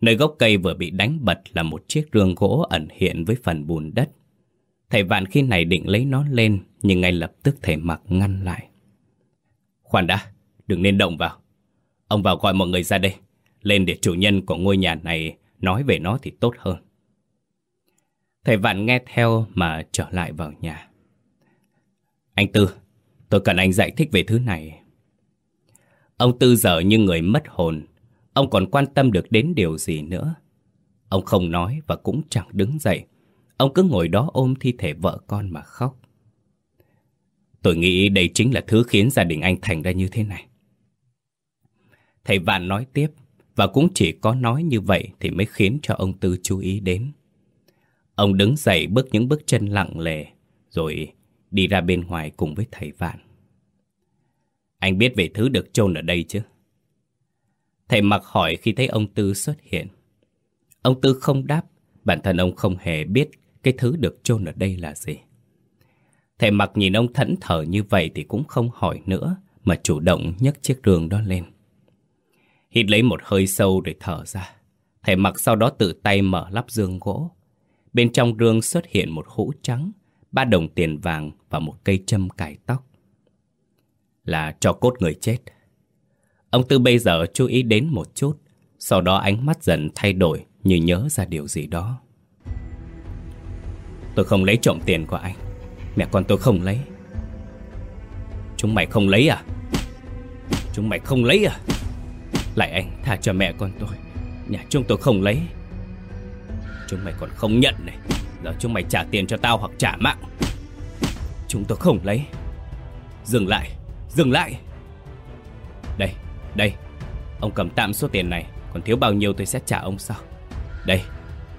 Nơi gốc cây vừa bị đánh bật là một chiếc rương gỗ ẩn hiện với phần bùn đất. Thầy Vạn khi này định lấy nó lên, nhưng ngay lập tức thầy mặc ngăn lại. Khoan đã, đừng nên động vào. Ông vào gọi mọi người ra đây, lên để chủ nhân của ngôi nhà này nói về nó thì tốt hơn. Thầy Vạn nghe theo mà trở lại vào nhà. Anh Tư, tôi cần anh giải thích về thứ này. Ông Tư giờ như người mất hồn. Ông còn quan tâm được đến điều gì nữa. Ông không nói và cũng chẳng đứng dậy. Ông cứ ngồi đó ôm thi thể vợ con mà khóc. Tôi nghĩ đây chính là thứ khiến gia đình anh thành ra như thế này. Thầy Vạn nói tiếp, và cũng chỉ có nói như vậy thì mới khiến cho ông Tư chú ý đến. Ông đứng dậy bước những bước chân lặng lề, rồi đi ra bên ngoài cùng với thầy Vạn. Anh biết về thứ được chôn ở đây chứ? Thầy mặc hỏi khi thấy ông Tư xuất hiện. Ông Tư không đáp, bản thân ông không hề biết cái thứ được chôn ở đây là gì. Thầy mặc nhìn ông thẫn thờ như vậy thì cũng không hỏi nữa, mà chủ động nhấc chiếc rương đó lên. Hít lấy một hơi sâu để thở ra. Thầy mặc sau đó tự tay mở lắp dương gỗ. Bên trong rương xuất hiện một hũ trắng, ba đồng tiền vàng và một cây châm cài tóc. Là cho cốt người chết. Ông Tư bây giờ chú ý đến một chút, sau đó ánh mắt dần thay đổi như nhớ ra điều gì đó. Tôi không lấy trộm tiền của anh. Mẹ con tôi không lấy. Chúng mày không lấy à? Chúng mày không lấy à? Lại anh tha cho mẹ con tôi. Nhà chúng tôi không lấy Chúng mày còn không nhận này Giờ chúng mày trả tiền cho tao hoặc trả mạng Chúng tôi không lấy Dừng lại Dừng lại Đây Đây Ông cầm tạm số tiền này Còn thiếu bao nhiêu tôi sẽ trả ông sau Đây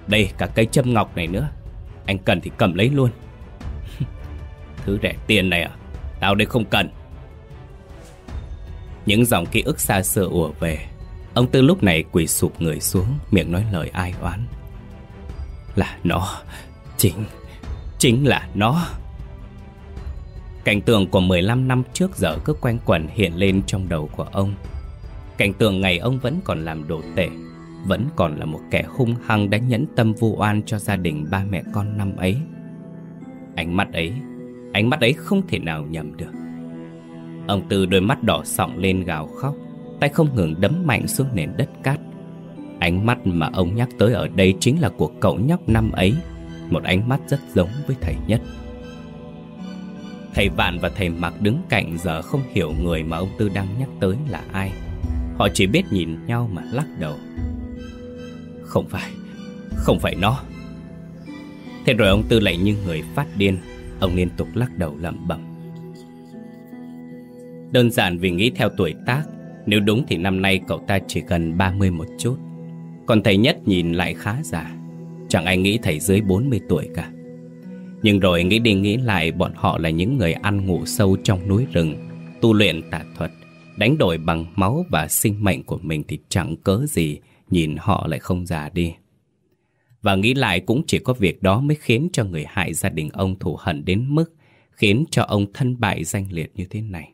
Đây, cả cây châm ngọc này nữa anh cần thì cầm lấy luôn. Thứ rẻ tiền này à? Tao đây không cần. Những dòng ký ức xa xưa ùa về. Ông Tư lúc này quỳ sụp người xuống, Miệng nói lời ai oán. Là nó. Chính. Chính là nó. Cảnh tượng của 15 năm trước giờ cứ quanh quẩn hiện lên trong đầu của ông. Cảnh tượng ngày ông vẫn còn làm đồ tể vẫn còn là một kẻ hung hăng đánh nhẫn tâm vu oan cho gia đình ba mẹ con năm ấy. Ánh mắt ấy, Ánh mắt ấy không thể nào nhầm được. Ông Tư đôi mắt đỏ sọng lên gào khóc, Tay không ngừng đấm mạnh xuống nền đất cát. Ánh mắt mà ông nhắc tới ở đây chính là của cậu nhóc năm ấy, Một ánh mắt rất giống với thầy nhất. Thầy Vạn và thầy Mặc đứng cạnh giờ không hiểu người mà ông Tư đang nhắc tới là ai. Họ chỉ biết nhìn nhau mà lắc đầu. Không phải, không phải nó. Thế rồi ông Tư lại như người phát điên. Ông liên tục lắc đầu lẩm bẩm. Đơn giản vì nghĩ theo tuổi tác Nếu đúng thì năm nay cậu ta chỉ gần 30 một chút. Còn thầy Nhất nhìn lại khá già Chẳng ai nghĩ thầy dưới 40 tuổi cả. Nhưng rồi nghĩ đi nghĩ lại Bọn họ là những người ăn ngủ sâu trong núi rừng Tu luyện tà thuật Đánh đổi bằng máu và sinh mệnh của mình Thì chẳng cớ gì. Nhìn họ lại không già đi và nghĩ lại cũng chỉ có việc đó mới khiến cho người hại gia đình ông thù hận đến mức khiến cho ông thân bại danh liệt như thế này.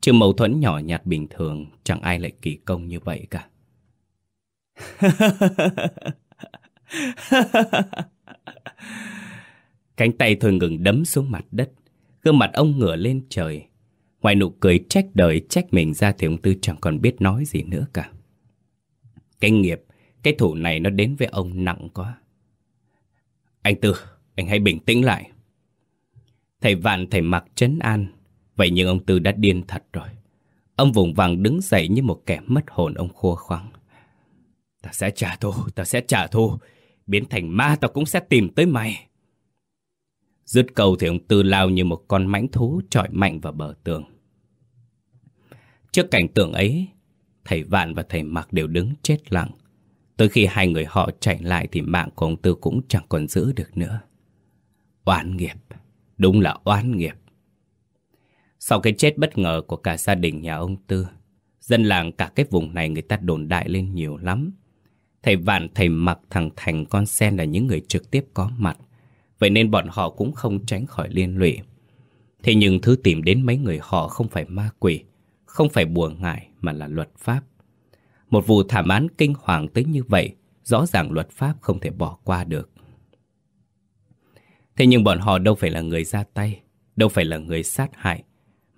Chứ mâu thuẫn nhỏ nhặt bình thường chẳng ai lại kỳ công như vậy cả. Cánh tay thôi ngừng đấm xuống mặt đất, gương mặt ông ngửa lên trời. Ngoài nụ cười trách đời trách mình ra thì ông Tư chẳng còn biết nói gì nữa cả. Cái nghiệp cái thủ này nó đến với ông nặng quá. Anh Tư, anh hãy bình tĩnh lại. Thầy Vạn thầy mặc chấn an. Vậy nhưng ông Tư đã điên thật rồi. Ông vùng vằng đứng dậy như một kẻ mất hồn ông khua khoáng. Ta sẽ trả thù, ta sẽ trả thù. Biến thành ma ta cũng sẽ tìm tới mày. Dứt câu thì ông Tư lao như một con mãnh thú trọi mạnh vào bờ tường. Trước cảnh tượng ấy, thầy Vạn và thầy Mặc đều đứng chết lặng. Tới khi hai người họ chạy lại thì mạng của ông Tư cũng chẳng còn giữ được nữa. Oán nghiệp, đúng là oán nghiệp. Sau cái chết bất ngờ của cả gia đình nhà ông Tư, dân làng cả cái vùng này người ta đồn đại lên nhiều lắm. Thầy Vạn, thầy Mặc, thằng Thành, con Sen là những người trực tiếp có mặt. Vậy nên bọn họ cũng không tránh khỏi liên lụy. Thế nhưng thứ tìm đến mấy người họ không phải ma quỷ, không phải bùa ngại mà là luật pháp. Một vụ thảm án kinh hoàng tới như vậy, rõ ràng luật pháp không thể bỏ qua được. Thế nhưng bọn họ đâu phải là người ra tay, đâu phải là người sát hại.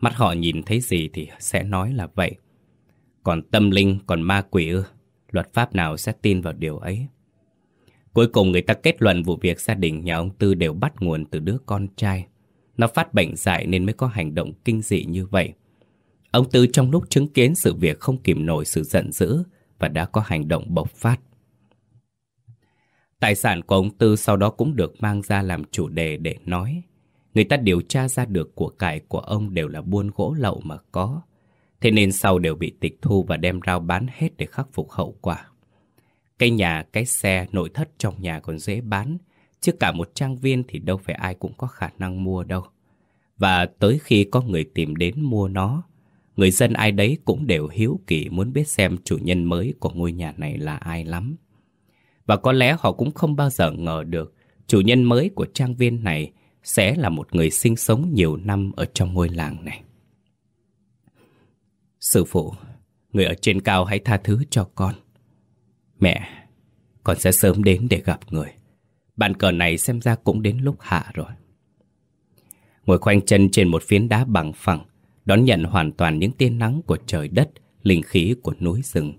Mắt họ nhìn thấy gì thì sẽ nói là vậy. Còn tâm linh, còn ma quỷ ư, luật pháp nào sẽ tin vào điều ấy. Cuối cùng người ta kết luận vụ việc gia đình nhà ông Tư đều bắt nguồn từ đứa con trai. Nó phát bệnh dại nên mới có hành động kinh dị như vậy. Ông Tư trong lúc chứng kiến sự việc không kìm nổi sự giận dữ và đã có hành động bộc phát. Tài sản của ông Tư sau đó cũng được mang ra làm chủ đề để nói. Người ta điều tra ra được của cải của ông đều là buôn gỗ lậu mà có. Thế nên sau đều bị tịch thu và đem rao bán hết để khắc phục hậu quả. Cái nhà, cái xe, nội thất trong nhà còn dễ bán, chứ cả một trang viên thì đâu phải ai cũng có khả năng mua đâu. Và tới khi có người tìm đến mua nó, Người dân ai đấy cũng đều hiếu kỳ muốn biết xem chủ nhân mới của ngôi nhà này là ai lắm. Và có lẽ họ cũng không bao giờ ngờ được chủ nhân mới của trang viên này sẽ là một người sinh sống nhiều năm ở trong ngôi làng này. Sư phụ, người ở trên cao hãy tha thứ cho con. Mẹ, con sẽ sớm đến để gặp người. Bàn cờ này xem ra cũng đến lúc hạ rồi. Ngồi khoanh chân trên một phiến đá bằng phẳng, đón nhận hoàn toàn những tia nắng của trời đất, linh khí của núi rừng.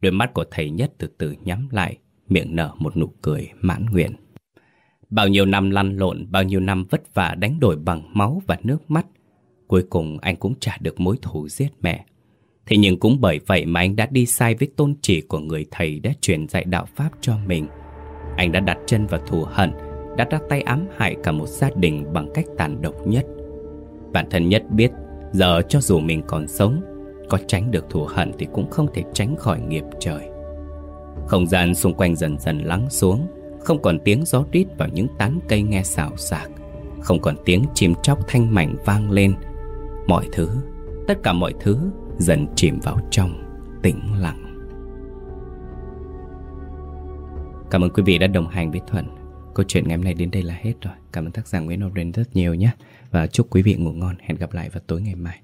Đôi mắt của thầy nhất từ từ nhắm lại, miệng nở một nụ cười mãn nguyện. Bao nhiêu năm lăn lộn, bao nhiêu năm vất vả đánh đổi bằng máu và nước mắt, cuối cùng anh cũng trả được mối thù giết mẹ. Thế nhưng cũng bởi vậy mà anh đã đi sai với tôn chỉ của người thầy đã truyền dạy đạo Pháp cho mình. Anh đã đặt chân vào thù hận, đã ra tay ám hại cả một gia đình bằng cách tàn độc nhất. Bản thân nhất biết, giờ cho dù mình còn sống, có tránh được thù hận thì cũng không thể tránh khỏi nghiệp trời. Không gian xung quanh dần dần lắng xuống, không còn tiếng gió rít vào những tán cây nghe xào xạc, không còn tiếng chim chóc thanh mảnh vang lên. Mọi thứ, tất cả mọi thứ dần chìm vào trong tĩnh lặng. Cảm ơn quý vị đã đồng hành với Thuận. Câu chuyện ngày hôm nay đến đây là hết rồi. Cảm ơn tác giả Nguyễn Oren rất nhiều nhé. Và chúc quý vị ngủ ngon. Hẹn gặp lại vào tối ngày mai.